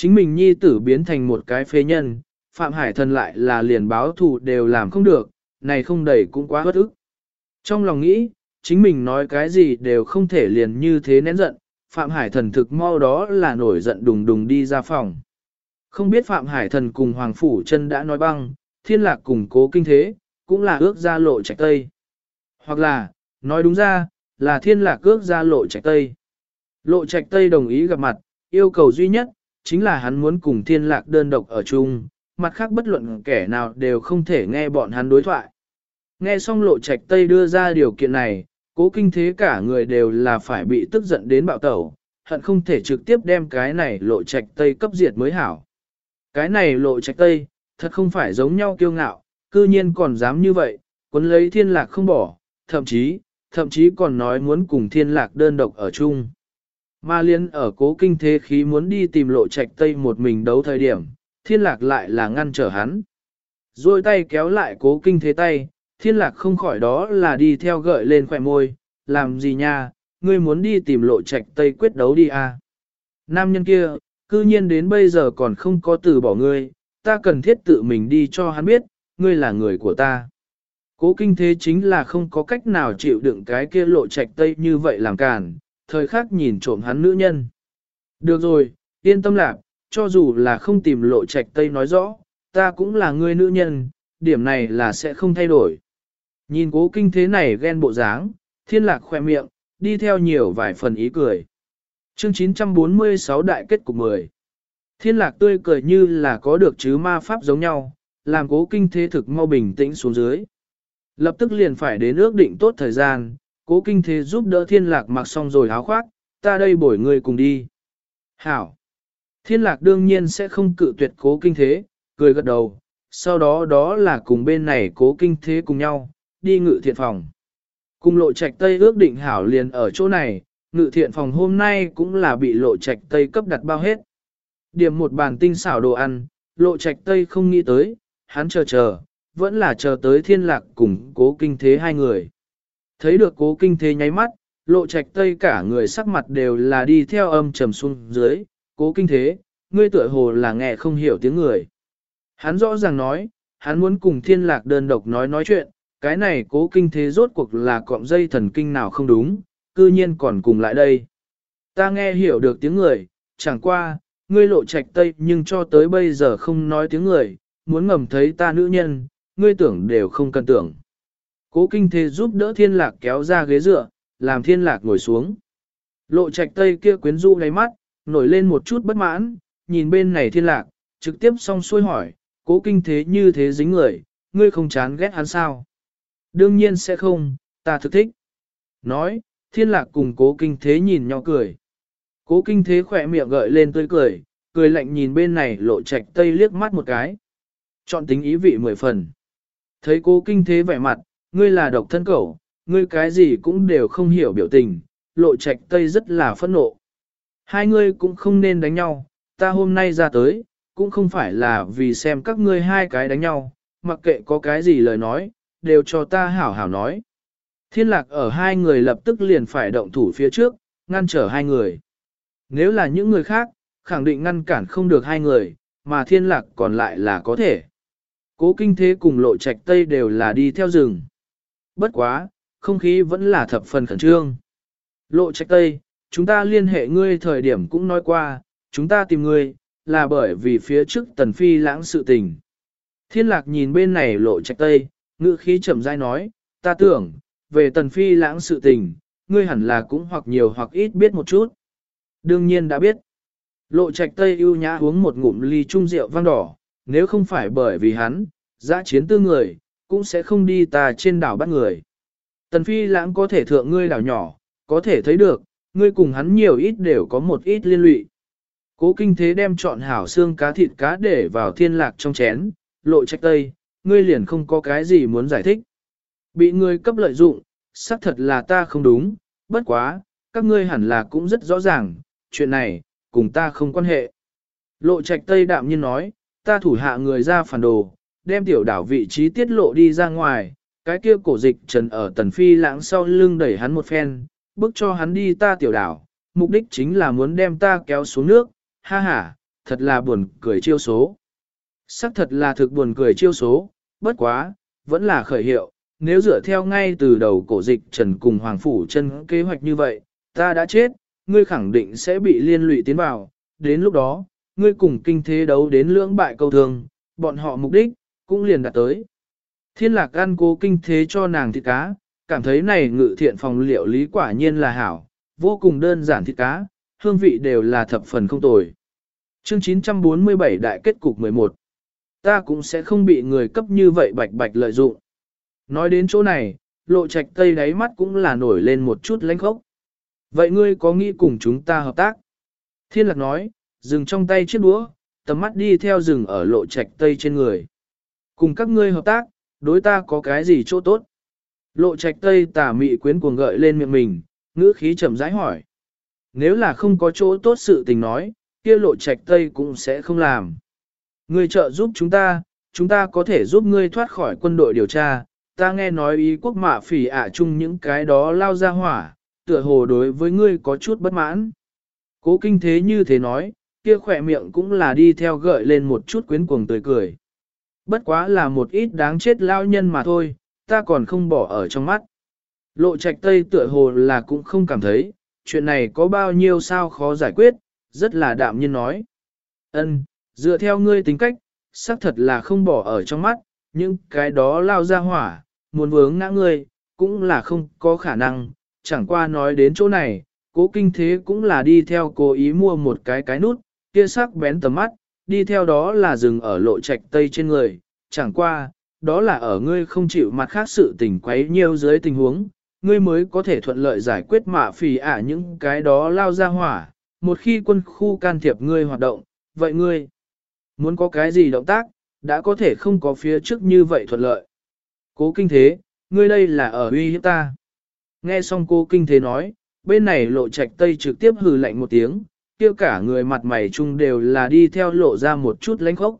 Chính mình nhi tử biến thành một cái phế nhân, Phạm Hải thần lại là liền báo thù đều làm không được, này không đầy cũng quá bất ức. Trong lòng nghĩ, chính mình nói cái gì đều không thể liền như thế nén giận, Phạm Hải thần thực mau đó là nổi giận đùng đùng đi ra phòng. Không biết Phạm Hải thần cùng Hoàng Phủ chân đã nói băng, thiên lạc cùng cố kinh thế, cũng là ước ra lộ trạch tây. Hoặc là, nói đúng ra, là thiên lạc ước ra lộ trạch tây. Lộ trạch tây đồng ý gặp mặt, yêu cầu duy nhất, chính là hắn muốn cùng thiên lạc đơn độc ở chung, mặt khác bất luận kẻ nào đều không thể nghe bọn hắn đối thoại. Nghe xong lộ trạch tây đưa ra điều kiện này, cố kinh thế cả người đều là phải bị tức giận đến bạo tẩu, hận không thể trực tiếp đem cái này lộ trạch tây cấp diệt mới hảo. Cái này lộ trạch tây, thật không phải giống nhau kiêu ngạo, cư nhiên còn dám như vậy, quấn lấy thiên lạc không bỏ, thậm chí, thậm chí còn nói muốn cùng thiên lạc đơn độc ở chung. Ma liên ở cố kinh thế khí muốn đi tìm lộ trạch tây một mình đấu thời điểm, thiên lạc lại là ngăn trở hắn. Rồi tay kéo lại cố kinh thế tay, thiên lạc không khỏi đó là đi theo gợi lên khỏe môi, làm gì nha, ngươi muốn đi tìm lộ trạch tây quyết đấu đi à. Nam nhân kia, cư nhiên đến bây giờ còn không có từ bỏ ngươi, ta cần thiết tự mình đi cho hắn biết, ngươi là người của ta. Cố kinh thế chính là không có cách nào chịu đựng cái kia lộ trạch tây như vậy làm cản, thời khắc nhìn trộm hắn nữ nhân. Được rồi, yên tâm lạc, cho dù là không tìm lộ trạch tây nói rõ, ta cũng là người nữ nhân, điểm này là sẽ không thay đổi. Nhìn cố kinh thế này ghen bộ dáng, thiên lạc khoe miệng, đi theo nhiều vài phần ý cười. Chương 946 Đại kết cục 10 Thiên lạc tươi cười như là có được chứ ma pháp giống nhau, làm cố kinh thế thực mau bình tĩnh xuống dưới. Lập tức liền phải đến ước định tốt thời gian, cố kinh thế giúp đỡ thiên lạc mặc xong rồi áo khoác, ta đây bổi người cùng đi. Hảo! Thiên lạc đương nhiên sẽ không cự tuyệt cố kinh thế, cười gật đầu, sau đó đó là cùng bên này cố kinh thế cùng nhau, đi ngự thiện phòng. Cùng lộ trạch Tây ước định hảo liền ở chỗ này, ngự thiện phòng hôm nay cũng là bị lộ trạch Tây cấp đặt bao hết. Điểm một bàn tinh xảo đồ ăn, lộ trạch Tây không nghĩ tới, hắn chờ chờ, vẫn là chờ tới thiên lạc cùng cố kinh thế hai người. Thấy được cố kinh thế nháy mắt, lộ trạch Tây cả người sắc mặt đều là đi theo âm trầm xuống dưới, cố kinh thế, ngươi tựa hồ là nghe không hiểu tiếng người. Hắn rõ ràng nói, hắn muốn cùng thiên lạc đơn độc nói nói chuyện, cái này cố kinh thế rốt cuộc là cọng dây thần kinh nào không đúng, cư nhiên còn cùng lại đây. Ta nghe hiểu được tiếng người, chẳng qua, ngươi lộ trạch tây nhưng cho tới bây giờ không nói tiếng người, muốn ngầm thấy ta nữ nhân, ngươi tưởng đều không cần tưởng. Cố kinh thế giúp đỡ thiên lạc kéo ra ghế dựa, làm thiên lạc ngồi xuống. Lộ trạch tây kia quyến rũ đáy mắt, nổi lên một chút bất mãn, nhìn bên này thiên lạc, trực tiếp xong xuôi hỏi, cố kinh thế như thế dính người, ngươi không chán ghét hắn sao? Đương nhiên sẽ không, ta thực thích. Nói, thiên lạc cùng cố kinh thế nhìn nhau cười. Cố kinh thế khỏe miệng gợi lên tươi cười, cười lạnh nhìn bên này lộ trạch tây liếc mắt một cái. Chọn tính ý vị mười phần. Thấy cố kinh thế vẻ mặt, ngươi là độc thân cẩu, ngươi cái gì cũng đều không hiểu biểu tình, lộ trạch tây rất là phẫn nộ. Hai ngươi cũng không nên đánh nhau, ta hôm nay ra tới, cũng không phải là vì xem các ngươi hai cái đánh nhau, mặc kệ có cái gì lời nói, đều cho ta hảo hảo nói. Thiên lạc ở hai người lập tức liền phải động thủ phía trước, ngăn trở hai người. Nếu là những người khác, khẳng định ngăn cản không được hai người, mà thiên lạc còn lại là có thể. Cố kinh thế cùng lộ trạch tây đều là đi theo rừng. Bất quá, không khí vẫn là thập phần khẩn trương. Lộ trạch tây, chúng ta liên hệ ngươi thời điểm cũng nói qua, chúng ta tìm ngươi, là bởi vì phía trước tần phi lãng sự tình. Thiên lạc nhìn bên này lộ trạch tây, ngữ khí chậm rãi nói, ta tưởng, về tần phi lãng sự tình, ngươi hẳn là cũng hoặc nhiều hoặc ít biết một chút. Đương nhiên đã biết. Lộ trạch tây ưu nhã uống một ngụm ly trung rượu vang đỏ, nếu không phải bởi vì hắn, giã chiến tư người, cũng sẽ không đi ta trên đảo bắt người. Tần phi lãng có thể thượng ngươi đảo nhỏ, có thể thấy được, ngươi cùng hắn nhiều ít đều có một ít liên lụy. Cố kinh thế đem chọn hảo xương cá thịt cá để vào thiên lạc trong chén, lộ trạch tây, ngươi liền không có cái gì muốn giải thích. Bị ngươi cấp lợi dụng, xác thật là ta không đúng, bất quá, các ngươi hẳn là cũng rất rõ ràng, chuyện này, cùng ta không quan hệ. Lộ trạch tây đạm nhiên nói, ta thủ hạ người ra phản đồ, đem tiểu đảo vị trí tiết lộ đi ra ngoài, cái kia cổ dịch trần ở tần phi lãng sau lưng đẩy hắn một phen, bước cho hắn đi ta tiểu đảo, mục đích chính là muốn đem ta kéo xuống nước, ha ha, thật là buồn cười chiêu số. Sắc thật là thực buồn cười chiêu số, bất quá, vẫn là khởi hiệu, nếu dựa theo ngay từ đầu cổ dịch trần cùng Hoàng Phủ chân kế hoạch như vậy, ta đã chết, ngươi khẳng định sẽ bị liên lụy tiến vào, đến lúc đó, ngươi cùng kinh thế đấu đến lưỡng bại câu thường, bọn họ mục đích, cũng liền đạt tới. Thiên lạc ăn cố kinh thế cho nàng thịt cá, cảm thấy này ngự thiện phòng liệu lý quả nhiên là hảo, vô cùng đơn giản thịt cá, hương vị đều là thập phần không tồi. Chương 947 Đại kết cục 11 Ta cũng sẽ không bị người cấp như vậy bạch bạch lợi dụng. Nói đến chỗ này, lộ trạch tây đáy mắt cũng là nổi lên một chút lãnh khốc. Vậy ngươi có nghĩ cùng chúng ta hợp tác? Thiên lạc nói, dừng trong tay chiếc đũa, tầm mắt đi theo rừng ở lộ trạch tây trên người. Cùng các ngươi hợp tác, đối ta có cái gì chỗ tốt? Lộ trạch tây tả mị quyến cuồng gợi lên miệng mình, ngữ khí chậm rãi hỏi. Nếu là không có chỗ tốt sự tình nói, kia lộ trạch tây cũng sẽ không làm. Ngươi trợ giúp chúng ta, chúng ta có thể giúp ngươi thoát khỏi quân đội điều tra, ta nghe nói ý quốc mạ phỉ ạ chung những cái đó lao ra hỏa, tựa hồ đối với ngươi có chút bất mãn. Cố kinh thế như thế nói, kia khỏe miệng cũng là đi theo gợi lên một chút quyến cuồng tươi cười. Bất quá là một ít đáng chết lao nhân mà thôi, ta còn không bỏ ở trong mắt. Lộ trạch tây tựa hồ là cũng không cảm thấy, chuyện này có bao nhiêu sao khó giải quyết, rất là đạm nhiên nói. Ân, dựa theo ngươi tính cách, xác thật là không bỏ ở trong mắt, nhưng cái đó lao ra hỏa, muốn vướng ngã ngươi, cũng là không có khả năng, chẳng qua nói đến chỗ này, cố kinh thế cũng là đi theo cố ý mua một cái cái nút, kia sắc bén tầm mắt, đi theo đó là dừng ở lộ trạch tây trên người, chẳng qua, đó là ở ngươi không chịu mặt khác sự tình quấy nhiều dưới tình huống, ngươi mới có thể thuận lợi giải quyết mạ phì ả những cái đó lao ra hỏa, một khi quân khu can thiệp ngươi hoạt động, vậy ngươi muốn có cái gì động tác, đã có thể không có phía trước như vậy thuận lợi. Cố kinh thế, ngươi đây là ở uy hiếp ta. Nghe xong cô kinh thế nói, bên này lộ trạch tây trực tiếp hừ lạnh một tiếng, kia cả người mặt mày chung đều là đi theo lộ ra một chút lãnh khốc.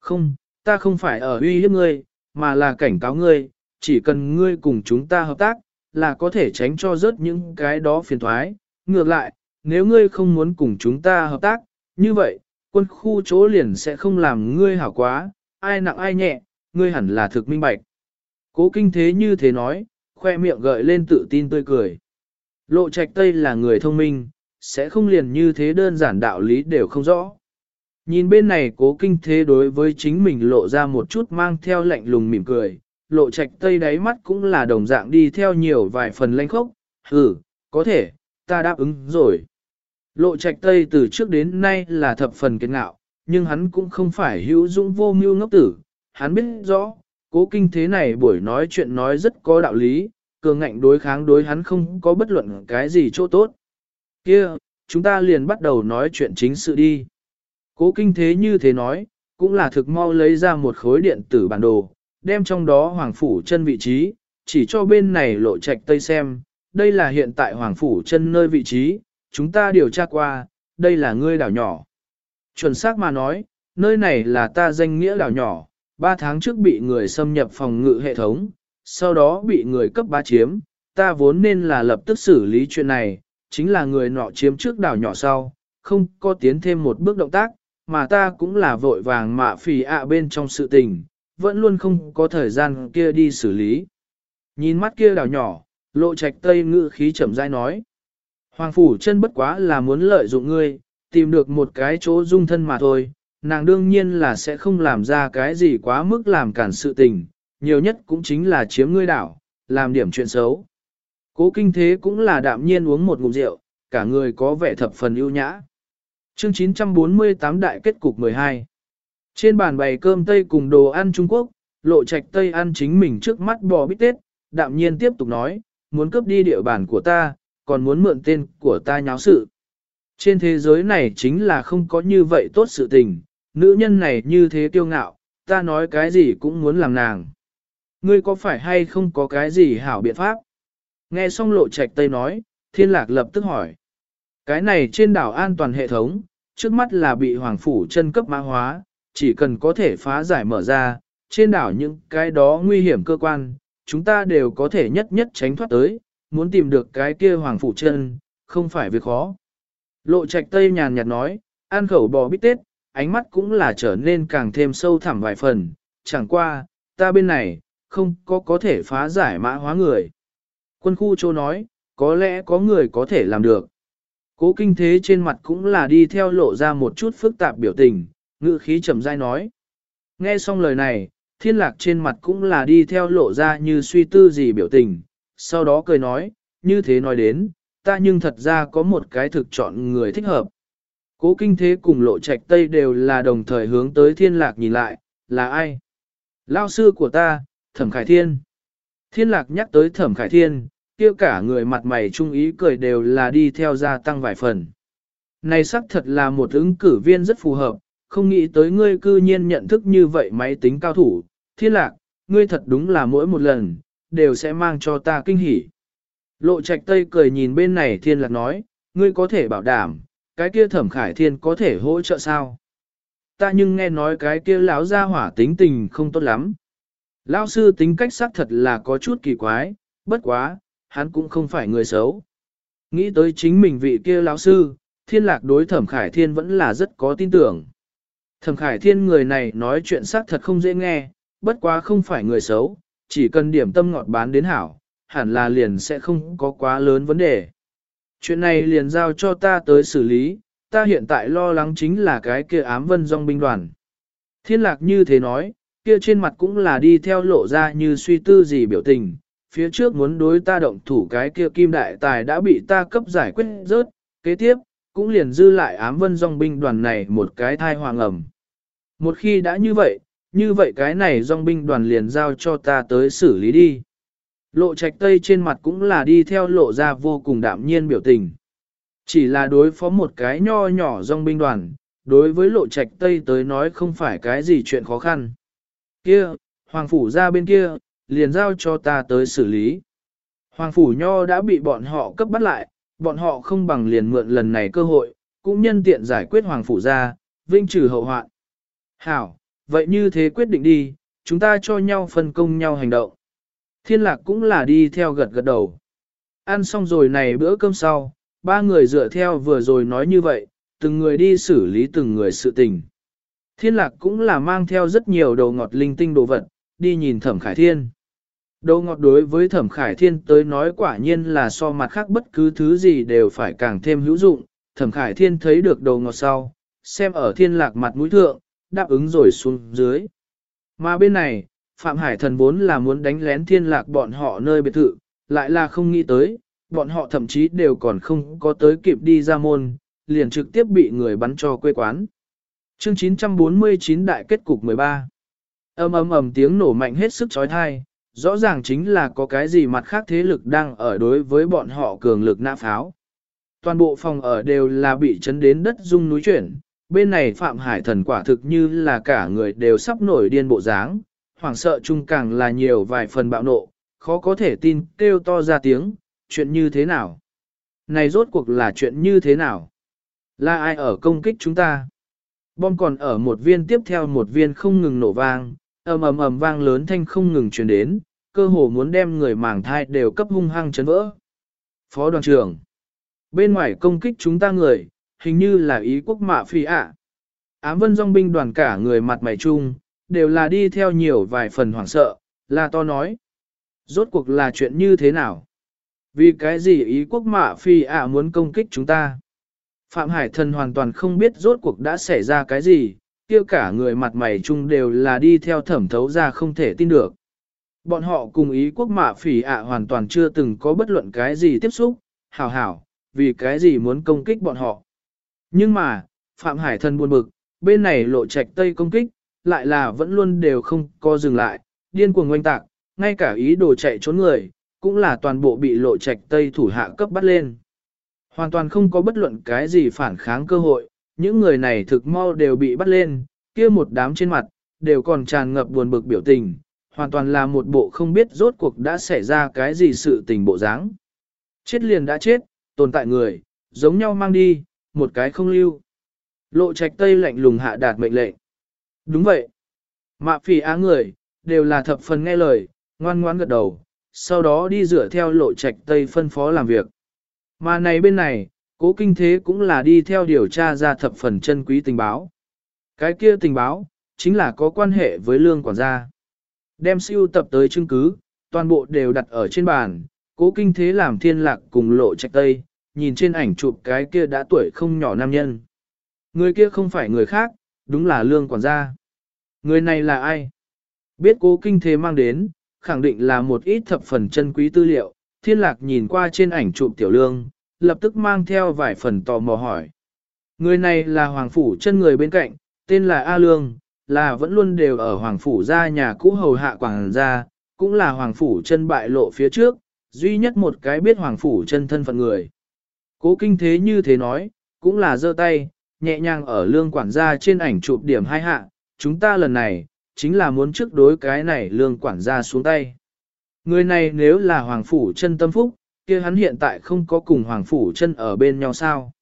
Không, ta không phải ở uy hiếp ngươi, mà là cảnh cáo ngươi, chỉ cần ngươi cùng chúng ta hợp tác, là có thể tránh cho rớt những cái đó phiền thoái. Ngược lại, nếu ngươi không muốn cùng chúng ta hợp tác, như vậy, quân khu chỗ liền sẽ không làm ngươi hảo quá, ai nặng ai nhẹ, ngươi hẳn là thực minh bạch. Cố kinh thế như thế nói, khoe miệng gợi lên tự tin tươi cười. Lộ trạch tây là người thông minh, sẽ không liền như thế đơn giản đạo lý đều không rõ. Nhìn bên này cố kinh thế đối với chính mình lộ ra một chút mang theo lạnh lùng mỉm cười, lộ trạch tây đáy mắt cũng là đồng dạng đi theo nhiều vài phần lanh khốc, ừ, có thể, ta đáp ứng rồi. Lộ trạch tây từ trước đến nay là thập phần kiến ngạo, nhưng hắn cũng không phải hữu dũng vô mưu ngốc tử, hắn biết rõ, cố kinh thế này buổi nói chuyện nói rất có đạo lý, cường ngạnh đối kháng đối hắn không có bất luận cái gì chỗ tốt. Kia, chúng ta liền bắt đầu nói chuyện chính sự đi. Cố kinh thế như thế nói, cũng là thực mau lấy ra một khối điện tử bản đồ, đem trong đó hoàng phủ chân vị trí, chỉ cho bên này lộ trạch tây xem, đây là hiện tại hoàng phủ chân nơi vị trí, chúng ta điều tra qua, đây là ngươi đảo nhỏ. Chuẩn xác mà nói, nơi này là ta danh nghĩa đảo nhỏ, ba tháng trước bị người xâm nhập phòng ngự hệ thống, sau đó bị người cấp bá chiếm, ta vốn nên là lập tức xử lý chuyện này, chính là người nọ chiếm trước đảo nhỏ sau, không có tiến thêm một bước động tác, mà ta cũng là vội vàng mạ phì ạ bên trong sự tình, vẫn luôn không có thời gian kia đi xử lý. Nhìn mắt kia đảo nhỏ, lộ trạch tây ngự khí chậm rãi nói. Hoàng phủ chân bất quá là muốn lợi dụng ngươi, tìm được một cái chỗ dung thân mà thôi, nàng đương nhiên là sẽ không làm ra cái gì quá mức làm cản sự tình, nhiều nhất cũng chính là chiếm ngươi đảo, làm điểm chuyện xấu. Cố kinh thế cũng là đạm nhiên uống một ngụm rượu, cả người có vẻ thập phần ưu nhã. Chương 948 đại kết cục 12 Trên bàn bày cơm Tây cùng đồ ăn Trung Quốc, lộ trạch Tây ăn chính mình trước mắt bò bít tết, đạm nhiên tiếp tục nói, muốn cướp đi địa bàn của ta, còn muốn mượn tên của ta nháo sự. Trên thế giới này chính là không có như vậy tốt sự tình, nữ nhân này như thế kiêu ngạo, ta nói cái gì cũng muốn làm nàng. Ngươi có phải hay không có cái gì hảo biện pháp? Nghe xong lộ trạch tây nói, thiên lạc lập tức hỏi. Cái này trên đảo an toàn hệ thống, trước mắt là bị hoàng phủ chân cấp mã hóa, chỉ cần có thể phá giải mở ra, trên đảo những cái đó nguy hiểm cơ quan, chúng ta đều có thể nhất nhất tránh thoát tới, muốn tìm được cái kia hoàng phủ chân, không phải việc khó. Lộ trạch tây nhàn nhạt nói, an khẩu bò bít tết, ánh mắt cũng là trở nên càng thêm sâu thẳm vài phần, chẳng qua, ta bên này, không có có thể phá giải mã hóa người. Quân khu châu nói, có lẽ có người có thể làm được. Cố kinh thế trên mặt cũng là đi theo lộ ra một chút phức tạp biểu tình, ngữ khí trầm dai nói. Nghe xong lời này, thiên lạc trên mặt cũng là đi theo lộ ra như suy tư gì biểu tình, sau đó cười nói, như thế nói đến, ta nhưng thật ra có một cái thực chọn người thích hợp. Cố kinh thế cùng lộ trạch tây đều là đồng thời hướng tới thiên lạc nhìn lại, là ai? Lao sư của ta, Thẩm Khải Thiên. Thiên lạc nhắc tới Thẩm Khải Thiên, kia cả người mặt mày trung ý cười đều là đi theo gia tăng vài phần. Này xác thật là một ứng cử viên rất phù hợp, không nghĩ tới ngươi cư nhiên nhận thức như vậy máy tính cao thủ. Thiên lạc, ngươi thật đúng là mỗi một lần, đều sẽ mang cho ta kinh hỉ. Lộ trạch tây cười nhìn bên này thiên lạc nói, ngươi có thể bảo đảm, cái kia thẩm khải thiên có thể hỗ trợ sao? Ta nhưng nghe nói cái kia lão gia hỏa tính tình không tốt lắm. Lão sư tính cách xác thật là có chút kỳ quái, bất quá, hắn cũng không phải người xấu. Nghĩ tới chính mình vị kia lão sư, thiên lạc đối thẩm khải thiên vẫn là rất có tin tưởng. Thẩm khải thiên người này nói chuyện xác thật không dễ nghe, bất quá không phải người xấu, chỉ cần điểm tâm ngọt bán đến hảo, hẳn là liền sẽ không có quá lớn vấn đề. Chuyện này liền giao cho ta tới xử lý, ta hiện tại lo lắng chính là cái kia ám vân dòng binh đoàn. Thiên lạc như thế nói, kia trên mặt cũng là đi theo lộ ra như suy tư gì biểu tình, phía trước muốn đối ta động thủ cái kia kim đại tài đã bị ta cấp giải quyết rớt, kế tiếp, cũng liền dư lại ám vân dòng binh đoàn này một cái thai hoàng ẩm. Một khi đã như vậy, như vậy cái này dòng binh đoàn liền giao cho ta tới xử lý đi. Lộ trạch tây trên mặt cũng là đi theo lộ ra vô cùng đạm nhiên biểu tình. Chỉ là đối phó một cái nho nhỏ dòng binh đoàn, đối với lộ trạch tây tới nói không phải cái gì chuyện khó khăn. Kia, hoàng phủ ra bên kia, liền giao cho ta tới xử lý. Hoàng phủ nho đã bị bọn họ cấp bắt lại, bọn họ không bằng liền mượn lần này cơ hội, cũng nhân tiện giải quyết hoàng phủ ra, vinh trừ hậu hoạn. Hảo, vậy như thế quyết định đi, chúng ta cho nhau phân công nhau hành động. Thiên lạc cũng là đi theo gật gật đầu. Ăn xong rồi này bữa cơm sau, ba người dựa theo vừa rồi nói như vậy, từng người đi xử lý từng người sự tình. Thiên lạc cũng là mang theo rất nhiều đồ ngọt linh tinh đồ vật, đi nhìn thẩm khải thiên. Đồ ngọt đối với thẩm khải thiên tới nói quả nhiên là so mặt khác bất cứ thứ gì đều phải càng thêm hữu dụng. Thẩm khải thiên thấy được đồ ngọt sau, xem ở thiên lạc mặt mũi thượng, đáp ứng rồi xuống dưới. Mà bên này, Phạm Hải thần vốn là muốn đánh lén thiên lạc bọn họ nơi biệt thự, lại là không nghĩ tới, bọn họ thậm chí đều còn không có tới kịp đi ra môn, liền trực tiếp bị người bắn cho quê quán. Chương 949 đại kết cục 13 ầm ầm ầm tiếng nổ mạnh hết sức chói tai, rõ ràng chính là có cái gì mặt khác thế lực đang ở đối với bọn họ cường lực nã pháo. Toàn bộ phòng ở đều là bị chấn đến đất rung núi chuyển, bên này Phạm Hải thần quả thực như là cả người đều sắp nổi điên bộ dáng, hoảng sợ chung càng là nhiều vài phần bạo nộ, khó có thể tin kêu to ra tiếng, chuyện như thế nào? Này rốt cuộc là chuyện như thế nào? Là ai ở công kích chúng ta? Bom còn ở một viên tiếp theo một viên không ngừng nổ vang, ầm ầm ầm vang lớn thanh không ngừng truyền đến, cơ hồ muốn đem người màng thai đều cấp hung hăng chấn vỡ. Phó đoàn trưởng, bên ngoài công kích chúng ta người, hình như là ý quốc mạ phi ạ. Ám vân dòng binh đoàn cả người mặt mày chung, đều là đi theo nhiều vài phần hoảng sợ, là to nói. Rốt cuộc là chuyện như thế nào? Vì cái gì ý quốc mạ phi ạ muốn công kích chúng ta? Phạm Hải thần hoàn toàn không biết rốt cuộc đã xảy ra cái gì, kia cả người mặt mày chung đều là đi theo thẩm thấu ra không thể tin được. Bọn họ cùng ý quốc mạ phỉ ạ hoàn toàn chưa từng có bất luận cái gì tiếp xúc, hảo hảo, vì cái gì muốn công kích bọn họ. Nhưng mà, Phạm Hải thần buồn bực, bên này lộ trạch tây công kích, lại là vẫn luôn đều không có dừng lại, điên cuồng ngoanh tạc, ngay cả ý đồ chạy trốn người, cũng là toàn bộ bị lộ trạch tây thủ hạ cấp bắt lên. Hoàn toàn không có bất luận cái gì phản kháng cơ hội, những người này thực mau đều bị bắt lên, kia một đám trên mặt, đều còn tràn ngập buồn bực biểu tình, hoàn toàn là một bộ không biết rốt cuộc đã xảy ra cái gì sự tình bộ dáng. Chết liền đã chết, tồn tại người, giống nhau mang đi, một cái không lưu. Lộ trạch tây lạnh lùng hạ đạt mệnh lệnh. Đúng vậy. Mạ phỉ á người, đều là thập phần nghe lời, ngoan ngoãn gật đầu, sau đó đi rửa theo lộ trạch tây phân phó làm việc. Mà này bên này, cố kinh thế cũng là đi theo điều tra ra thập phần chân quý tình báo. Cái kia tình báo, chính là có quan hệ với lương quản gia. Đem siêu tập tới chứng cứ, toàn bộ đều đặt ở trên bàn, cố kinh thế làm thiên lạc cùng lộ trạch tây, nhìn trên ảnh chụp cái kia đã tuổi không nhỏ nam nhân. Người kia không phải người khác, đúng là lương quản gia. Người này là ai? Biết cố kinh thế mang đến, khẳng định là một ít thập phần chân quý tư liệu, thiên lạc nhìn qua trên ảnh chụp tiểu lương, lập tức mang theo vài phần tò mò hỏi. Người này là Hoàng Phủ chân người bên cạnh, tên là A Lương, là vẫn luôn đều ở Hoàng Phủ gia nhà cũ hầu hạ quảng gia, cũng là Hoàng Phủ chân bại lộ phía trước, duy nhất một cái biết Hoàng Phủ chân thân phận người. Cố kinh thế như thế nói, cũng là giơ tay, nhẹ nhàng ở lương quản gia trên ảnh chụp điểm hai hạ, chúng ta lần này, chính là muốn trước đối cái này lương quản gia xuống tay. Người này nếu là Hoàng Phủ chân tâm phúc, kia hắn hiện tại không có cùng Hoàng Phủ chân ở bên nhau sao.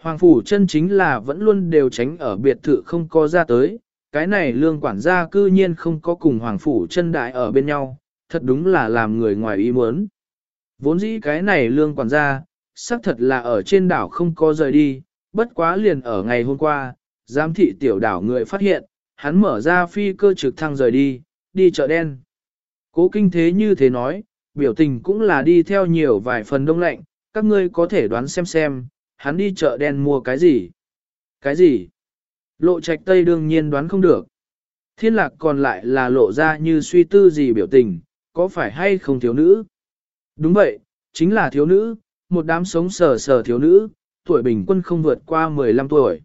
Hoàng Phủ chân chính là vẫn luôn đều tránh ở biệt thự không có ra tới, cái này lương quản gia cư nhiên không có cùng Hoàng Phủ chân đại ở bên nhau, thật đúng là làm người ngoài ý muốn. Vốn dĩ cái này lương quản gia, xác thật là ở trên đảo không có rời đi, bất quá liền ở ngày hôm qua, giám thị tiểu đảo người phát hiện, hắn mở ra phi cơ trực thăng rời đi, đi chợ đen. Cố kinh thế như thế nói, biểu tình cũng là đi theo nhiều vài phần đông lạnh, các ngươi có thể đoán xem xem, hắn đi chợ đen mua cái gì? Cái gì? Lộ trạch tây đương nhiên đoán không được. Thiên lạc còn lại là lộ ra như suy tư gì biểu tình, có phải hay không thiếu nữ? Đúng vậy, chính là thiếu nữ, một đám sống sờ sờ thiếu nữ, tuổi bình quân không vượt qua 15 tuổi.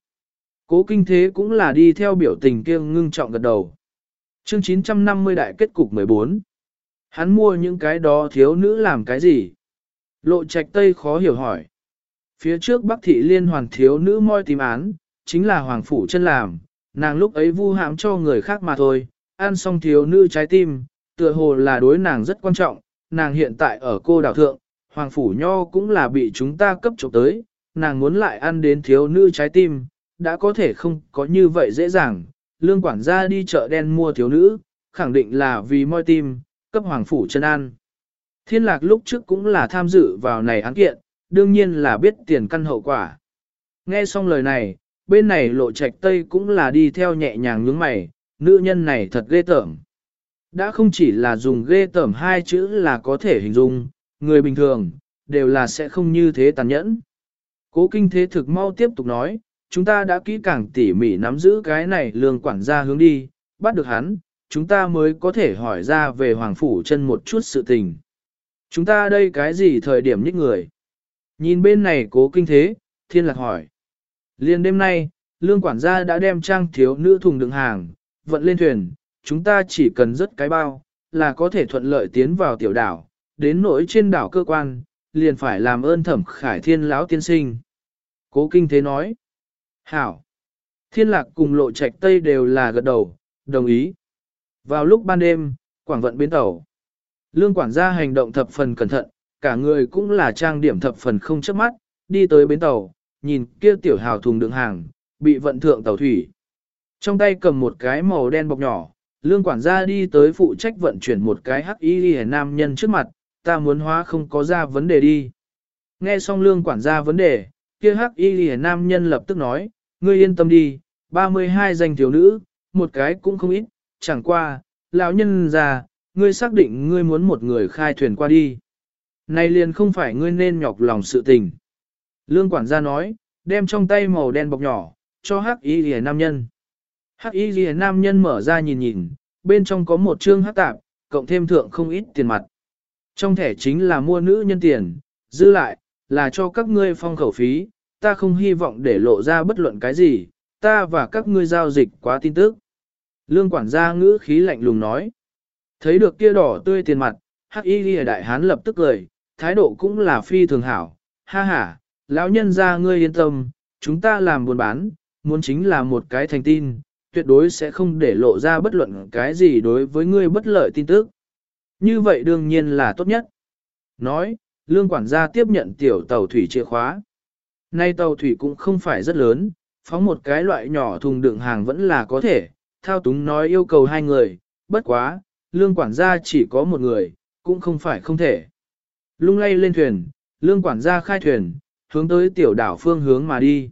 Cố kinh thế cũng là đi theo biểu tình kia ngưng trọng gật đầu. Chương 950 đại kết cục 14 Hắn mua những cái đó thiếu nữ làm cái gì? Lộ trạch tây khó hiểu hỏi. Phía trước Bắc thị liên hoàn thiếu nữ moi tìm án, chính là Hoàng Phủ chân làm, nàng lúc ấy vu hãm cho người khác mà thôi, ăn xong thiếu nữ trái tim, tựa hồ là đối nàng rất quan trọng, nàng hiện tại ở cô đảo thượng, Hoàng Phủ Nho cũng là bị chúng ta cấp trộm tới, nàng muốn lại ăn đến thiếu nữ trái tim, đã có thể không có như vậy dễ dàng, lương quản gia đi chợ đen mua thiếu nữ, khẳng định là vì moi tim, cấp Hoàng Phủ chân an. Thiên lạc lúc trước cũng là tham dự vào này án kiện, đương nhiên là biết tiền căn hậu quả. Nghe xong lời này, bên này lộ trạch tây cũng là đi theo nhẹ nhàng nhướng mày, nữ nhân này thật ghê tởm. Đã không chỉ là dùng ghê tởm hai chữ là có thể hình dung, người bình thường, đều là sẽ không như thế tàn nhẫn. Cố kinh thế thực mau tiếp tục nói, chúng ta đã kỹ càng tỉ mỉ nắm giữ cái này lương quản gia hướng đi, bắt được hắn, chúng ta mới có thể hỏi ra về Hoàng Phủ chân một chút sự tình. Chúng ta đây cái gì thời điểm nhích người? Nhìn bên này cố kinh thế, thiên lạc hỏi. Liên đêm nay, lương quản gia đã đem trang thiếu nữ thùng đựng hàng, vận lên thuyền, chúng ta chỉ cần rất cái bao, là có thể thuận lợi tiến vào tiểu đảo, đến nỗi trên đảo cơ quan, liền phải làm ơn thẩm khải thiên lão tiên sinh. Cố kinh thế nói. Hảo. Thiên lạc cùng lộ trạch tây đều là gật đầu, đồng ý. Vào lúc ban đêm, quảng vận biến tàu. Lương quản gia hành động thập phần cẩn thận, cả người cũng là trang điểm thập phần không chớp mắt, đi tới bến tàu, nhìn kia tiểu hào thùng đựng hàng, bị vận thượng tàu thủy. Trong tay cầm một cái màu đen bọc nhỏ, lương quản gia đi tới phụ trách vận chuyển một cái hắc y hề nam nhân trước mặt, ta muốn hóa không có ra vấn đề đi. Nghe xong lương quản gia vấn đề, kia hắc y hề nam nhân lập tức nói, ngươi yên tâm đi, 32 danh thiếu nữ, một cái cũng không ít, chẳng qua, lão nhân già, ngươi xác định ngươi muốn một người khai thuyền qua đi. Này liền không phải ngươi nên nhọc lòng sự tình. Lương quản gia nói, đem trong tay màu đen bọc nhỏ, cho hắc y rìa nam nhân. Hắc y rìa nam nhân mở ra nhìn nhìn, bên trong có một trương hắc tạp, cộng thêm thượng không ít tiền mặt. Trong thẻ chính là mua nữ nhân tiền, dư lại, là cho các ngươi phong khẩu phí, ta không hy vọng để lộ ra bất luận cái gì, ta và các ngươi giao dịch quá tin tức. Lương quản gia ngữ khí lạnh lùng nói. Thấy được kia đỏ tươi tiền mặt, hắc y ghi đại hán lập tức cười, thái độ cũng là phi thường hảo. Ha ha, lão nhân gia ngươi yên tâm, chúng ta làm buôn bán, muốn chính là một cái thành tin, tuyệt đối sẽ không để lộ ra bất luận cái gì đối với ngươi bất lợi tin tức. Như vậy đương nhiên là tốt nhất. Nói, lương quản gia tiếp nhận tiểu tàu thủy chìa khóa. Nay tàu thủy cũng không phải rất lớn, phóng một cái loại nhỏ thùng đựng hàng vẫn là có thể, thao túng nói yêu cầu hai người, bất quá, lương quản gia chỉ có một người, cũng không phải không thể. Lung lay lên thuyền, lương quản gia khai thuyền, hướng tới tiểu đảo phương hướng mà đi.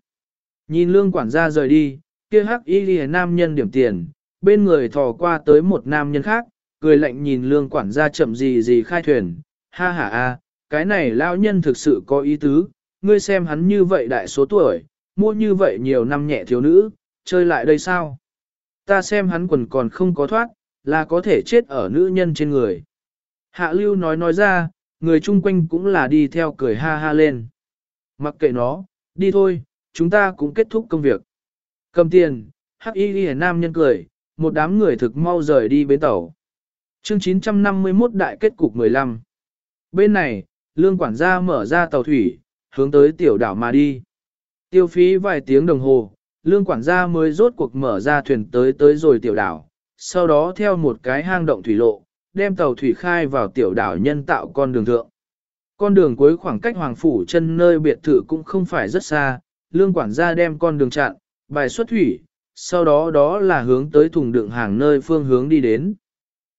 Nhìn lương quản gia rời đi, kia hắc y lìa nam nhân điểm tiền, bên người thò qua tới một nam nhân khác, cười lạnh nhìn lương quản gia chậm gì gì khai thuyền, ha ha a, cái này lão nhân thực sự có ý tứ, ngươi xem hắn như vậy đại số tuổi, mua như vậy nhiều năm nhẹ thiếu nữ, chơi lại đây sao? Ta xem hắn quần còn không có thoát, là có thể chết ở nữ nhân trên người. Hạ lưu nói nói ra, người chung quanh cũng là đi theo cười ha ha lên. Mặc kệ nó, đi thôi, chúng ta cũng kết thúc công việc. Cầm tiền, hắc y ghi nam nhân cười, một đám người thực mau rời đi bến tàu. Chương 951 đại kết cục 15. Bên này, lương quản gia mở ra tàu thủy, hướng tới tiểu đảo mà đi. Tiêu phí vài tiếng đồng hồ, lương quản gia mới rốt cuộc mở ra thuyền tới tới rồi tiểu đảo, sau đó theo một cái hang động thủy lộ, đem tàu thủy khai vào tiểu đảo nhân tạo con đường thượng. Con đường cuối khoảng cách hoàng phủ chân nơi biệt thự cũng không phải rất xa, lương quản gia đem con đường chặn, bài xuất thủy, sau đó đó là hướng tới thùng đựng hàng nơi phương hướng đi đến.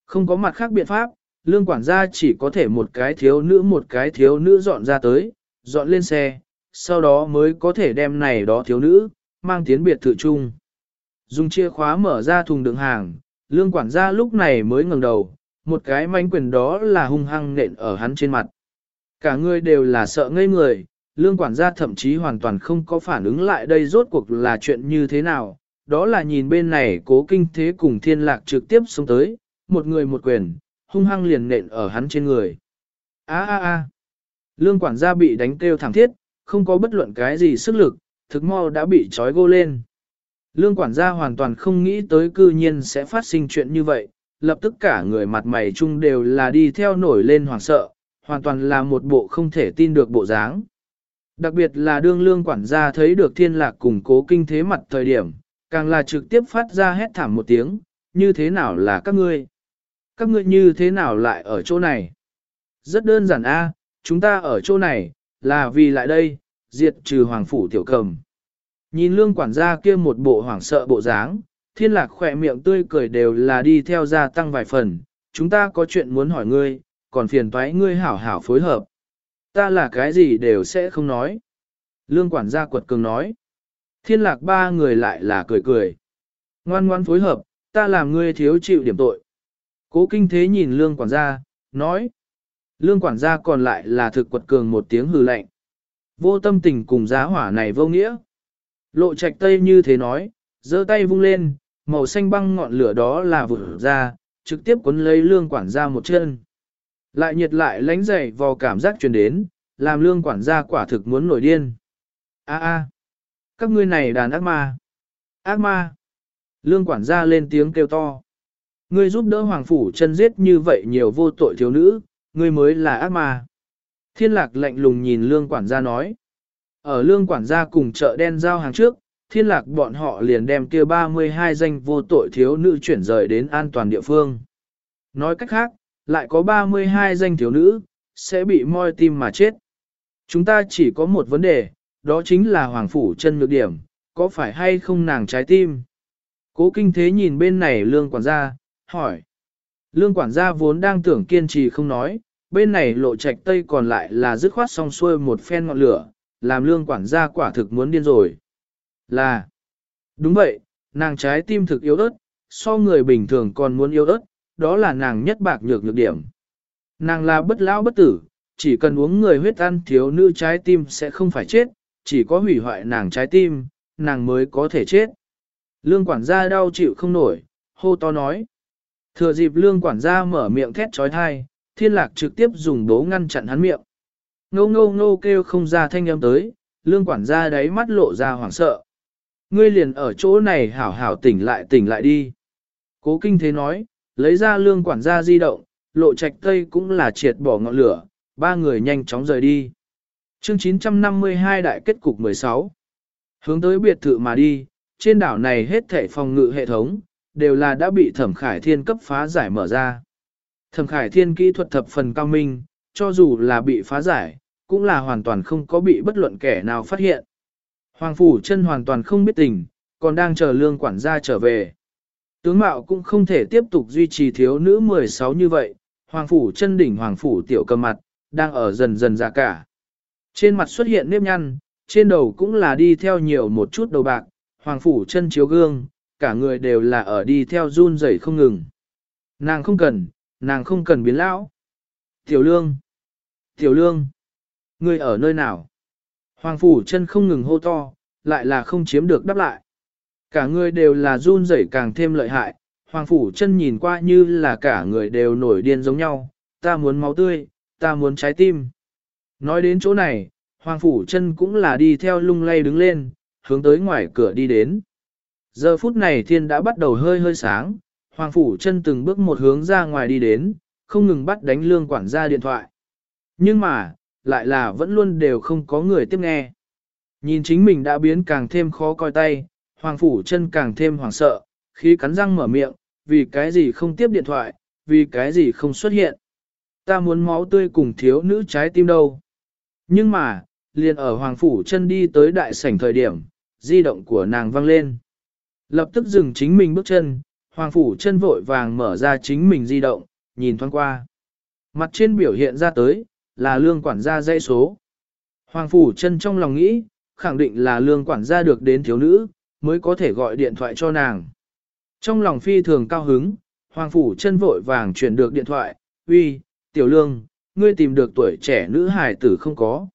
Không có mặt khác biện pháp, lương quản gia chỉ có thể một cái thiếu nữ một cái thiếu nữ dọn ra tới, dọn lên xe, sau đó mới có thể đem này đó thiếu nữ, mang tiến biệt thự chung. Dùng chìa khóa mở ra thùng đựng hàng, lương quản gia lúc này mới ngẩng đầu, một cái manh quyền đó là hung hăng nện ở hắn trên mặt. Cả người đều là sợ ngây người, lương quản gia thậm chí hoàn toàn không có phản ứng lại đây rốt cuộc là chuyện như thế nào, đó là nhìn bên này cố kinh thế cùng thiên lạc trực tiếp xuống tới, một người một quyền, hung hăng liền nện ở hắn trên người. a a a lương quản gia bị đánh kêu thẳng thiết, không có bất luận cái gì sức lực, thực mau đã bị trói gô lên. Lương quản gia hoàn toàn không nghĩ tới cư nhiên sẽ phát sinh chuyện như vậy, lập tức cả người mặt mày chung đều là đi theo nổi lên hoảng sợ, hoàn toàn là một bộ không thể tin được bộ dáng. Đặc biệt là đương lương quản gia thấy được thiên lạc cùng cố kinh thế mặt thời điểm, càng là trực tiếp phát ra hét thảm một tiếng, như thế nào là các ngươi? Các ngươi như thế nào lại ở chỗ này? Rất đơn giản a chúng ta ở chỗ này, là vì lại đây, diệt trừ hoàng phủ tiểu cầm. Nhìn lương quản gia kia một bộ hoảng sợ bộ dáng, thiên lạc khỏe miệng tươi cười đều là đi theo gia tăng vài phần, chúng ta có chuyện muốn hỏi ngươi, còn phiền toái ngươi hảo hảo phối hợp. Ta là cái gì đều sẽ không nói. Lương quản gia quật cường nói. Thiên lạc ba người lại là cười cười. Ngoan ngoan phối hợp, ta làm ngươi thiếu chịu điểm tội. Cố kinh thế nhìn lương quản gia, nói. Lương quản gia còn lại là thực quật cường một tiếng hừ lạnh. Vô tâm tình cùng giá hỏa này vô nghĩa. Lộ trạch tây như thế nói, giơ tay vung lên, màu xanh băng ngọn lửa đó là vỡ ra, trực tiếp cuốn lấy lương quản gia một chân. Lại nhiệt lại lánh dậy vào cảm giác truyền đến, làm lương quản gia quả thực muốn nổi điên. A a, các ngươi này đàn ác ma. Ác ma. Lương quản gia lên tiếng kêu to. Ngươi giúp đỡ hoàng phủ chân giết như vậy nhiều vô tội thiếu nữ, ngươi mới là ác ma. Thiên lạc lạnh lùng nhìn lương quản gia nói. Ở lương quản gia cùng chợ đen giao hàng trước, thiên lạc bọn họ liền đem kia 32 danh vô tội thiếu nữ chuyển rời đến an toàn địa phương. Nói cách khác, lại có 32 danh thiếu nữ, sẽ bị moi tim mà chết. Chúng ta chỉ có một vấn đề, đó chính là Hoàng Phủ chân nhược điểm, có phải hay không nàng trái tim? Cố kinh thế nhìn bên này lương quản gia, hỏi. Lương quản gia vốn đang tưởng kiên trì không nói, bên này lộ trạch tây còn lại là dứt khoát xong xuôi một phen ngọn lửa, làm lương quản gia quả thực muốn điên rồi. Là, đúng vậy, nàng trái tim thực yếu ớt, so người bình thường còn muốn yếu ớt, đó là nàng nhất bạc nhược nhược điểm. Nàng là bất lão bất tử, chỉ cần uống người huyết ăn thiếu nữ trái tim sẽ không phải chết, chỉ có hủy hoại nàng trái tim, nàng mới có thể chết. Lương quản gia đau chịu không nổi, hô to nói. Thừa dịp lương quản gia mở miệng thét trói thai, thiên lạc trực tiếp dùng đố ngăn chặn hắn miệng. Ngô ngô ngô kêu không ra thanh âm tới, lương quản gia đáy mắt lộ ra hoảng sợ. Ngươi liền ở chỗ này hảo hảo tỉnh lại tỉnh lại đi. Cố kinh thế nói, lấy ra lương quản gia di động, lộ trạch tây cũng là triệt bỏ ngọn lửa, ba người nhanh chóng rời đi. Chương 952 đại kết cục 16 Hướng tới biệt thự mà đi, trên đảo này hết thể phòng ngự hệ thống, đều là đã bị thẩm khải thiên cấp phá giải mở ra. Thẩm khải thiên kỹ thuật thập phần cao minh, cho dù là bị phá giải, cũng là hoàn toàn không có bị bất luận kẻ nào phát hiện. Hoàng phủ chân hoàn toàn không biết tình, còn đang chờ lương quản gia trở về. Tướng mạo cũng không thể tiếp tục duy trì thiếu nữ 16 như vậy, hoàng phủ chân đỉnh hoàng phủ tiểu cầm mặt, đang ở dần dần ra cả. Trên mặt xuất hiện nếp nhăn, trên đầu cũng là đi theo nhiều một chút đầu bạc, hoàng phủ chân chiếu gương, cả người đều là ở đi theo run rẩy không ngừng. Nàng không cần, nàng không cần biến lão. Tiểu lương, tiểu lương, ngươi ở nơi nào? Hoàng phủ chân không ngừng hô to, lại là không chiếm được đáp lại. Cả người đều là run rẩy càng thêm lợi hại, hoàng phủ chân nhìn qua như là cả người đều nổi điên giống nhau, ta muốn máu tươi, ta muốn trái tim. Nói đến chỗ này, hoàng phủ chân cũng là đi theo lung lay đứng lên, hướng tới ngoài cửa đi đến. Giờ phút này thiên đã bắt đầu hơi hơi sáng, hoàng phủ chân từng bước một hướng ra ngoài đi đến, không ngừng bắt đánh lương quản gia điện thoại. Nhưng mà, lại là vẫn luôn đều không có người tiếp nghe. Nhìn chính mình đã biến càng thêm khó coi tay, hoàng phủ chân càng thêm hoảng sợ, khi cắn răng mở miệng, vì cái gì không tiếp điện thoại, vì cái gì không xuất hiện. Ta muốn máu tươi cùng thiếu nữ trái tim đâu. Nhưng mà, liền ở hoàng phủ chân đi tới đại sảnh thời điểm, di động của nàng vang lên. Lập tức dừng chính mình bước chân, hoàng phủ chân vội vàng mở ra chính mình di động, nhìn thoáng qua. Mặt trên biểu hiện ra tới, là lương quản gia dãy số. Hoàng phủ chân trong lòng nghĩ, khẳng định là lương quản gia được đến thiếu nữ, mới có thể gọi điện thoại cho nàng. Trong lòng phi thường cao hứng, hoàng phủ chân vội vàng chuyển được điện thoại, uy, tiểu lương, ngươi tìm được tuổi trẻ nữ hài tử không có.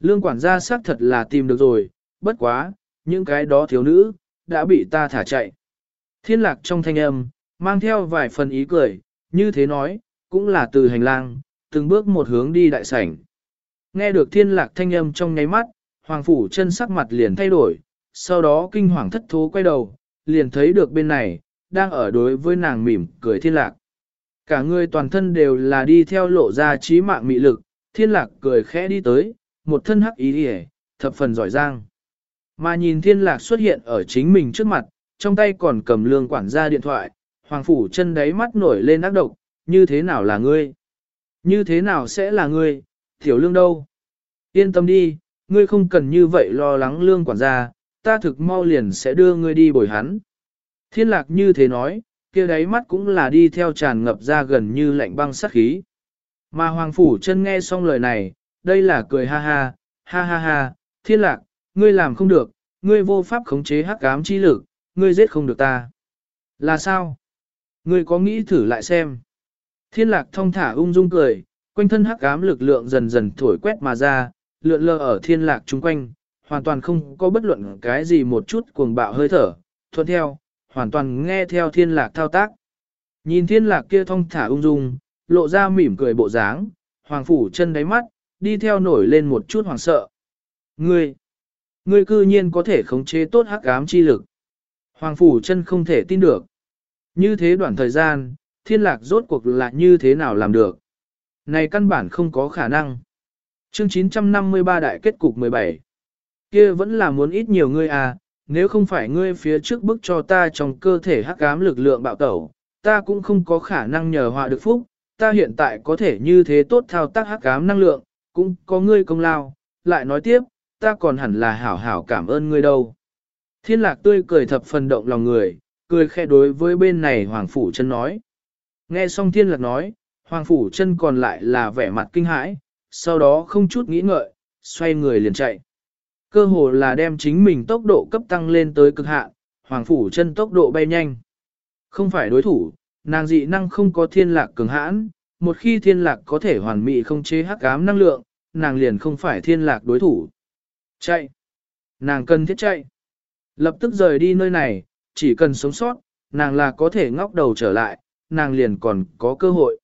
Lương quản gia xác thật là tìm được rồi, bất quá, những cái đó thiếu nữ, đã bị ta thả chạy. Thiên lạc trong thanh âm, mang theo vài phần ý cười, như thế nói, cũng là từ hành lang, từng bước một hướng đi đại sảnh. Nghe được thiên lạc thanh âm trong nháy mắt, hoàng phủ chân sắc mặt liền thay đổi, sau đó kinh hoàng thất thố quay đầu, liền thấy được bên này, đang ở đối với nàng mỉm cười thiên lạc. Cả người toàn thân đều là đi theo lộ ra trí mạng mị lực, thiên lạc cười khẽ đi tới, một thân hắc ý hề, thập phần giỏi giang. Mà nhìn thiên lạc xuất hiện ở chính mình trước mặt, trong tay còn cầm lương quản gia điện thoại, hoàng phủ chân đáy mắt nổi lên ác độc, như thế nào là ngươi? Như thế nào sẽ là ngươi, tiểu lương đâu? Yên tâm đi, ngươi không cần như vậy lo lắng lương quản gia, ta thực mau liền sẽ đưa ngươi đi bồi hắn. Thiên lạc như thế nói, kia đáy mắt cũng là đi theo tràn ngập ra gần như lạnh băng sát khí. Mà Hoàng Phủ chân nghe xong lời này, đây là cười ha ha, ha ha ha, thiên lạc, ngươi làm không được, ngươi vô pháp khống chế hắc ám chi lực, ngươi giết không được ta. Là sao? Ngươi có nghĩ thử lại xem. Thiên lạc thông thả ung dung cười, quanh thân hắc ám lực lượng dần dần thổi quét mà ra, lượn lờ ở thiên lạc chung quanh, hoàn toàn không có bất luận cái gì một chút cuồng bạo hơi thở, thuận theo, hoàn toàn nghe theo thiên lạc thao tác. Nhìn thiên lạc kia thông thả ung dung, lộ ra mỉm cười bộ dáng, hoàng phủ chân đáy mắt, đi theo nổi lên một chút hoàng sợ. Ngươi, ngươi cư nhiên có thể khống chế tốt hắc ám chi lực. Hoàng phủ chân không thể tin được. Như thế đoạn thời gian, thiên lạc rốt cuộc là như thế nào làm được. Này căn bản không có khả năng. Chương 953 đại kết cục 17. Kia vẫn là muốn ít nhiều ngươi à, nếu không phải ngươi phía trước bức cho ta trong cơ thể hắc ám lực lượng bạo tẩu, ta cũng không có khả năng nhờ họa được phúc, ta hiện tại có thể như thế tốt thao tác hắc ám năng lượng, cũng có ngươi công lao, lại nói tiếp, ta còn hẳn là hảo hảo cảm ơn ngươi đâu. Thiên lạc tươi cười thập phần động lòng người, cười khẽ đối với bên này Hoàng Phủ chân nói. Nghe xong thiên lạc nói, Hoàng Phủ chân còn lại là vẻ mặt kinh hãi, sau đó không chút nghĩ ngợi, xoay người liền chạy. Cơ hồ là đem chính mình tốc độ cấp tăng lên tới cực hạn, Hoàng Phủ chân tốc độ bay nhanh. Không phải đối thủ, nàng dị năng không có thiên lạc cường hãn, một khi thiên lạc có thể hoàn mỹ không chế hắc ám năng lượng, nàng liền không phải thiên lạc đối thủ. Chạy! Nàng cần thiết chạy! Lập tức rời đi nơi này, chỉ cần sống sót, nàng là có thể ngóc đầu trở lại, nàng liền còn có cơ hội.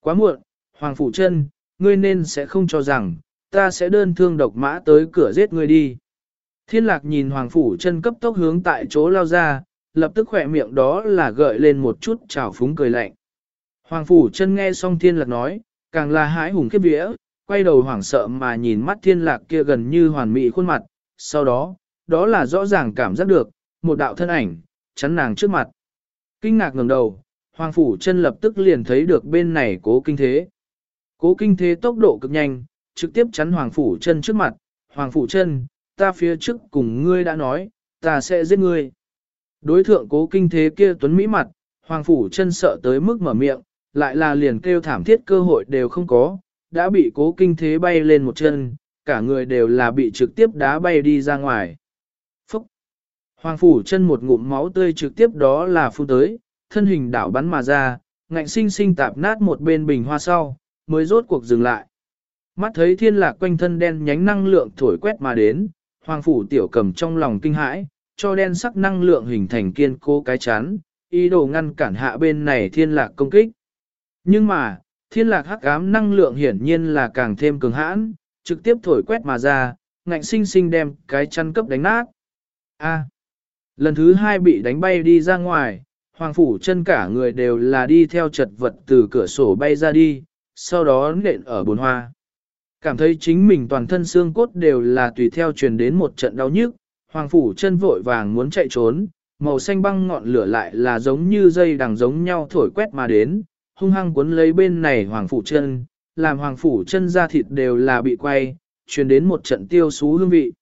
Quá muộn, Hoàng Phủ chân ngươi nên sẽ không cho rằng, ta sẽ đơn thương độc mã tới cửa giết ngươi đi. Thiên lạc nhìn Hoàng Phủ chân cấp tốc hướng tại chỗ lao ra, lập tức khỏe miệng đó là gợi lên một chút trào phúng cười lạnh. Hoàng Phủ chân nghe xong thiên lạc nói, càng là hãi hùng khiếp vía, quay đầu hoảng sợ mà nhìn mắt thiên lạc kia gần như hoàn mỹ khuôn mặt, sau đó, đó là rõ ràng cảm giác được, một đạo thân ảnh, chắn nàng trước mặt. Kinh ngạc ngẩng đầu, Hoàng Phủ chân lập tức liền thấy được bên này cố kinh thế. Cố kinh thế tốc độ cực nhanh, trực tiếp chắn Hoàng Phủ chân trước mặt, Hoàng Phủ chân, ta phía trước cùng ngươi đã nói, ta sẽ giết ngươi. Đối thượng cố kinh thế kia tuấn mỹ mặt, Hoàng Phủ chân sợ tới mức mở miệng, lại là liền kêu thảm thiết cơ hội đều không có, đã bị cố kinh thế bay lên một chân, cả người đều là bị trực tiếp đá bay đi ra ngoài. Hoàng Phủ chân một ngụm máu tươi trực tiếp đó là phun tới, thân hình đảo bắn mà ra, ngạnh sinh sinh tạp nát một bên bình hoa sau, mới rốt cuộc dừng lại. Mắt thấy thiên lạc quanh thân đen nhánh năng lượng thổi quét mà đến, Hoàng Phủ tiểu cầm trong lòng kinh hãi, cho đen sắc năng lượng hình thành kiên cố cái chắn, ý đồ ngăn cản hạ bên này thiên lạc công kích. Nhưng mà, thiên lạc hắc ám năng lượng hiển nhiên là càng thêm cường hãn, trực tiếp thổi quét mà ra, ngạnh sinh sinh đem cái chăn cấp đánh nát. A lần thứ hai bị đánh bay đi ra ngoài, hoàng phủ chân cả người đều là đi theo chật vật từ cửa sổ bay ra đi, sau đó nện ở bồn hoa. Cảm thấy chính mình toàn thân xương cốt đều là tùy theo truyền đến một trận đau nhức, hoàng phủ chân vội vàng muốn chạy trốn, màu xanh băng ngọn lửa lại là giống như dây đằng giống nhau thổi quét mà đến, hung hăng cuốn lấy bên này hoàng phủ chân, làm hoàng phủ chân ra thịt đều là bị quay, truyền đến một trận tiêu xú hương vị.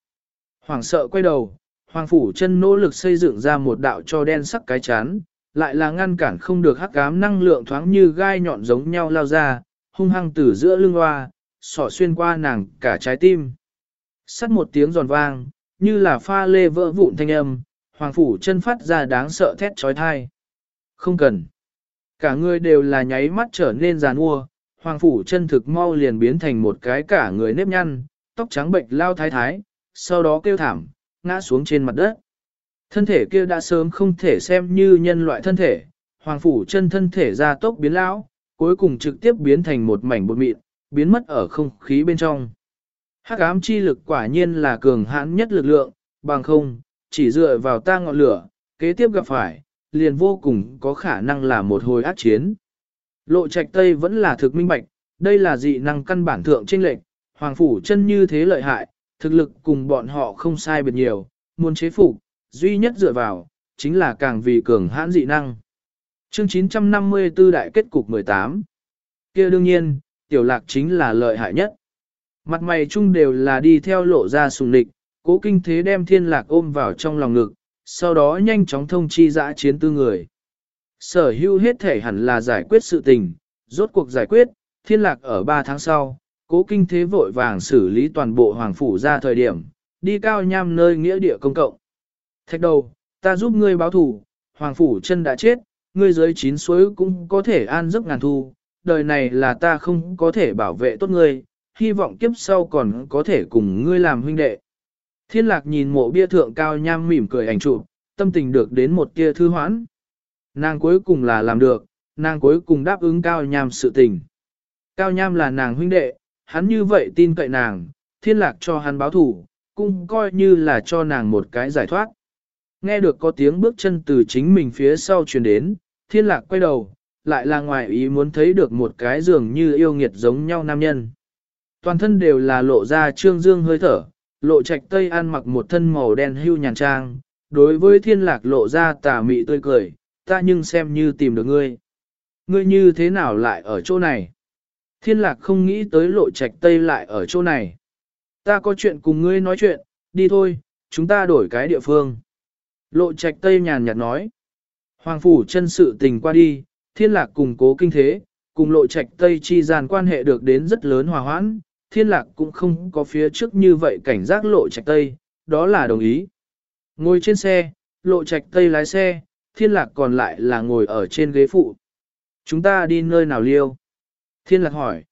Hoàng sợ quay đầu, hoàng phủ chân nỗ lực xây dựng ra một đạo cho đen sắc cái chán, lại là ngăn cản không được hắc ám năng lượng thoáng như gai nhọn giống nhau lao ra, hung hăng từ giữa lưng hoa, sỏ xuyên qua nàng cả trái tim. Sắt một tiếng giòn vang, như là pha lê vỡ vụn thanh âm, hoàng phủ chân phát ra đáng sợ thét trói thai. Không cần. Cả người đều là nháy mắt trở nên giàn ua, hoàng phủ chân thực mau liền biến thành một cái cả người nếp nhăn, tóc trắng bệnh lao thái thái, sau đó kêu thảm, ngã xuống trên mặt đất. Thân thể kia đã sớm không thể xem như nhân loại thân thể, hoàng phủ chân thân thể ra tốc biến lão, cuối cùng trực tiếp biến thành một mảnh bột mịn, biến mất ở không khí bên trong. Hắc ám chi lực quả nhiên là cường hãn nhất lực lượng, bằng không, chỉ dựa vào ta ngọn lửa, kế tiếp gặp phải, liền vô cùng có khả năng là một hồi ác chiến. Lộ trạch Tây vẫn là thực minh bạch, đây là dị năng căn bản thượng trên lệnh, hoàng phủ chân như thế lợi hại, thực lực cùng bọn họ không sai biệt nhiều, muốn chế phục, duy nhất dựa vào, chính là càng vì cường hãn dị năng. Chương 954 đại kết cục 18 kia đương nhiên, tiểu lạc chính là lợi hại nhất. Mặt mày chung đều là đi theo lộ ra sùng địch, cố kinh thế đem thiên lạc ôm vào trong lòng ngực, sau đó nhanh chóng thông chi dã chiến tư người. Sở hữu hết thể hẳn là giải quyết sự tình, rốt cuộc giải quyết, thiên lạc ở 3 tháng sau, cố kinh thế vội vàng xử lý toàn bộ hoàng phủ ra thời điểm, đi cao nham nơi nghĩa địa công cộng. Thạch đầu, ta giúp ngươi báo thủ, hoàng phủ chân đã chết, ngươi dưới chín suối cũng có thể an giấc ngàn thu, đời này là ta không có thể bảo vệ tốt ngươi, hy vọng kiếp sau còn có thể cùng ngươi làm huynh đệ. Thiên lạc nhìn mộ bia thượng cao nham mỉm cười ảnh chụp, tâm tình được đến một tia thư hoãn. Nàng cuối cùng là làm được, nàng cuối cùng đáp ứng cao nham sự tình. Cao nham là nàng huynh đệ, hắn như vậy tin cậy nàng, thiên lạc cho hắn báo thủ, cũng coi như là cho nàng một cái giải thoát. Nghe được có tiếng bước chân từ chính mình phía sau truyền đến, thiên lạc quay đầu, lại là ngoài ý muốn thấy được một cái dường như yêu nghiệt giống nhau nam nhân. Toàn thân đều là lộ ra trương dương hơi thở, lộ trạch tây ăn mặc một thân màu đen hưu nhàn trang, đối với thiên lạc lộ ra tà mị tươi cười, ta nhưng xem như tìm được ngươi. Ngươi như thế nào lại ở chỗ này? Thiên lạc không nghĩ tới lộ trạch tây lại ở chỗ này. Ta có chuyện cùng ngươi nói chuyện, đi thôi, chúng ta đổi cái địa phương. Lộ trạch tây nhàn nhạt nói. Hoàng phủ chân sự tình qua đi, thiên lạc cùng cố kinh thế, cùng lộ trạch tây chi gian quan hệ được đến rất lớn hòa hoãn, thiên lạc cũng không có phía trước như vậy cảnh giác lộ trạch tây, đó là đồng ý. Ngồi trên xe, lộ trạch tây lái xe, thiên lạc còn lại là ngồi ở trên ghế phụ. Chúng ta đi nơi nào liêu? Thiên lạc hỏi.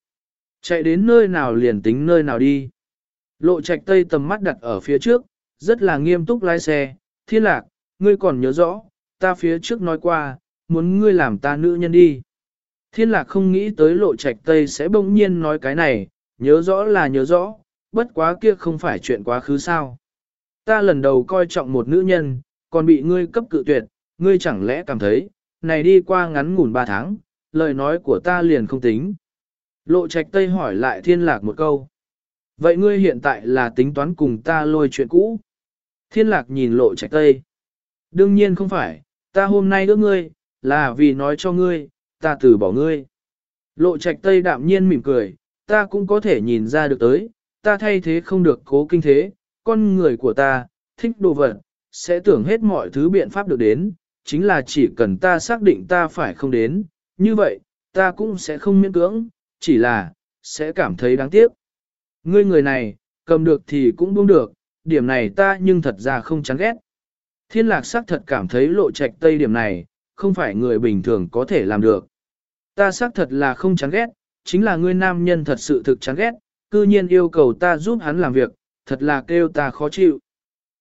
Chạy đến nơi nào liền tính nơi nào đi? Lộ trạch tây tầm mắt đặt ở phía trước, rất là nghiêm túc lái xe. Thiên lạc, ngươi còn nhớ rõ, ta phía trước nói qua, muốn ngươi làm ta nữ nhân đi. Thiên lạc không nghĩ tới lộ trạch tây sẽ bỗng nhiên nói cái này, nhớ rõ là nhớ rõ, bất quá kia không phải chuyện quá khứ sao. Ta lần đầu coi trọng một nữ nhân, còn bị ngươi cấp cự tuyệt, ngươi chẳng lẽ cảm thấy, này đi qua ngắn ngủn ba tháng, lời nói của ta liền không tính. Lộ trạch tây hỏi lại thiên lạc một câu. Vậy ngươi hiện tại là tính toán cùng ta lôi chuyện cũ? Thiên lạc nhìn lộ trạch tây. Đương nhiên không phải, ta hôm nay ước ngươi, là vì nói cho ngươi, ta từ bỏ ngươi. Lộ trạch tây đạm nhiên mỉm cười, ta cũng có thể nhìn ra được tới, ta thay thế không được cố kinh thế, con người của ta, thích đồ vật, sẽ tưởng hết mọi thứ biện pháp được đến, chính là chỉ cần ta xác định ta phải không đến, như vậy, ta cũng sẽ không miễn cưỡng, chỉ là, sẽ cảm thấy đáng tiếc. Ngươi người này, cầm được thì cũng buông được, điểm này ta nhưng thật ra không chán ghét. Thiên lạc xác thật cảm thấy lộ trạch tây điểm này, không phải người bình thường có thể làm được. Ta xác thật là không chán ghét, chính là ngươi nam nhân thật sự thực chán ghét, cư nhiên yêu cầu ta giúp hắn làm việc, thật là kêu ta khó chịu.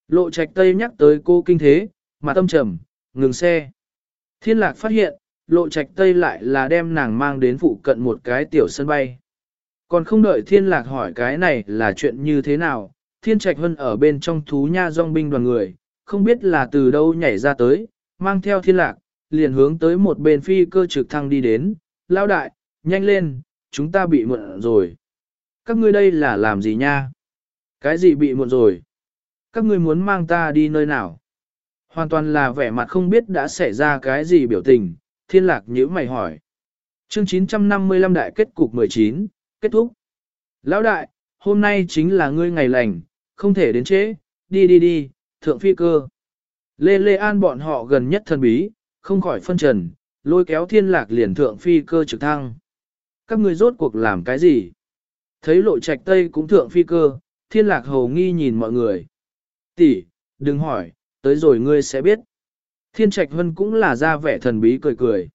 Lộ trạch tây nhắc tới cô kinh thế, mà tâm trầm, ngừng xe. Thiên lạc phát hiện, lộ trạch tây lại là đem nàng mang đến phụ cận một cái tiểu sân bay. Còn không đợi thiên lạc hỏi cái này là chuyện như thế nào, thiên trạch hân ở bên trong thú nha dòng binh đoàn người, không biết là từ đâu nhảy ra tới, mang theo thiên lạc, liền hướng tới một bên phi cơ trực thăng đi đến, lao đại, nhanh lên, chúng ta bị muộn rồi. Các ngươi đây là làm gì nha? Cái gì bị muộn rồi? Các ngươi muốn mang ta đi nơi nào? Hoàn toàn là vẻ mặt không biết đã xảy ra cái gì biểu tình, thiên lạc nhữ mày hỏi. Chương 955 đại kết cục 19, kết thúc. Lão đại, hôm nay chính là ngươi ngày lành, không thể đến trễ, đi đi đi, thượng phi cơ. Lê Lê An bọn họ gần nhất thân bí, không khỏi phân trần, lôi kéo thiên lạc liền thượng phi cơ trực thăng. Các ngươi rốt cuộc làm cái gì? Thấy lộ trạch tây cũng thượng phi cơ, thiên lạc hầu nghi nhìn mọi người. Tỷ, đừng hỏi, tới rồi ngươi sẽ biết. Thiên trạch vân cũng là ra vẻ thần bí cười cười.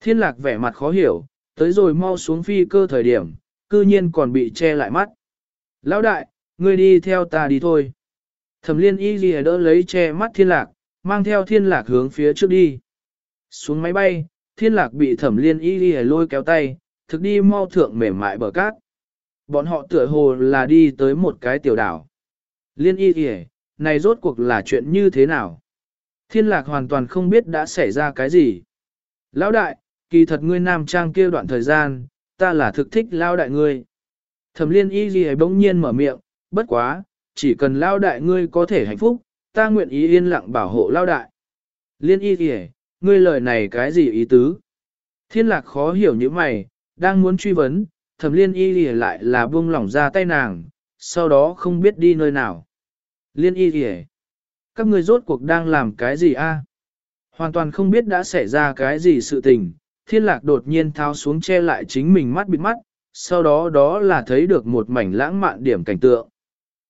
Thiên lạc vẻ mặt khó hiểu, tới rồi mau xuống phi cơ thời điểm, cư nhiên còn bị che lại mắt. Lão đại, ngươi đi theo ta đi thôi. Thẩm liên y gì đỡ lấy che mắt thiên lạc, mang theo thiên lạc hướng phía trước đi. Xuống máy bay, thiên lạc bị thẩm liên y gì lôi kéo tay, thực đi mau thượng mềm mại bờ cát. Bọn họ tựa hồ là đi tới một cái tiểu đảo. Liên y gì này rốt cuộc là chuyện như thế nào? Thiên lạc hoàn toàn không biết đã xảy ra cái gì. Lão đại, kỳ thật ngươi nam trang kia đoạn thời gian, ta là thực thích lão đại ngươi. Thẩm liên y gì bỗng nhiên mở miệng, bất quá, chỉ cần lão đại ngươi có thể hạnh phúc, ta nguyện ý yên lặng bảo hộ lão đại. Liên y gì ngươi lời này cái gì ý tứ? Thiên lạc khó hiểu như mày, đang muốn truy vấn, thẩm liên y gì lại là buông lỏng ra tay nàng, sau đó không biết đi nơi nào. Liên y gì các ngươi rốt cuộc đang làm cái gì a? Hoàn toàn không biết đã xảy ra cái gì sự tình, thiên lạc đột nhiên tháo xuống che lại chính mình mắt bịt mắt, sau đó đó là thấy được một mảnh lãng mạn điểm cảnh tượng.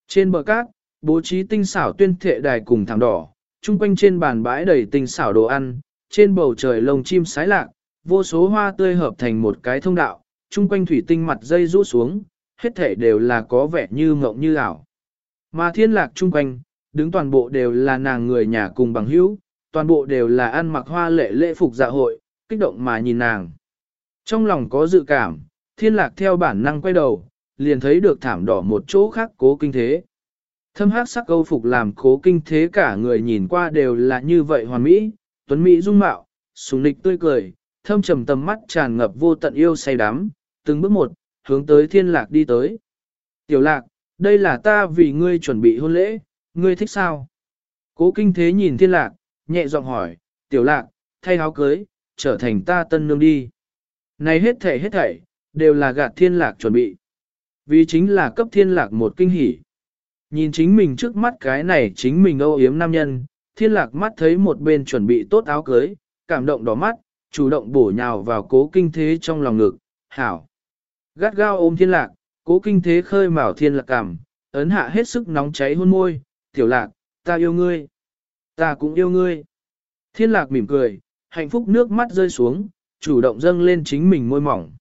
Trên bờ cát, bố trí tinh xảo tuyên thệ đài cùng thẳng đỏ, chung quanh trên bàn bãi đầy tinh xảo đồ ăn, trên bầu trời lồng chim sái lạc, vô số hoa tươi hợp thành một cái thông đạo, chung quanh thủy tinh mặt dây rũ xuống, hết thể đều là có vẻ như ngộng như ảo. Mà thiên lạc chung quanh, đứng toàn bộ đều là nàng người nhà cùng bằng hữu, toàn bộ đều là ăn mặc hoa lệ lễ phục dạ hội, kích động mà nhìn nàng. Trong lòng có dự cảm, thiên lạc theo bản năng quay đầu, liền thấy được thảm đỏ một chỗ khác cố kinh thế. Thâm hát sắc câu phục làm cố kinh thế cả người nhìn qua đều là như vậy hoàn mỹ, tuấn mỹ dung mạo, sùng nịch tươi cười, thâm trầm tầm mắt tràn ngập vô tận yêu say đắm, từng bước một, hướng tới thiên lạc đi tới. Tiểu lạc, đây là ta vì ngươi chuẩn bị hôn lễ, ngươi thích sao? Cố kinh thế nhìn thiên lạc, nhẹ giọng hỏi, tiểu lạc, thay áo cưới, trở thành ta tân nương đi. Này hết thảy hết thảy, đều là gạt thiên lạc chuẩn bị. Vì chính là cấp thiên lạc một kinh hỉ. Nhìn chính mình trước mắt cái này chính mình âu yếm nam nhân, thiên lạc mắt thấy một bên chuẩn bị tốt áo cưới, cảm động đỏ mắt, chủ động bổ nhào vào cố kinh thế trong lòng ngực, hảo. Gắt gao ôm thiên lạc, cố kinh thế khơi mào thiên lạc cảm, ấn hạ hết sức nóng cháy hôn môi, tiểu lạc, ta yêu ngươi. Ta cũng yêu ngươi. Thiên lạc mỉm cười, hạnh phúc nước mắt rơi xuống, chủ động dâng lên chính mình môi mỏng.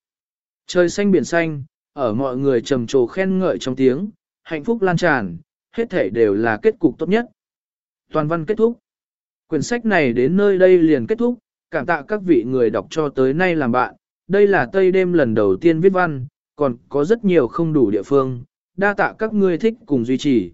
Trời xanh biển xanh, ở mọi người trầm trồ khen ngợi trong tiếng, hạnh phúc lan tràn, hết thể đều là kết cục tốt nhất. Toàn văn kết thúc. Quyển sách này đến nơi đây liền kết thúc, cảm tạ các vị người đọc cho tới nay làm bạn. Đây là Tây đêm lần đầu tiên viết văn, còn có rất nhiều không đủ địa phương, đa tạ các ngươi thích cùng duy trì.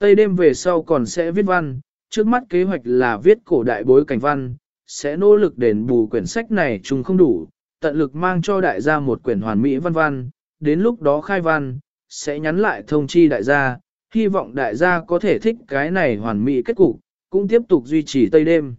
Tây đêm về sau còn sẽ viết văn, trước mắt kế hoạch là viết cổ đại bối cảnh văn, sẽ nỗ lực đền bù quyển sách này chung không đủ, tận lực mang cho đại gia một quyển hoàn mỹ văn văn, đến lúc đó khai văn, sẽ nhắn lại thông chi đại gia, hy vọng đại gia có thể thích cái này hoàn mỹ kết cục, cũng tiếp tục duy trì tây đêm.